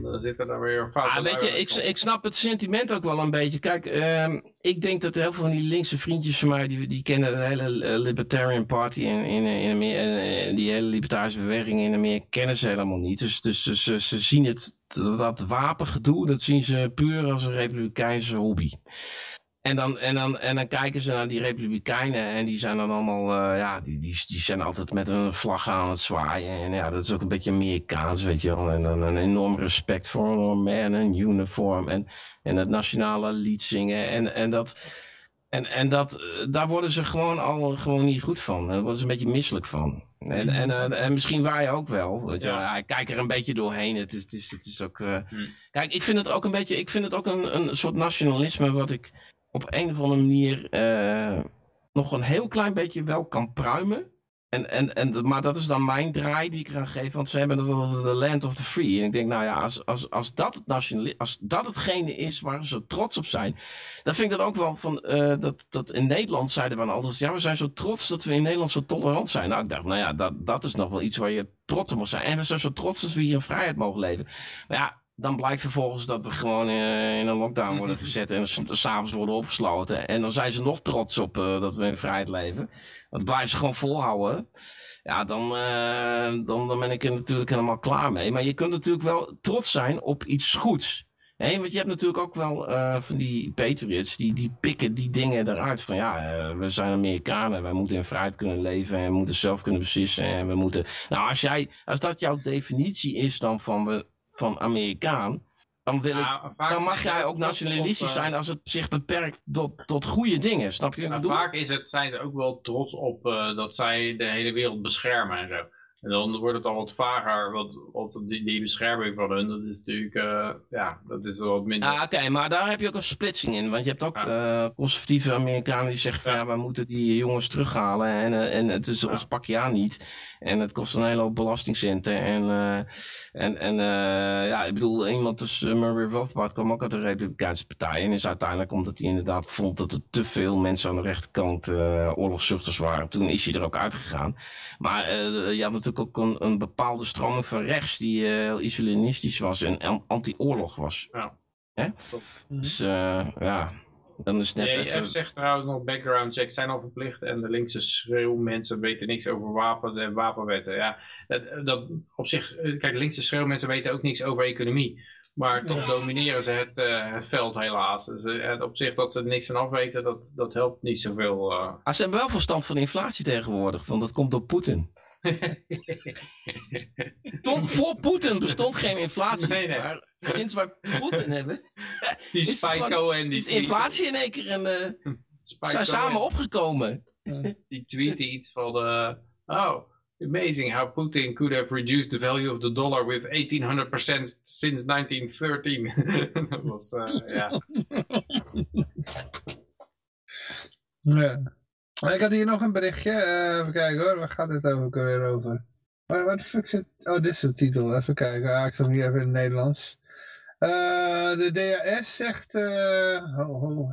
dan zit er dan weer een fout. Ah, weet je, ik, ik snap het sentiment ook wel een beetje. Kijk, ehm, ik denk dat heel veel van die linkse vriendjes van mij, die, die kennen de hele Libertarian Party in, in, in Amerika, die hele libertarische beweging in Amerika, kennen ze helemaal niet. Dus, dus ze, ze, ze zien het, dat, dat wapengedoe, dat zien ze puur als een republikeinse hobby. En dan, en, dan, en dan kijken ze naar die republikeinen en die zijn dan allemaal, eh, ja, die, die, die zijn altijd met een vlag aan het zwaaien. En ja, dat is ook een beetje Amerikaans, weet je wel. En dan een enorm respect voor een man en uniform en, en het nationale lied zingen. En, en dat, en, en dat, eh, daar worden ze gewoon al gewoon niet goed van. Daar worden ze een beetje misselijk van. En, en, eh, en misschien wij ook wel. Weet je. Ja. ja. ik kijk er een beetje doorheen. Het is, het is, het is ook. eh, Hmm. Kijk, ik vind het ook een beetje. Ik vind het ook een, een soort nationalisme wat ik op een of andere manier eh, nog een heel klein beetje wel kan pruimen. En, en, en, maar dat is dan mijn draai die ik eraan geef, want ze hebben het over de land of the free. En ik denk, nou ja, als, als, als, dat, het als dat hetgene is waar ze trots op zijn, dan vind ik dat ook wel van, eh, dat, dat in Nederland zeiden we dan altijd, ja, we zijn zo trots dat we in Nederland zo tolerant zijn. Nou, ik dacht, nou ja, dat, dat is nog wel iets waar je trots op mag zijn. En we zijn zo trots dat we hier in vrijheid mogen leven. Maar ja, dan blijkt vervolgens dat we gewoon eh, in een lockdown worden gezet en s- s'avonds worden opgesloten. En dan zijn ze nog trots op eh, dat we in vrijheid leven. Dat blijven ze gewoon volhouden. Ja, dan, eh, dan, dan ben ik er natuurlijk helemaal klaar mee. Maar je kunt natuurlijk wel trots zijn op iets goeds. Want je hebt natuurlijk ook wel van die Patriots, die, die pikken die dingen eruit. Van ja, we zijn Amerikanen, wij moeten in vrijheid kunnen leven en we moeten zelf kunnen beslissen. En we moeten... Nou, als, jij, als dat jouw definitie is dan van, we, van Amerikaan, dan, wil ik, dan mag zijn jij ook nationalistisch op, eh, zijn als het zich beperkt tot, tot goede dingen. Snap je wat ik bedoel? vaak is het, zijn ze ook wel trots op eh, dat zij de hele wereld beschermen en zo. En dan wordt het al wat vager, want, want die, die bescherming van hun, dat is natuurlijk, eh, ja, dat is wel wat minder. Ja, oké, maar daar heb je ook een splitsing in. Want je hebt ook eh, conservatieve Amerikanen die zeggen ja, Ja. wij moeten die jongens terughalen en, eh, en het is Ja. ons pak je aan niet. En het kost een hele hoop belastingcenten. En, en, en ja, ik bedoel, iemand als Murray Rothbard kwam ook uit de Republikeinse Partij. En is uiteindelijk omdat hij inderdaad vond dat er te veel mensen aan de rechterkant oorlogszuchters waren. Toen is hij er ook uitgegaan. Maar je had natuurlijk ook een, een bepaalde stroming van rechts die eh, heel isolationistisch was en an- anti-oorlog was. Ja. Hè? Klopt. Dus eh, ja, dan is net De even... Zegt trouwens nog background checks zijn al verplicht en de linkse schreeuwmensen weten niks over wapens en wapenwetten. Ja, dat, dat op zich, eh, kijk, linkse schreeuwmensen weten ook niks over economie. Maar toch domineren ze het, eh, het veld helaas. Dus eh, op zich dat ze er niks van afweten, dat, dat helpt niet zoveel. eh. Ah, ze hebben wel verstand van inflatie tegenwoordig, want dat komt door Poetin. Tot, voor Poetin bestond geen inflatie, Nee, nee. maar sinds wij Poetin hebben, die gewoon- Cohen, die is inflatie in één keer en eh, Spike zijn samen opgekomen. Die tweette iets van, eh, oh, amazing how Putin could have reduced the value of the dollar with 1800% since 1913. dat was, eh, ja. Ja. Maar Ik had hier nog een berichtje. eh, even kijken hoor, waar gaat dit over ook weer over? Waar, waar de fuck zit... Oh, dit is de titel. Even kijken. Ah, ik zag hier even in het Nederlands. Eh, de DAS zegt... eh, ho, ho.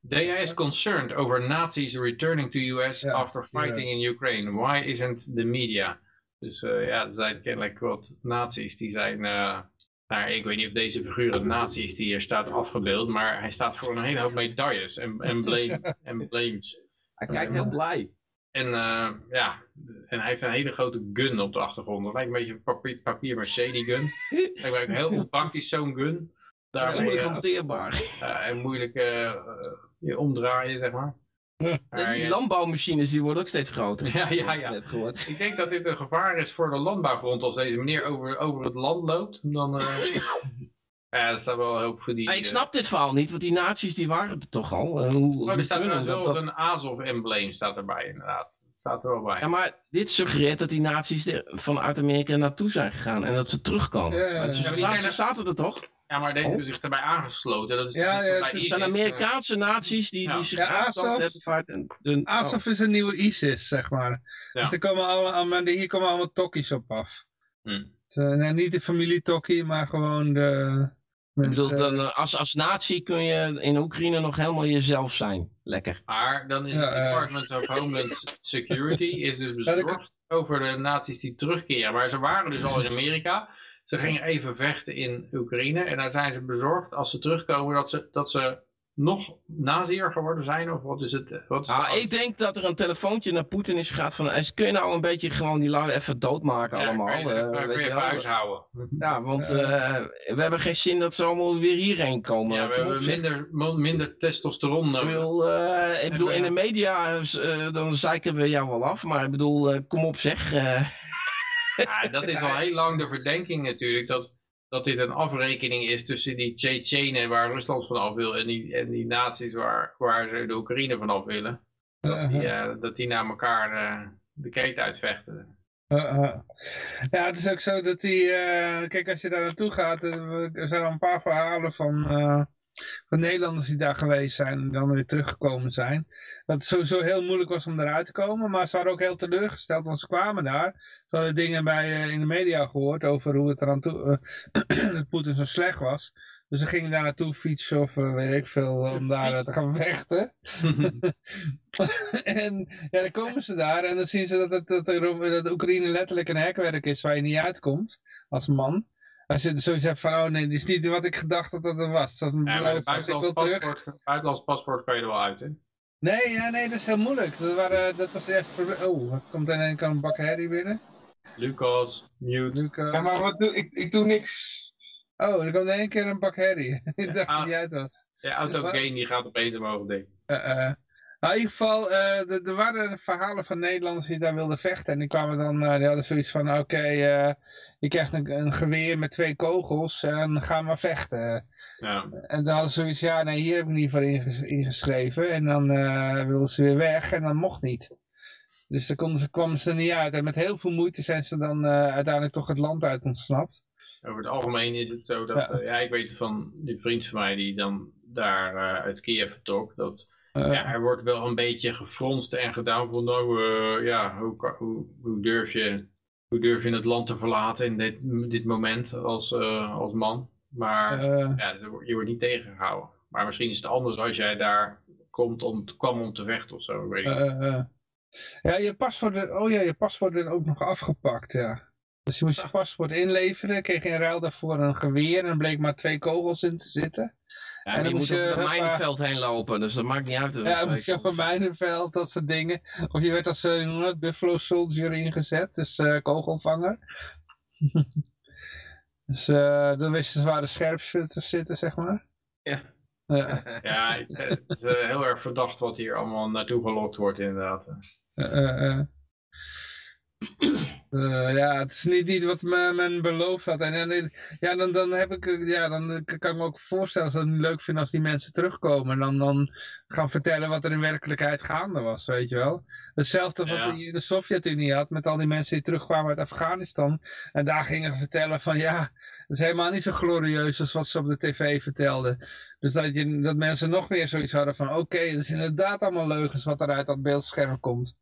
DA is concerned over Nazis returning to US Ja, after fighting in Ukraine. Why isn't the media? Dus eh, ja, er zijn kennelijk wat nazi's die zijn... eh, nou, ik weet niet of deze figuur een nazi is die hier staat afgebeeld, maar hij staat voor een hele hoop medailles en, en blame, embleems. Hij kijkt heel blij. En eh, ja, en hij heeft een hele grote gun op de achtergrond. Dat lijkt een beetje een papier, papier die gun. Lijkt mij ook heel onpraktisch zo'n gun. Daarmee Moeilijk eh, hanteerbaar. en moeilijk je omdraaien, zeg maar. Deze Maar, die ja, landbouwmachines die worden ook steeds groter. Ja, ja, ja. Net gehoord. ik denk dat dit een gevaar is voor de landbouwgrond. Als deze meneer over, over het land loopt, dan... eh ja, dat staat wel hoop voor die... Maar ik eh, snap dit verhaal niet, want die nazi's die waren er toch al. Eh, hoe, maar hoe er staat wel dat- een Azov-embleem staat erbij, inderdaad. Staat er wel bij. Ja, maar dit suggereert dat die nazi's er vanuit Amerika naartoe zijn gegaan en dat ze terugkomen. Ja, ja, ja. Maar ze, Ja, maar die zaten- zijn er- zaten er toch? Ja, maar deze Oh. hebben zich erbij aangesloten. Dat is Ja, ja, het ISIS, zijn eh, Amerikaanse nazi's die, Ja. die zich Ja, aangesloten hebben oh. ASAF is een nieuwe ISIS, zeg maar. Ja. Dus er komen alle, allemaal, hier komen allemaal tokkies op af. Hm. Dus, nee, niet de familie tokkie, maar gewoon de Ik bedoel, mensen. dan, eh, als, als nazi kun je in Oekraïne nog helemaal jezelf zijn. Lekker. Maar dan is Ja, het eh. Department of Homeland Security is dus bezorgd over de nazi's die terugkeren. Maar ze waren dus al in Amerika. Ze gingen even vechten in Oekraïne. En daar zijn ze bezorgd als ze terugkomen dat ze, dat ze nog nazier geworden zijn. Of wat is het? Wat is Nou, ik denk dat er een telefoontje naar Poetin is gegaan van... kun je nou een beetje gewoon die lui even doodmaken Ja, allemaal? Kun je, eh, kun je weet je wel? huishouden. Ja, want eh, we hebben geen zin dat ze allemaal weer hierheen komen. Ja, we Kom hebben minder, minder testosteron Ik nodig. bedoel, eh, ik bedoel, we- in de media, eh, dan zeiken we jou wel af. Maar ik bedoel, eh, kom op zeg. eh, Ja, dat is al heel lang de verdenking natuurlijk. Dat, dat dit een afrekening is tussen die Tsjetsjenen waar Rusland vanaf wil. En die, en die naties waar, waar ze de Oekraïne vanaf willen. Dat die, eh, dat die naar elkaar eh, de keten uitvechten. Uh, uh. Ja, het is ook zo dat die, eh, kijk als je daar naartoe gaat, eh, er zijn al een paar verhalen van, eh, van Nederlanders die daar geweest zijn en dan weer teruggekomen zijn. Dat het sowieso heel moeilijk was om eruit te komen. Maar ze waren ook heel teleurgesteld, want ze kwamen daar. Ze hadden dingen bij, eh, in de media gehoord over hoe het eraan toe, eh, dat Poetin zo slecht was. Dus ze gingen daar naartoe fietsen of eh, weet ik veel, om daar te gaan vechten. en ja, dan komen ze daar en dan zien ze dat, het, dat, de- dat Oekraïne letterlijk een hekwerk is waar je niet uitkomt als man. Als je zoiets hebt van, oh nee, dit is niet wat ik gedacht dat het was. Dat is een Ja, beloof, maar als ik buitenlands paspoort, buitenlands paspoort kan je er wel uit, hè? Nee, ja, nee, dat is heel moeilijk. Dat, waren, dat was het eerste probleem. Oh, er komt in één keer een bak herrie binnen. Lucas, mute. Lucas. Ja, maar wat doe ik? Ik doe niks. Oh, er komt in één keer een bak herrie. ik dacht dat die uit was. De autogame die gaat opeens omhoog, denk ik. Eh, eh. Nou, in ieder geval, eh, er- waren verhalen van Nederlanders die daar wilden vechten. En die kwamen dan, eh, die hadden zoiets van, oké, eh, je krijgt een, een geweer met twee kogels en ga maar vechten. Ja. En dan hadden ze zoiets, ja, nee, hier heb ik niet voor inges- ingeschreven. En dan wilden ze weer weg en dan mocht niet. Dus dan konden ze, kwamen ze er niet uit. En met heel veel moeite zijn ze dan uiteindelijk toch het land uit ontsnapt. Over het algemeen is het zo dat, Ja. ik weet van die vriend van mij die dan daar uit Kiev vertrok, dat ja, er wordt wel een beetje gefronst en gedaan van nou, eh, ja, hoe, hoe, hoe, durf je, hoe durf je het land te verlaten in dit, dit moment als, eh, als man. Maar eh, ja, dus je wordt niet tegengehouden. Maar misschien is het anders als jij daar komt om, kwam om te vechten of zo, weet ik eh, eh. Ja, je paspoort, oh ja, je paspoort werd ook nog afgepakt, ja. Dus je moest je paspoort inleveren, kreeg je in ruil daarvoor een geweer en er bleek maar twee kogels in te zitten. Ja, en dan je moet je, het hoppa. mijnenveld heen lopen, dus dat maakt niet uit. Ja, dan moest je op een mijnenveld, dat soort dingen. Of je werd als uh, Buffalo Soldier ingezet, dus eh, kogelvanger. dus eh, dan wisten ze waar de scherpschutters zitten, zeg maar. Ja. Ja, Ja, het, het is heel erg verdacht wat hier allemaal naartoe gelokt wordt inderdaad. eh, eh, eh. Ja, het is niet, niet wat me- men beloofd had. En, en, ja, dan, dan, heb ik, eh, ja, dan eh, kan ik me ook voorstellen dat ik het niet leuk vind als die mensen terugkomen. En dan, dan gaan vertellen wat er in werkelijkheid gaande was, weet je wel. Hetzelfde wat je in de Sovjet-Unie had met al die mensen die terugkwamen uit Afghanistan. En daar gingen vertellen van ja, het is helemaal niet zo glorieus als wat ze op de tv vertelden. Dus dat, je, dat mensen nog weer zoiets hadden van oké, het is inderdaad allemaal leugens wat er uit dat beeldscherm komt.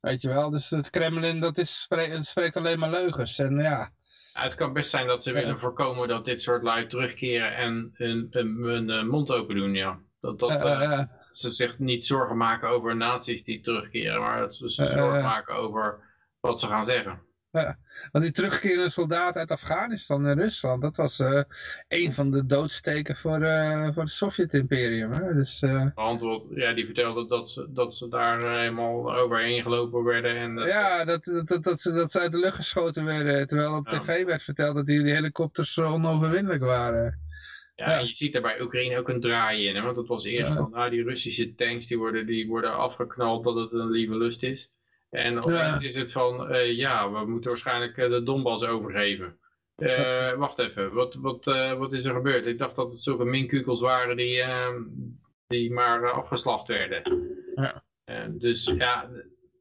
Weet je wel, dus het Kremlin dat is, spreekt, spreekt alleen maar leugens. En ja, Ja, het kan best zijn dat ze Ja. willen voorkomen dat dit soort lui terugkeren en hun, hun, hun, eh, mond open doen, ja. Dat, dat eh, ze zich niet zorgen maken over nazi's die terugkeren, maar dat ze zich zorgen maken over wat ze gaan zeggen. Want die terugkerende soldaten uit Afghanistan en Rusland, dat was eh een van de doodsteken voor, eh, voor het Sovjet-imperium. Dus eh, wat- ja, die vertelde dat ze, dat ze daar helemaal overheen gelopen werden. En dat- ja, dat, dat, dat, dat, ze, dat ze uit de lucht geschoten werden, terwijl op Ja. tv werd verteld dat die, die helikopters onoverwinnelijk waren. Ja, en je ziet er bij Oekraïne ook een draai in. Hè? Want het was eerst Ja. van, ah, die Russische tanks die worden, die worden afgeknald dat het een lieve lust is. En opeens is het van, eh, ja, we moeten waarschijnlijk eh, de Donbass overgeven. Eh, wacht even, wat, wat, wat is er gebeurd? Ik dacht dat het zulke minkukels waren die, eh, die maar afgeslacht werden. Ja. Dus ja,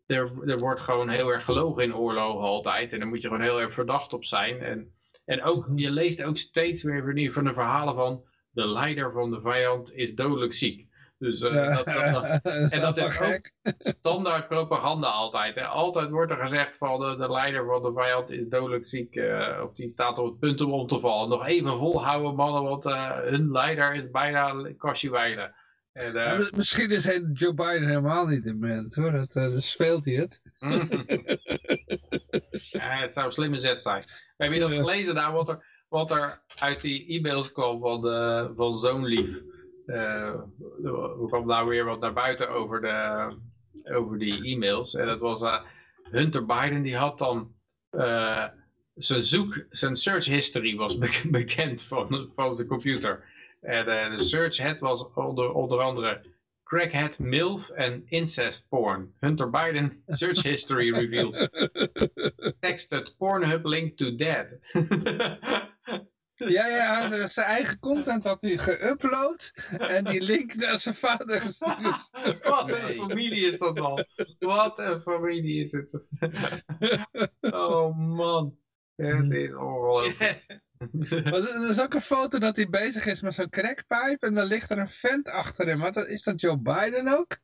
er, er wordt gewoon heel erg gelogen in oorlogen altijd. En daar moet je gewoon heel erg verdacht op zijn. En, en ook, je leest ook steeds weer van de verhalen van de leider van de vijand is dodelijk ziek. Dus eh, dat, dat, dat- en dat is ook standaard propaganda altijd. Hè. Altijd wordt er gezegd van de, de leider van de vijand is dodelijk ziek. eh, of die staat op het punt om om te vallen. Nog even volhouden mannen, want eh, hun leider is bijna kastje wijlen. En, Ja, Misschien is hij Joe Biden helemaal niet dement hoor, dat, dan speelt hij het. ja, het zou een slimme zet zijn. Heb je dat Ja. gelezen daar, wat er, wat er uit die e-mails kwam van, de, van Zoonlief? Eh hoe kwam nou weer wat naar buiten over, de, over die e-mails? En dat was eh, Hunter Biden, die had dan eh, zijn zoek, zijn search history was be- bekend van, van zijn computer. En eh, de search head was onder, onder andere crackhead, milf en incest porn. Hunter Biden search history revealed. Texted Pornhub link to dead. Ja, ja, zijn eigen content had hij geüpload en die link naar zijn vader gestuurd. Wat een Nee. familie is dat man. Wat een familie is het. oh man. Het is ongelooflijk. Er is ook een foto dat hij bezig is met zo'n crackpipe en dan ligt er een vent achter hem. Maar dat, is dat Joe Biden ook?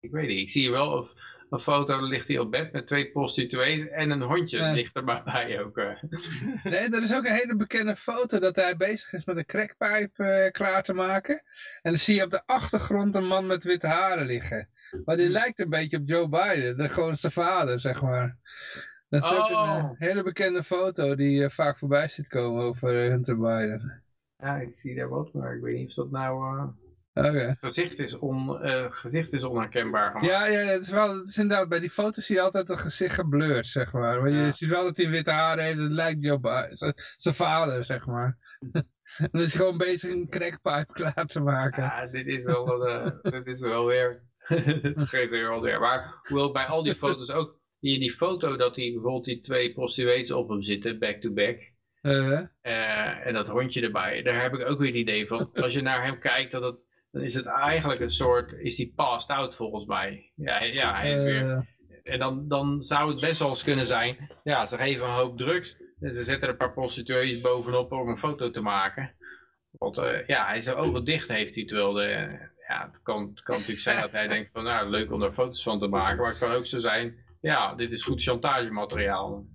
Ik weet niet, ik zie hier wel een, foto, ligt hij op bed met twee prostituees en een hondje Ja. ligt er maar bij ook. eh. Nee, er is ook een hele bekende foto dat hij bezig is met een crackpipe eh, klaar te maken. En dan zie je op de achtergrond een man met witte haren liggen. Maar die lijkt een beetje op Joe Biden, de, gewoon zijn vader, zeg maar. Dat is ook een eh, Oh. hele bekende foto die eh, vaak voorbij ziet komen over eh, Hunter Biden. Ja, ik zie daar wat, maar ik weet niet of dat nou... eh, Oké. gezicht, is on, eh, gezicht is onherkenbaar gemaakt. Ja, ja, het is wel, het is inderdaad, bij die foto's zie je altijd een gezicht geblurred, zeg maar. Maar je ziet wel dat hij witte haren heeft, het lijkt Joe Biden, zijn- vader, zeg maar. en is gewoon bezig een crackpipe klaar te maken. Ja, dit is wel, eh, dit is wel weer. Het geeft weer wel weer. Maar hoewel bij al die foto's ook. Hier die foto dat hij bijvoorbeeld die twee prostituees op hem zitten, back to back. Eh, eh, en dat hondje erbij. Daar heb ik ook weer het idee van. Als je naar hem kijkt, dat het, dan is het eigenlijk een soort. Is hij passed out volgens mij. Ja, ja hij is weer. eh, En dan, dan zou het best wel eens kunnen zijn. Ja, ze geven een hoop drugs. En ze zetten er een paar prostituees bovenop om een foto te maken. Want eh, ja, hij zijn ogen dicht heeft hij. Terwijl de, ja, het kan, het kan natuurlijk zijn dat hij denkt van nou leuk om er foto's van te maken. Maar het kan ook zo zijn. Ja, dit is goed chantagemateriaal.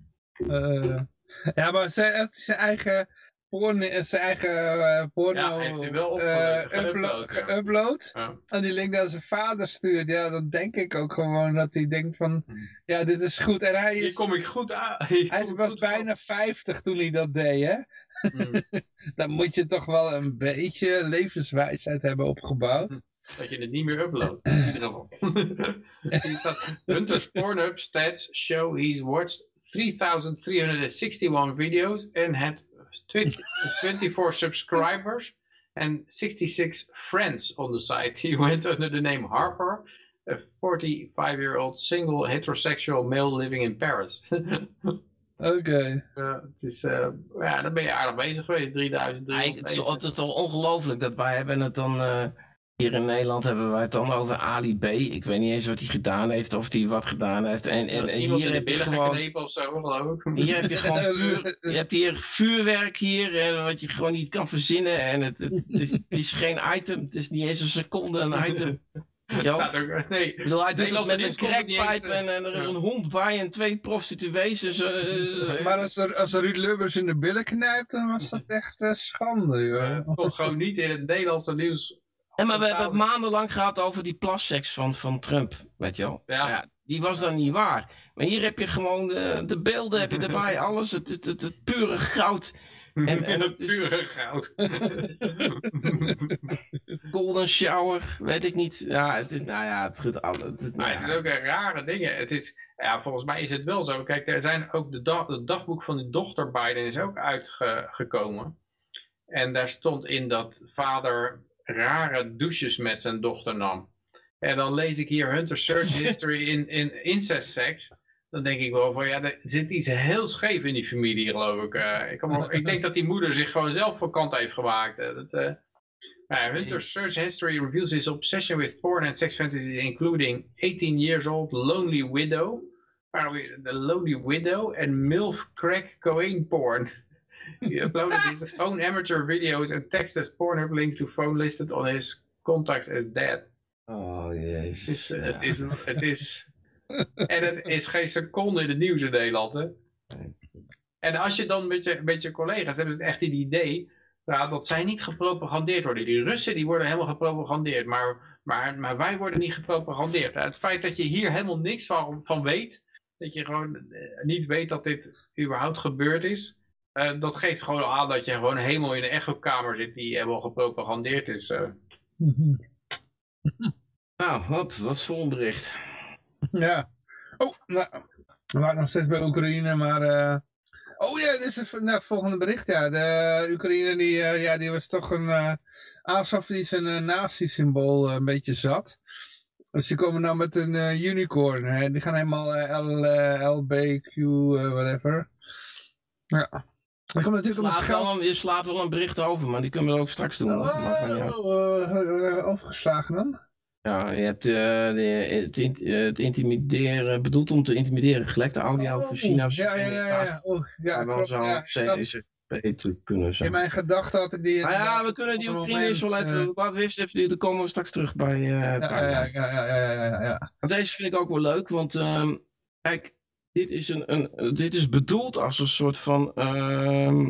eh. ja, maar zijn, het is zijn eigen porno, zijn eigen eh, porno Ja, heeft hij wel eh, opgeload, uplo- geüpload, ja. En die link naar zijn vader stuurt. Ja, dan denk ik ook gewoon dat hij denkt van, Hmm. ja, dit is goed. En hij Hier is, kom ik goed aan. Hier hij was goed bijna 50 toen hij dat deed, hè? Hmm. Dan moet je toch wel een beetje levenswijsheid hebben opgebouwd. Dat je het niet meer uploadt. In ieder geval. Hier staat Hunter's Pornhub stats show he's watched 3,361 videos and had 20 24 subscribers and 66 friends on the site. He went under the name Harper, a 45-year-old single heterosexual male living in Paris. Oké. Ja, het is, eh, ja, dan ben je aardig bezig geweest, 3000. Ja, ik- het, is, het is toch ongelooflijk dat wij hebben het dan... eh, hier in Nederland hebben wij het dan over Ali B. Ik weet niet eens wat hij gedaan heeft of hij wat gedaan heeft. En, en, hier heb je billen gewoon... of zo, geloof ik. Hier heb je gewoon puur, je hebt hier vuurwerk hier, eh, wat je gewoon niet kan verzinnen. En het, het, het is, het is geen item, het is niet eens een seconde een item. Staat ook, nee, Ik bedoel, hij doet het met een crackpipe eh, en, en er is ja. een hond bij en twee prostituees. Dus, eh, eh, Maar als er, als er Ruud Lubbers in de billen knijpt, dan was dat echt eh, schande, eh, joh. het komt gewoon niet in het Nederlandse nieuws. En maar we hebben het maandenlang gehad over die plasseks van, van Trump, weet je wel. Ja. Ja, die was dan niet waar. Maar hier heb je gewoon de, de beelden heb je erbij, alles, het, het, het, het pure goud. En- en het is- pure goud. Golden shower, weet ik niet. Ja, het is, nou ja, het goed. Het is, nou het is ja. ook een rare dingen. Het is, ja, volgens mij is het wel zo. Kijk, er zijn ook de, dag, het dagboek van de dochter Biden is ook uitgekomen. En daar stond in dat vader rare douches met zijn dochter nam. En dan lees ik hier Hunter Search History in, in incest sex. Dan denk ik wel van ja, er zit iets heel scheef in die familie geloof ik. Eh, ik, wel- ik denk dat die moeder zich gewoon zelf voor kant heeft gemaakt. eh. Dat, eh, ja, Hunter's search history reveals his obsession with porn and sex fantasies, including 18 years old lonely widow, the lonely widow, and milf crack cocaine porn. He uploaded his own amateur videos and texted Pornhub links to phone listed on his contacts as dead. Oh Het jezus. is, eh, Ja. het is, het is, en het is geen seconde in het nieuws in Nederland, hè. En als je dan met je, met je collega's hebben ze echt het idee ja, dat zij niet gepropagandeerd worden. Die Russen die worden helemaal gepropagandeerd, maar, maar, maar wij worden niet gepropagandeerd. Het feit dat je hier helemaal niks van, van weet, dat je gewoon eh, niet weet dat dit überhaupt gebeurd is, eh, dat geeft gewoon aan dat je gewoon helemaal in een echokamer zit die helemaal gepropagandeerd is. eh. Nou, hop, wat is voor een bericht? Ja. Oh, nou, we waren nog steeds bij Oekraïne, maar... eh, Oh ja, dit is het, nou, het volgende bericht, ja. De Oekraïne, die, eh, ja, die was toch een... eh Azov, die uh, nazi-symbool een beetje zat. Dus die komen nou met een eh, unicorn. Hè. Die gaan helemaal eh, L, LBQ, whatever. Ja. Komt natuurlijk Slaat wel een- je slaat wel een bericht over, maar die kunnen we ook straks doen. Maar van, ja. Oh, eh, overgeslagen dan? Ja, je hebt eh, het, in- eh, het intimideren, bedoeld om te intimideren, gelekte audio Oh, voor China's. Ja, ja, ja. ja. Oh, ja, Maar wel klopt, zo, ja, ze- dat- is het- beter kunnen zijn. In mijn gedachten had ik die... Nou ja, inderdaad we kunnen die op Oekraïners wel even... eh, we eerst even... Dan komen we straks terug bij eh ja, ja, ja, ja, ja, ja, ja, ja. Want Deze vind ik ook wel leuk, want ehm, kijk, dit is, een, een, dit is bedoeld als een soort van, ehm,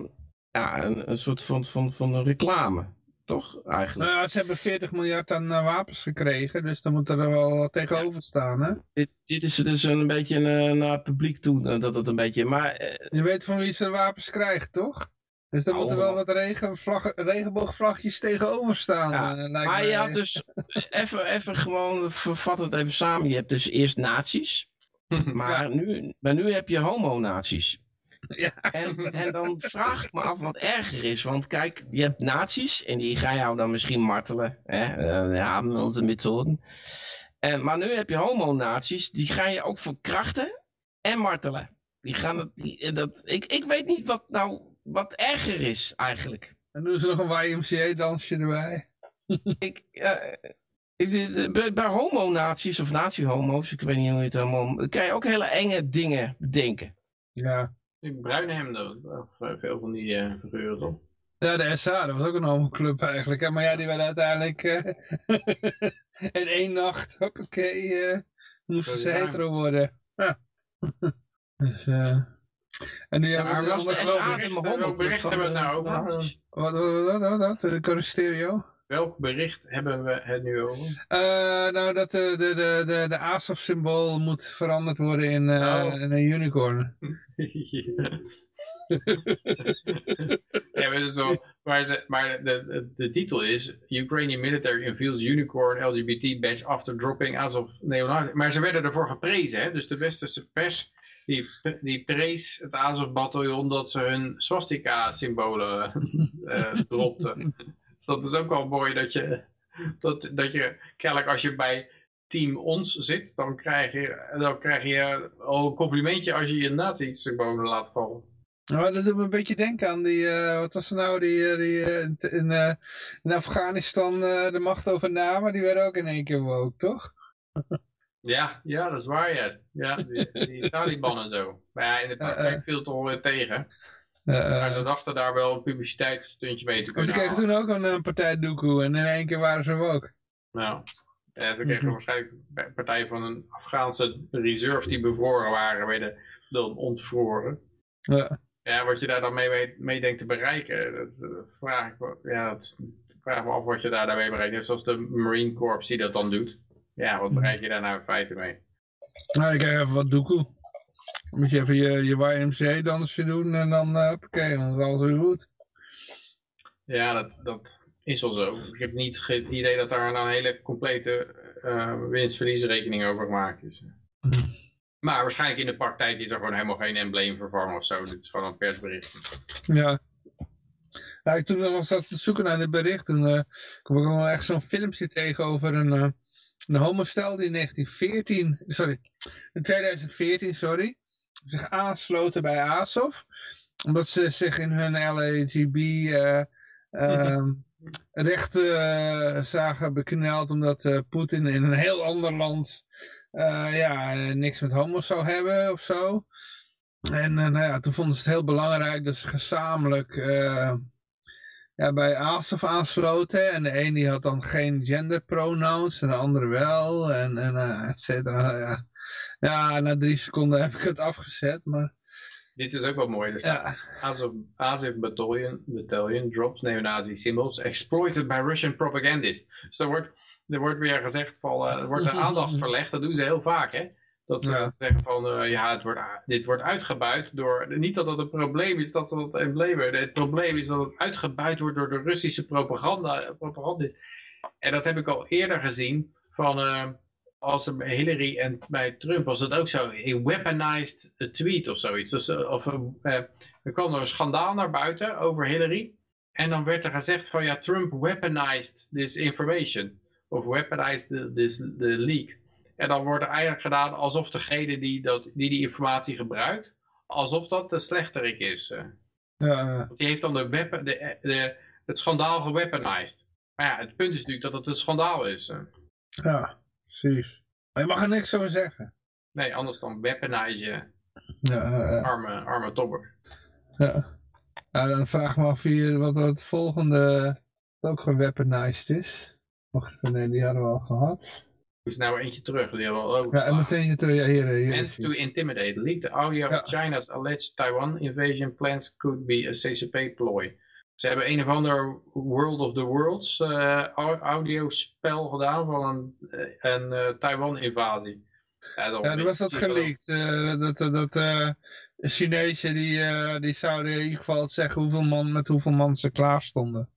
ja, een, een soort van, van, van een reclame, toch eigenlijk? Nou ze hebben 40 miljard aan eh, wapens gekregen, dus dan moet er wel wat tegenover staan, hè? Dit, dit is dus een beetje eh, naar het publiek toe, eh, dat het een beetje, maar Je weet van wie ze de wapens krijgen, toch? Dus daar Nou, moeten wel wat regenvlag, regenboogvlagjes tegenover staan, Ja, maar je had dus, even, even gewoon, vervat het even samen, je hebt dus eerst nazi's, maar, nu, maar nu heb je homo-nazi's. Ja. En, en dan vraag ik me af wat erger is. Want kijk, je hebt nazi's en die gaan jou dan misschien martelen. Hè? Eh, ja, methoden. En, maar nu heb je homo-nazi's, die gaan je ook verkrachten en martelen. Die gaan het, die, eh, dat, ik, ik weet niet wat nou wat erger is eigenlijk. En doen ze nog een YMCA-dansje erbij. Ik, eh, ik, bij, bij homo-nazi's of nazi-homo's, ik weet niet hoe je het allemaal... Kan je ook hele enge dingen bedenken. Ja. Die bruine hemden, of, eh, veel van die eh, figuren toch? Ja, de SA, dat was ook een homoclub eigenlijk. Hè? Maar ja, die werden uiteindelijk eh, in één nacht, hoppakee, eh moesten ze hetero worden. Ja. dus, eh en nu hebben we de SA mijn welk homoclub bericht hebben we het nou over? Wat, wat, wat, wat, wat? De Stereo? Welk bericht hebben we het nu over? Eh, nou, dat de, de, de, de, de ASOF-symbool moet veranderd worden in, eh, Oh. in een unicorn. ja, maar, wel- maar, ze- maar de, de, de titel is Ukrainian military unveils unicorn LGBT badge after dropping of neonazi. Maar ze werden ervoor geprezen, hè? dus de westerse pers die, die prees het Azov bataljon dat ze hun swastika symbolen eh dropten. Dus dat is ook wel mooi dat je, dat, dat je kennelijk als je bij team ons zit, dan krijg je, dan krijg je al een complimentje als je je nazi-symbolen laat vallen. Nou, dat doet me een beetje denken aan die, eh, wat was er nou, die, eh, die eh, in, in, in Afghanistan de macht overnamen, die werden ook in één keer woke, toch? Ja, ja, dat is waar, ja. Ja, die, die Taliban en zo. Maar ja, in de praktijk viel het al weer tegen. Eh, eh, Maar ze dachten daar wel een publiciteitsstuntje mee te maar ze kregen toen ook een, eh, partij doekoe en in één keer waren ze woke. Nou, ja, toen kregen we Mhm. waarschijnlijk bij een partij van een Afghaanse reserves die bevroren waren, werden dan ontvroren. Ja. Ja, wat je daar dan mee, denkt te bereiken, dat, eh, vraag ik me, ja, dat vraag me af wat je daar daarmee bereikt. Net zoals de Marine Corps die dat dan doet. Ja, wat bereik je daar nou in feite mee? Nou, ik krijg even wat doekoe. Moet je even je, je YMCA-dansje doen en dan, eh oké, dan is alles weer goed. Ja, dat, dat is wel zo. Ik heb niet het idee dat daar nou een hele complete eh winst-verliesrekening over gemaakt is. Maar waarschijnlijk in de praktijk is er gewoon helemaal geen embleemvervanger of zo. Dit is gewoon een persbericht. Ja. Ik toen zat te zoeken naar dit bericht, toen eh, kwam ik wel echt zo'n filmpje tegen over een, eh, een homostel die in 1914, sorry, in 2014, sorry, zich aansloten bij ASOF, omdat ze zich in hun LAGB eh, ehm, rechten eh, zagen bekneld, omdat eh, Poetin in een heel ander land ja, niks met homo's zou hebben of zo. En nou ja, toen vonden ze het heel belangrijk dat ze gezamenlijk ja, bij ASOF aansloten. En de een die had dan geen genderpronouns en de andere wel. En, en et cetera. Ja. Ja, na drie seconden heb ik het afgezet. Maar Dit is ook wel mooi. Staat ja, battalion, battalion drops neonazi symbols exploited by Russian propagandists. Dus er wordt, er wordt weer gezegd van, eh, er wordt de aandacht verlegd. Dat doen ze heel vaak, hè. Dat ze Ja. zeggen van, eh, ja, het wordt, dit wordt uitgebuit door, niet dat het een probleem is dat ze dat embleem hebben. Het probleem is dat het uitgebuit wordt door de Russische propaganda. propaganda. En dat heb ik al eerder gezien van, eh, als Hillary en bij Trump was het ook zo, een weaponized tweet of zoiets. Dus, eh, of, eh, er kwam er een schandaal naar buiten over Hillary. En dan werd er gezegd van ja, Trump weaponized this information. Of weaponized the, this, the leak. En dan wordt er eigenlijk gedaan alsof degene die, dat, die die informatie gebruikt, alsof dat de slechterik is. eh. ja, die heeft dan de weapon, de, de, het schandaal geweaponized. Maar ja, het punt is natuurlijk dat het een schandaal is. eh. ja, precies. Maar je mag er niks over zeggen. Nee, anders dan weaponize je Ja, arme, arme tobber. ja. Nou, dan vraag ik me af wie, wat het volgende ook geweaponized is. Wacht even, nee, die hadden we al gehad. Er is nou eentje terug, die hebben we al Ja, en meteen terug, ja, hier, hier. To intimidate. Leaked audio Ja. of China's alleged Taiwan invasion plans could be a CCP ploy. Ze hebben een of ander World of the Worlds eh audiospel gedaan van een, eh, een eh, Taiwan invasie. Ja, dat Ja, was dat geleakt. dat dat, Chinezen die, die zouden in ieder geval zeggen hoeveel man, met hoeveel man ze klaar stonden.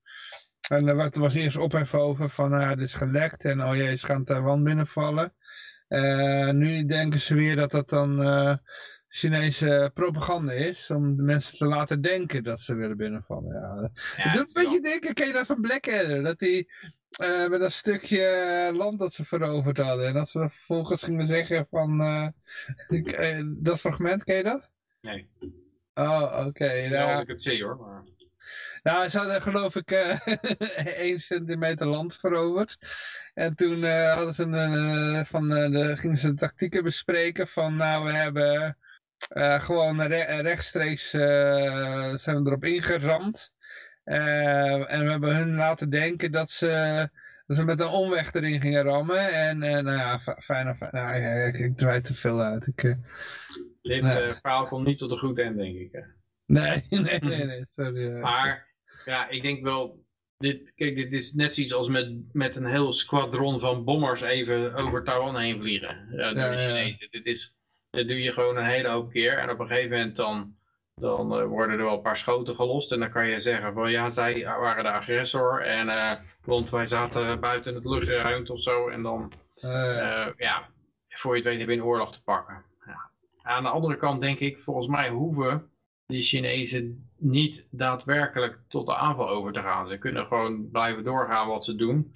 En er was- er was eerst ophef over van ah, dit is gelekt en oh jee, ze gaan Taiwan binnenvallen. Nu denken ze weer dat dat dan Chinese propaganda is om de mensen te laten denken dat ze willen binnenvallen. Ja, Ja, het doet een beetje wel- denken, ken je dat van Blackadder? Dat die eh, met dat stukje eh, land dat ze veroverd hadden. En dat ze vervolgens gingen zeggen van... eh, ik, eh, dat fragment, ken je dat? Nee, Oh, oké. als nou, ik het zie hoor. Maar... nou, ze hadden geloof ik eh 1 centimeter land veroverd. En toen eh, hadden ze een, eh, van, eh, de, gingen ze de tactieken bespreken van... Nou, we hebben eh, gewoon re- rechtstreeks eh, zijn we erop ingeramd. Eh, en we hebben hun laten denken dat ze, dat ze met een omweg erin gingen rammen. En nou ja, fi- fijn of nou, ja, ik, ik draai te veel uit. Ik, Dit eh, verhaal komt niet tot een goed eind, denk ik. hè. nee, nee, nee, nee, sorry. Maar ja, ik denk wel. Dit, kijk, dit is net zoiets als met, met een heel squadron van bommers even over Taiwan heen vliegen. Ja, Ja, ja. Dit, is, dit doe je gewoon een hele hoop keer. En op een gegeven moment dan, dan eh, worden er wel een paar schoten gelost. En dan kan je zeggen van ja, zij waren de agressor. En eh, want wij zaten buiten het luchtruimte of zo. En dan Eh, eh, ja, voor je het weet heb je een oorlog te pakken. Ja. Aan de andere kant denk ik, volgens mij hoeven die Chinezen niet daadwerkelijk tot de aanval over te gaan. Ze kunnen gewoon blijven doorgaan wat ze doen.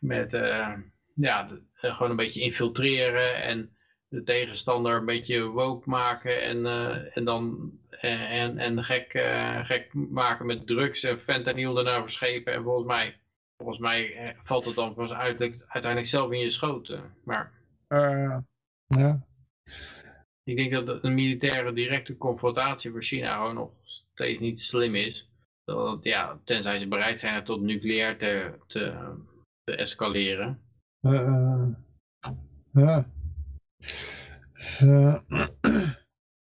Met eh, ja, de- eh, gewoon een beetje infiltreren en de tegenstander een beetje woke maken en, eh, en dan eh, en, en gek, eh, gek maken met drugs en fentanyl ernaar verschepen. En volgens mij, volgens mij valt het dan pas uiteindelijk, uiteindelijk zelf in je schoot. eh. Maar ja. ik denk dat een militaire directe confrontatie voor China gewoon nog steeds niet slim is. Dat, ja, tenzij ze bereid zijn het tot nucleair te, te, te escaleren. ja. Dus, eh,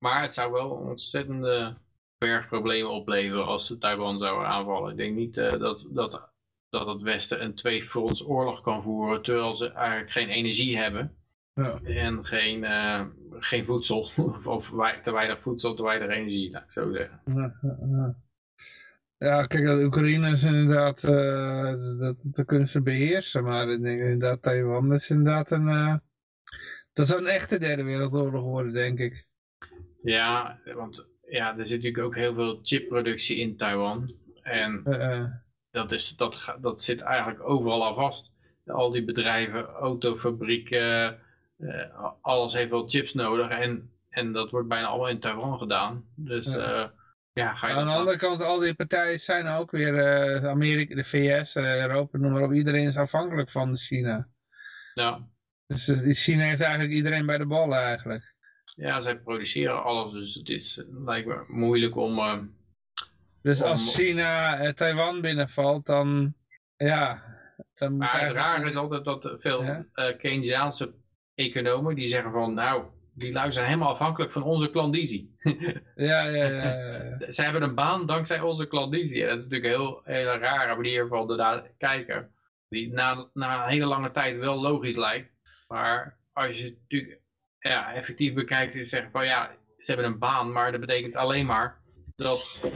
Maar het zou wel ontzettende bergproblemen opleveren als ze Taiwan zouden aanvallen. Ik denk niet eh, dat, dat, dat het Westen een twee-fronts oorlog kan voeren terwijl ze eigenlijk geen energie hebben. ja. En geen, eh, geen voedsel, of, te weinig voedsel, te weinig energie, laat ik zo zeggen. Ja, ja, ja. Ja, kijk, dat Oekraïne is inderdaad, eh, dat, dat kunnen ze beheersen, maar ik denk inderdaad Taiwan is inderdaad een, dat zou een echte derde wereldoorlog worden, denk ik. Ja, want ja, er zit natuurlijk ook heel veel chipproductie in Taiwan. En Eh, eh, dat, is, dat, dat zit eigenlijk overal al vast. Al die bedrijven, autofabrieken, eh, alles heeft wel chips nodig. En, en dat wordt bijna allemaal in Taiwan gedaan. Dus Ja. ga je Aan de andere kant, al die partijen zijn ook weer, Amerika, de VS, Europa, noem maar op, iedereen is afhankelijk van China. ja, Dus eh, China heeft eigenlijk iedereen bij de ballen eigenlijk. ja, zij produceren alles. Dus het is, het lijkt me moeilijk om... eh, Dus Om- als China eh, Taiwan binnenvalt, dan, ja... Dan Maar het rare is altijd dat veel Ja. eh, Keynesiaanse economen die zeggen van nou, die lui zijn helemaal afhankelijk van onze klandizie. Ja, ja, ja. ja. Ze hebben een baan dankzij onze klandizie. En dat is natuurlijk een heel, hele rare manier van de kijker. Die na, na een hele lange tijd wel logisch lijkt. Maar als je het natuurlijk ja, effectief bekijkt, is zeggen van ja, ze hebben een baan, maar dat betekent alleen maar dat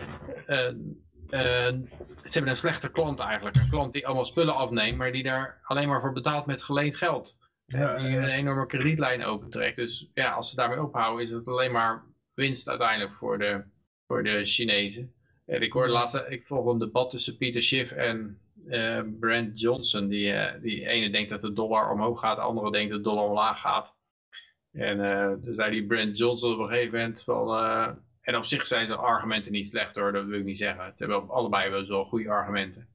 eh, eh, ze hebben een slechte klant eigenlijk. Een klant die allemaal spullen afneemt, maar die daar alleen maar voor betaalt met geleend geld. Ja, En die een enorme kredietlijn opentrekt. Dus ja, als ze daarmee ophouden, is het alleen maar winst uiteindelijk voor de, voor de Chinezen. En ik hoorde laatst, ik volg een debat tussen Pieter Schiff en eh, Brent Johnson. Die, eh, die ene denkt dat de dollar omhoog gaat, de andere denkt dat de dollar omlaag gaat. En eh toen zei die Brent Johnson op een gegeven moment van... en op zich zijn zijn argumenten niet slecht hoor, dat wil ik niet zeggen. Ze hebben allebei wel zo goede argumenten.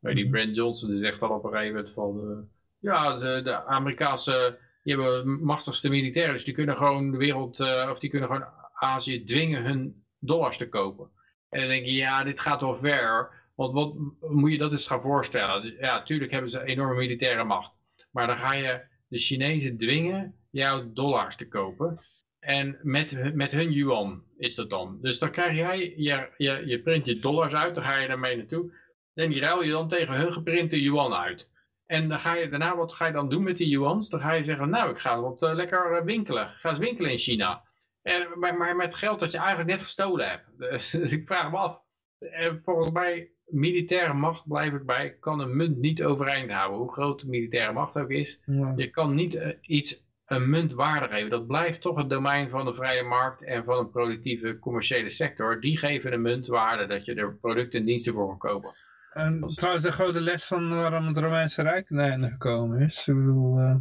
Maar die Mhm. Brent Johnson die zegt dan op een gegeven moment van... ja, de, de Amerikaanse... Die hebben machtigste militairen, dus die kunnen gewoon de wereld... of die kunnen gewoon Azië dwingen hun dollars te kopen. En dan denk je, ja, dit gaat wel ver. Want wat moet je dat eens gaan voorstellen? Ja, tuurlijk hebben ze enorme militaire macht. Maar dan ga je de Chinezen dwingen jouw dollars te kopen. En met, met hun yuan is dat dan. Dus dan krijg jij, je, je, je print je dollars uit, dan ga je daarmee naartoe. En die ruil je dan tegen hun geprinte yuan uit. En dan ga je daarna, wat ga je dan doen met die yuans? Dan ga je zeggen, nou, ik ga wat uh, lekker eh, winkelen. Ga eens winkelen in China. En, maar, maar met geld dat je eigenlijk net gestolen hebt. Dus, dus ik vraag me af. En volgens mij, militaire macht blijf ik bij, kan een munt niet overeind houden. Hoe groot de militaire macht ook is. Ja. Je kan niet uh, iets een munt waarde geven. Dat blijft toch het domein van de vrije markt en van een productieve commerciële sector. Die geven de munt waarde, dat je er producten en diensten voor kan kopen. En trouwens de grote les van waarom het Romeinse Rijk ten einde gekomen is. Ik bedoel, uh,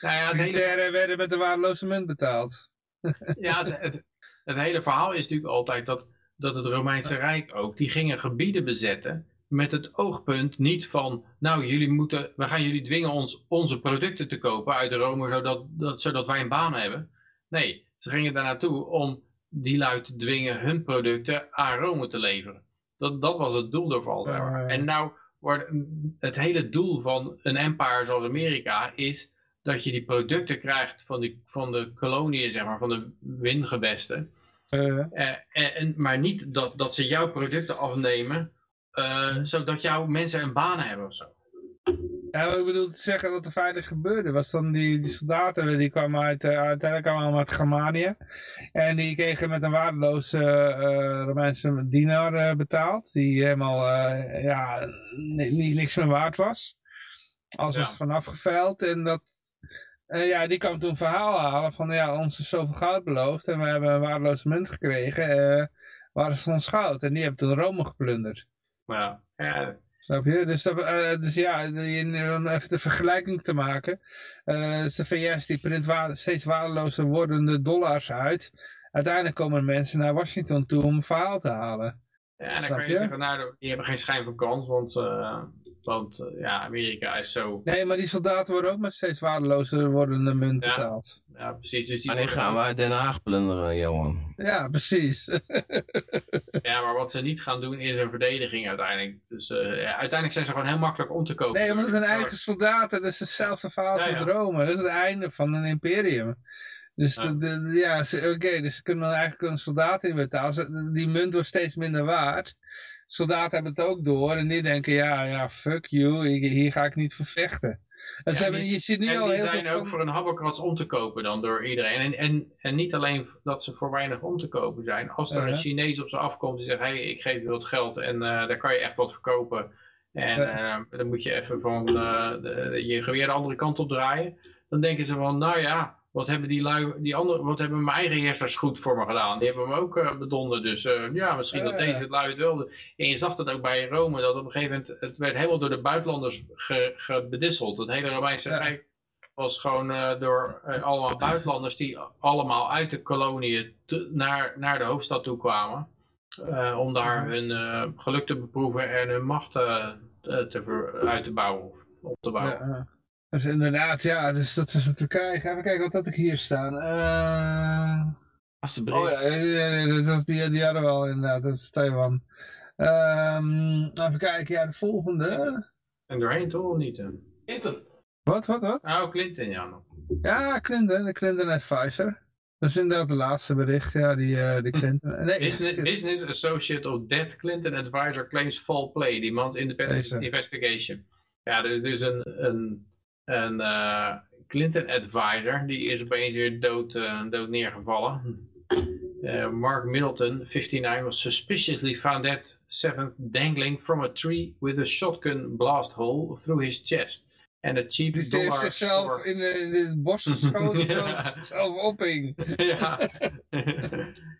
nou ja, militairen hele, werden met een waardeloze munt betaald. ja, het, het, het, hele verhaal is natuurlijk altijd dat, dat het Romeinse Rijk ook, die gingen gebieden bezetten met het oogpunt niet van, nou jullie moeten, we gaan jullie dwingen ons onze producten te kopen uit Rome, zodat, dat, zodat wij een baan hebben. Nee, ze gingen daar naartoe om die lui te dwingen hun producten aan Rome te leveren. Dat, dat was het doel ja. En nou wordt het hele doel van een empire zoals Amerika is dat je die producten krijgt van, die, van de koloniën, zeg maar, van de windgewesten. Uh, uh, en, maar niet dat, dat ze jouw producten afnemen, uh, zodat jouw mensen een baan hebben of zo. Ja, wat ik bedoel te zeggen dat er feitelijk gebeurde, was dan die, die soldaten, die kwamen uit, uh, uiteindelijk kwamen allemaal uit Germanië. En die kregen met een waardeloze uh, Romeinse dinar uh, betaald, die helemaal, ja, niet, niks meer waard was. Alles ja. was vanaf geveild en dat, ja, die kwam toen een verhaal halen van, ja, ons is zoveel goud beloofd en we hebben een waardeloze munt gekregen, waar is ons goud? En die hebben toen Rome geplunderd. Ja, ja. Snap je? Dus, dat, uh, dus ja, om even de vergelijking te maken. Uh, de VS die print steeds waardelozer wordende dollars uit. Uiteindelijk komen mensen naar Washington toe om een verhaal te halen. Ja, en dan je, je zeggen, nou, die hebben geen schijn van kans, want, uh, want ja, Amerika is zo... Nee, maar die soldaten worden ook met steeds waardelozer wordende munt ja. betaald. Ja, precies. Dus die gaan we uit Den Haag plunderen, Johan? Ja, precies. ja, maar wat ze niet gaan doen is een verdediging uiteindelijk. Dus uh, ja, uiteindelijk zijn ze gewoon heel makkelijk om te kopen. Nee, omdat het hun eigen soldaten, dat is hetzelfde verhaal als ja, met Rome. Dat is het einde van een imperium. Dus ja, de, de, ja oké, okay, dus ze kunnen eigenlijk een soldaten niet betalen. Die munt wordt steeds minder waard. Soldaten hebben het ook door en die denken, ja, ja, fuck you, hier ga ik niet voor vechten. En, ja, ze hebben, die, je ziet nu en al die heel zijn ook van- voor een habbekrats om te kopen dan door iedereen. En, en, en niet alleen dat ze voor weinig om te kopen zijn. Als er een Chinees op ze afkomt die zegt, hé, hey, ik geef je wat geld en eh, daar kan je echt wat verkopen. En eh, dan moet je even van eh, de, je geweer de andere kant op draaien. Dan denken ze van, nou ja, wat hebben die lui, die andere, wat hebben mijn eigen heersers goed voor me gedaan? Die hebben me ook eh, bedonderd. Dus eh, ja, misschien dat Ja. deze lui het wilde. En je zag dat ook bij Rome, dat op een gegeven moment, het werd helemaal door de buitenlanders ge, gebedisseld. Het hele Romeinse Ja. Rijk was gewoon eh, door eh, allemaal buitenlanders die allemaal uit de koloniën naar, naar de hoofdstad toe kwamen. eh, om daar hun eh, geluk te beproeven en hun macht eh, te uit te bouwen. Op te bouwen. Dus inderdaad, ja, dus dat is het Turkije. Even kijken wat had ik hier staan. Eh, Alsjeblieft. Oh ja, ja, dat was die, die hadden we al inderdaad, dat is Taiwan. Ehm, even kijken, ja, de volgende. En doorheen toch of niet? hè? Clinton. Wat, wat, wat? Nou, Clinton, ja. nog. Ja, Clinton, de Clinton Advisor. Dat is inderdaad het laatste bericht, ja, die, eh die Clinton. Nee, Business, business Associate of Dead Clinton Advisor claims foul play. Demand independent Deze. investigation. Ja, er is dus een, een, een eh, Clinton Advisor. Die is opeens weer dood, eh, dood neergevallen. Eh, Mark Middleton, 59, was suspiciously found dead seventh dangling from a tree with a shotgun blast hole through his chest. And a cheap Die heeft dollar zichzelf in, de, in het bos geschoten Ja. terwijl ze zichzelf ophing. ja.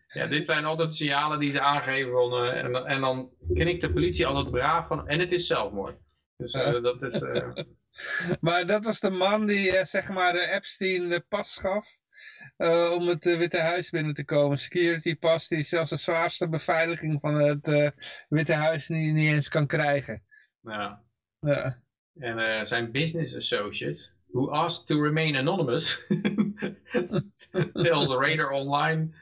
ja, dit zijn altijd signalen die ze aangeven. Van, en, dan- en dan knikt de politie altijd braaf van. En het is zelfmoord. Dus Ja. dat is. Maar dat was de man die, eh, zeg maar, de Epstein de pas gaf. eh, om het eh, Witte Huis binnen te komen. Security pas die zelfs de zwaarste beveiliging van het eh, Witte Huis niet, niet eens kan krijgen. ja. Ja. En eh, zijn business associate, who asked to remain anonymous, tells Radar Online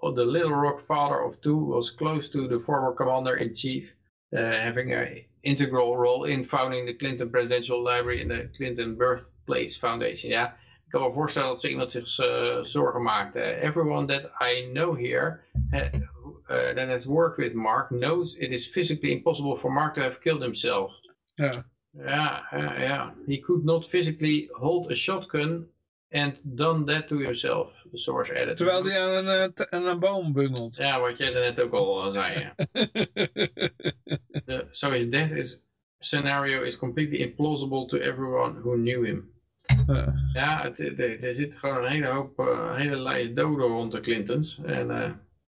the Little Rock father of two, was close to the former commander-in-chief, having an integral role in founding the Clinton Presidential Library and the Clinton Birthplace Foundation. Ja, ik kan me voorstellen dat ze iemand zich uh, zorgen maakte. Everyone that I know here uh, that has worked with Mark knows it is physically impossible for Mark to have killed himself. Ja. Ja, ja, ja. He could not physically hold a shotgun and done that to the source added. Terwijl hij aan een, uh, aan een boom bungelt. Ja, wat jij net ook al uh, zei. So his death is, scenario is completely implausible to everyone who knew him. Uh. Ja, het, het, er zit gewoon een hele hoop, een hele lijst doden rond de Clintons. En, uh,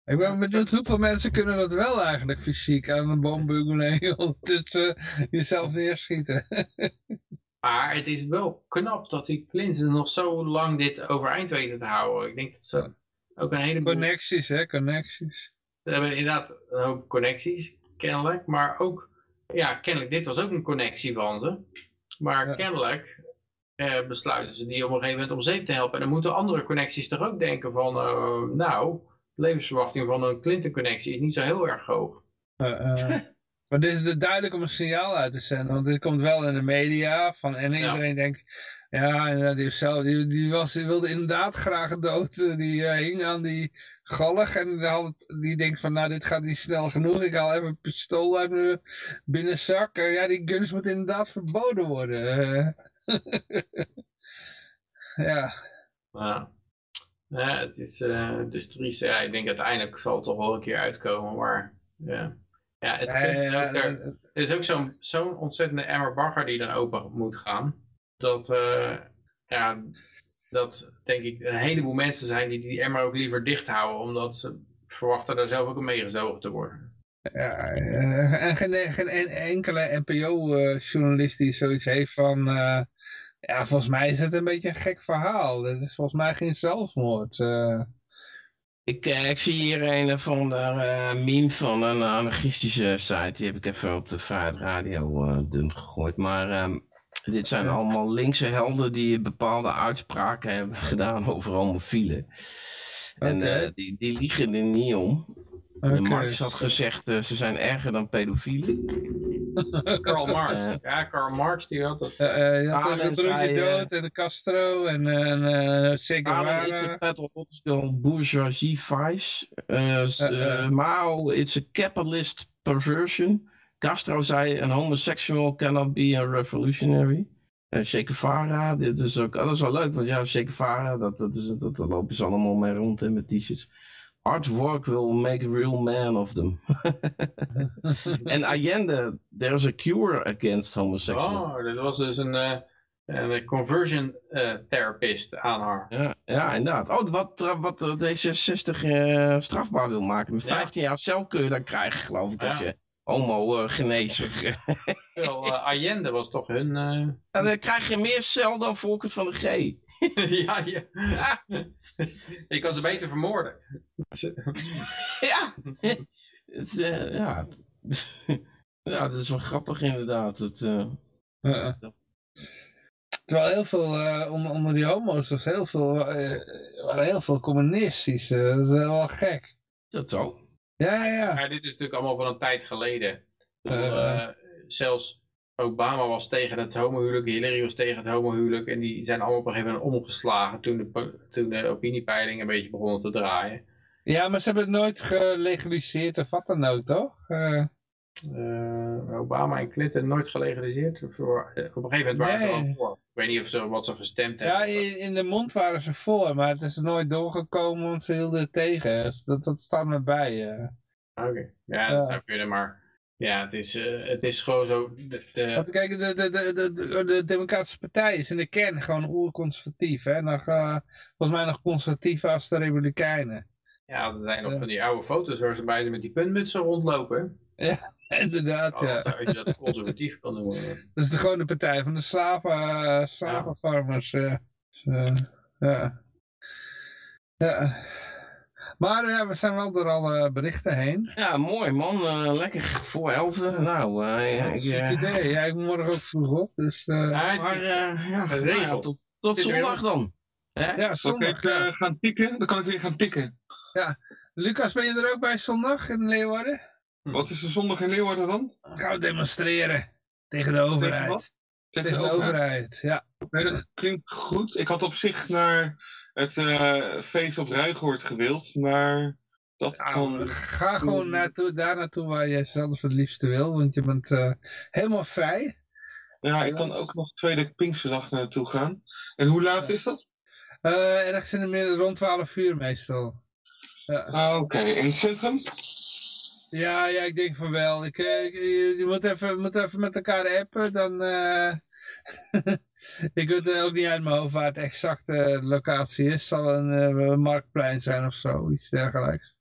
ik ben benieuwd hoeveel mensen kunnen dat wel eigenlijk fysiek aan een boom bungelen en ondertussen jezelf neerschieten. Maar het is wel knap dat die Clinton nog zo lang dit overeind weten te houden. Ik denk dat ze ook een heleboel... Connecties, hè, connecties. Ze hebben inderdaad een hoop connecties, kennelijk. Maar ook, ja, kennelijk, dit was ook een connectie van ze. Maar ja. kennelijk eh, besluiten ze die op een gegeven moment om zeep te helpen. En dan moeten andere connecties toch ook denken van, uh, nou, de levensverwachting van een Clinton-connectie is niet zo heel erg hoog. Uh, Maar dit is duidelijk om een signaal uit te zenden, want dit komt wel in de media. Van, en iedereen ja. denkt, ja, die, zelf, die, die, was, die wilde inderdaad graag dood. Die uh, hing aan die galg en die, had, die denkt van, nou dit gaat niet snel genoeg. Ik haal even een pistool uit mijn binnenzak. Uh, ja, die guns moeten inderdaad verboden worden. Uh, ja. ja. Ja, het is dus triest. Ja, ik denk uiteindelijk zal het toch wel een keer uitkomen, maar ja. Ja, het, ja, ook, er, er, is ook zo'n zo'n ontzettende emmer bagger die dan open moet gaan. Dat, uh, ja, dat denk ik een heleboel mensen zijn die die emmer ook liever dicht houden. Omdat ze verwachten daar zelf ook mee meegezogen te worden. Ja, en geen, geen enkele NPO-journalist die zoiets heeft van... Uh, ja, volgens mij is het een beetje een gek verhaal. Het is volgens mij geen zelfmoord. Uh, ik, uh, ik zie hier een van de uh, meme van een anarchistische site. Die heb ik even op de Vrijheid Radio uh, dun gegooid. Maar um, dit zijn allemaal linkse helden die bepaalde uitspraken hebben gedaan over homofielen. En die, die liegen er niet om. Okay. Marx had gezegd, ze zijn erger dan pedofielen. Karl Marx. ja, Karl Marx die had het. Uh, had de broertje dood en de Castro en uh, Che Guevara. It's a pathological bourgeoisie vice. Uh, Mao, it's a capitalist perversion. Castro zei, een homosexual cannot be a revolutionary. Che Guevara, dit is ook, dat is wel leuk, want ja, Che Guevara, dat, dat, is, dat, dat lopen ze allemaal mee rond hè, met t-shirts. Hard work will make real man of them. en Allende, there's a cure against homosexuality. Oh, dat was dus een, uh, een conversion uh, therapist aan haar. Ja, ja, inderdaad. Oh, wat, wat D66 uh, strafbaar wil maken. Met 15 ja. jaar cel kun je dan krijgen, geloof ik, als je homo-genezer. Wel, Allende was toch hun... Dan krijg je meer cel dan Volkert van de G. ja, ja. Je kan ze beter vermoorden. ja. Het, uh, ja. ja, dat is wel grappig inderdaad. Het, uh... uh Terwijl heel veel, uh, onder, onder die homo's was heel veel, waren heel veel communistisch. dat is wel gek. Is dat zo? Ja, ja, ja. dit is natuurlijk allemaal van een tijd geleden. zelfs Obama was tegen het homohuwelijk, Hillary was tegen het homohuwelijk. En die zijn allemaal op een gegeven moment omgeslagen toen de, toen de opiniepeiling een beetje begonnen te draaien. Ja, maar ze hebben het nooit gelegaliseerd of wat dan ook, toch? Uh... Uh, Obama en Clinton nooit gelegaliseerd. Voor, op een gegeven moment waren nee. ze al voor. Ik weet niet of ze, wat ze gestemd hebben. Ja, in, in, de mond waren ze voor, maar het is nooit doorgekomen, want ze hielden het tegen. Dus dat, dat staat me bij. Uh. Oké, okay. ja, dat zou kunnen, maar... Ja, het is, uh, het is gewoon zo... De, de... Want kijk, de, de, de, de, de Democratische Partij is in de kern gewoon oerconservatief. Hè? Nog, uh, volgens mij nog conservatiever als de Republikeinen. Ja, er zijn nog van die oude foto's waar ze beide met die puntmutsen rondlopen. Ja, inderdaad, ja. Als je dat conservatief kan noemen. Dat is gewoon de partij van de slaven, slavenfarmers. Ja. Dus, ja. ja. Maar ja, we zijn wel door alle berichten heen. Ja, mooi man. Uh, lekker voor elf. Nou, uh, ja, ik, uh... idee. Ja, ik moet morgen ook vroeg op. Dus, uh... ja, maar ja, nou, tot, tot zondag dan. Hè? Ja, zondag. Kan ik gaan tikken? Dan kan ik weer gaan tikken. Ja, Lucas, ben je er ook bij zondag in Leeuwarden? Wat is de zondag in Leeuwarden dan? Gaan we demonstreren tegen de overheid. Tegen de overheid, ja. Nee, dat klinkt goed. Ik had op zich naar het eh, feest op Ruigoord gewild, maar dat Ja, kan... ga gewoon naartoe, daar naartoe waar je zelf het liefste wil, want je bent eh, helemaal vrij. Ja, ik kan ook nog tweede Pinksterdag naartoe gaan. En hoe laat is dat? Eh, ergens in de midden rond 12 uur meestal. Ja. Ah, oké. In het centrum? Ja, ja, ik denk van wel. Ik, je moet even, moet even met elkaar appen, dan... eh, ik weet eh, ook niet uit mijn hoofd waar het exacte locatie is. Het zal een eh, marktplein zijn of zo, iets dergelijks.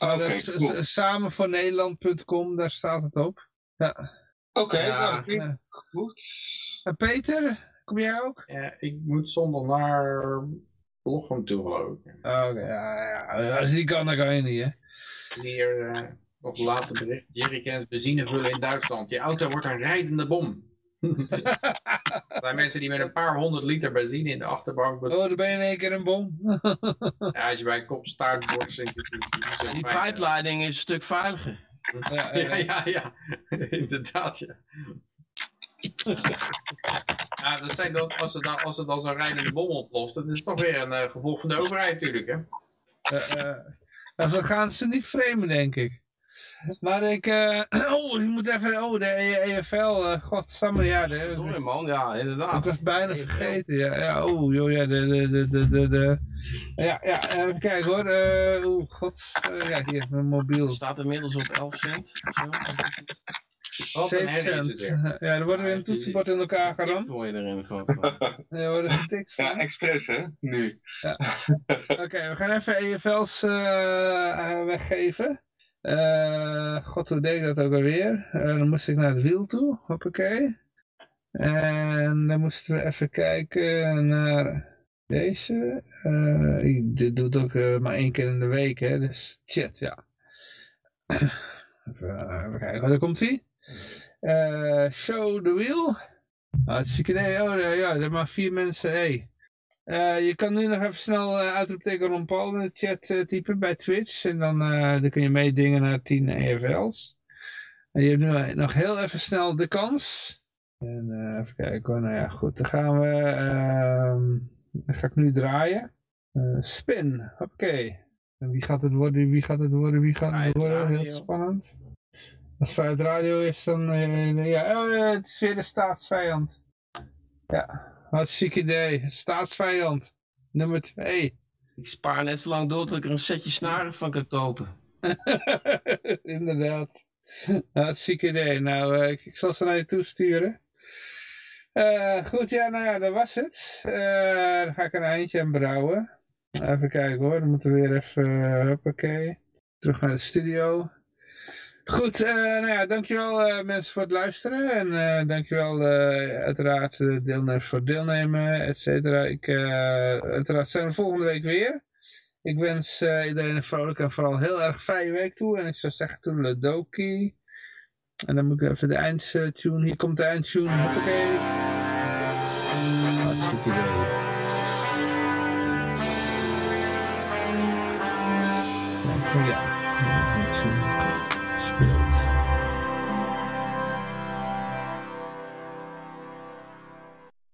Ah, Maar is- cool. is- samen voor Nederland.com, daar staat het op. Ja. Oké, Ja, nou, dat klinkt Ja. goed. En Peter, kom jij ook? Ja, ik moet zondag naar Lochem toe geloof ik. Oké, ja, ja, als die kan, dan kan je niet, hè. Ik zie hier eh, nog het laatste bericht. Jerrycans benzine vullen in Duitsland. Je auto wordt een rijdende bom. Er zijn mensen die met een paar honderd liter benzine in de achterbank... Oh, dan ben je in één keer een bom. Ja, als je bij een kop staartbord zit... het Die pijpleiding is een stuk veiliger. ja, Ja, ja, ja. Inderdaad, ja. Ja, dat zijn dan, als, er dan, als dan zo'n rijdende bom ontploft, dat is toch weer een eh, gevolg van de overheid natuurlijk, hè? Eh, eh, nou, zo gaan ze niet framen, denk ik. Maar ik, eh, oh, ik moet even, oh, de EFL, uh, godsamme, ja, de, Sorry man, ja ik inderdaad. was bijna EFL. vergeten, ja, ja, oh, joh, ja, de, de, de, de, de, de ja, ja, even kijken hoor, eh, oeh, god, eh, ja, hier, mijn mobiel, Het staat inmiddels op 11 cent. Zo. Wat een 7 herrie is het cent, ja, er wordt weer een toetsenbord in elkaar Getikt geramd, word je erin gewoon. van. ja, er wordt getikt Ja, van. expres hè, nu. Oké, we gaan even EFL's eh, eh, weggeven. Eh, God, hoe deed dat ook alweer? Eh, dan moest ik naar het wiel toe, hoppakee. En dan moesten we even kijken naar deze. Eh, ik- dit doet ook maar één keer in de week, hè, dus chat, ja. Even, kijken, daar komt ie. Show the wheel. Hartstikke idee. Oh, ja, er zijn maar vier mensen. Hey. Eh, je kan nu nog even snel uh, uitroepteken Ron Paul in de chat eh, typen bij Twitch. En dan, dan kun je meedingen naar 10 EFL's. En je hebt nu nog heel even snel de kans. En even kijken hoor. Nou ja, goed. Dan gaan we... ehm, dan ga ik nu draaien. Spin. Oké. En wie gaat het worden? Wie gaat het worden? Wie gaat het worden? Heel spannend. Als Vrijheid Radio is dan... ja, oh, het is weer de staatsvijand. Ja. Wat ziek idee. Staatsvijand. Nummer 2. Ik spaar net zo lang door tot ik er een setje snaren van kan kopen. Inderdaad. Wat ziek idee. Nou, eh, ik, ik zal ze naar je toesturen. Eh goed, ja, nou ja, dat was het. Eh, dan ga ik een eindje aan brouwen. Even kijken hoor, dan moeten we weer even, uh, hoppakee. Terug naar de studio. Goed, eh, nou ja, dankjewel eh, mensen voor het luisteren. En eh dankjewel uiteraard de deelnemers voor het deelnemen, et cetera. Ik, uiteraard zijn we volgende week weer. Ik wens iedereen een vrolijke en vooral heel erg vrije week toe. En ik zou zeggen toedeledokie. En dan moet ik even de eindtune. Hier komt de eindtune. Hoppakee. Hartstikke idee. Ja.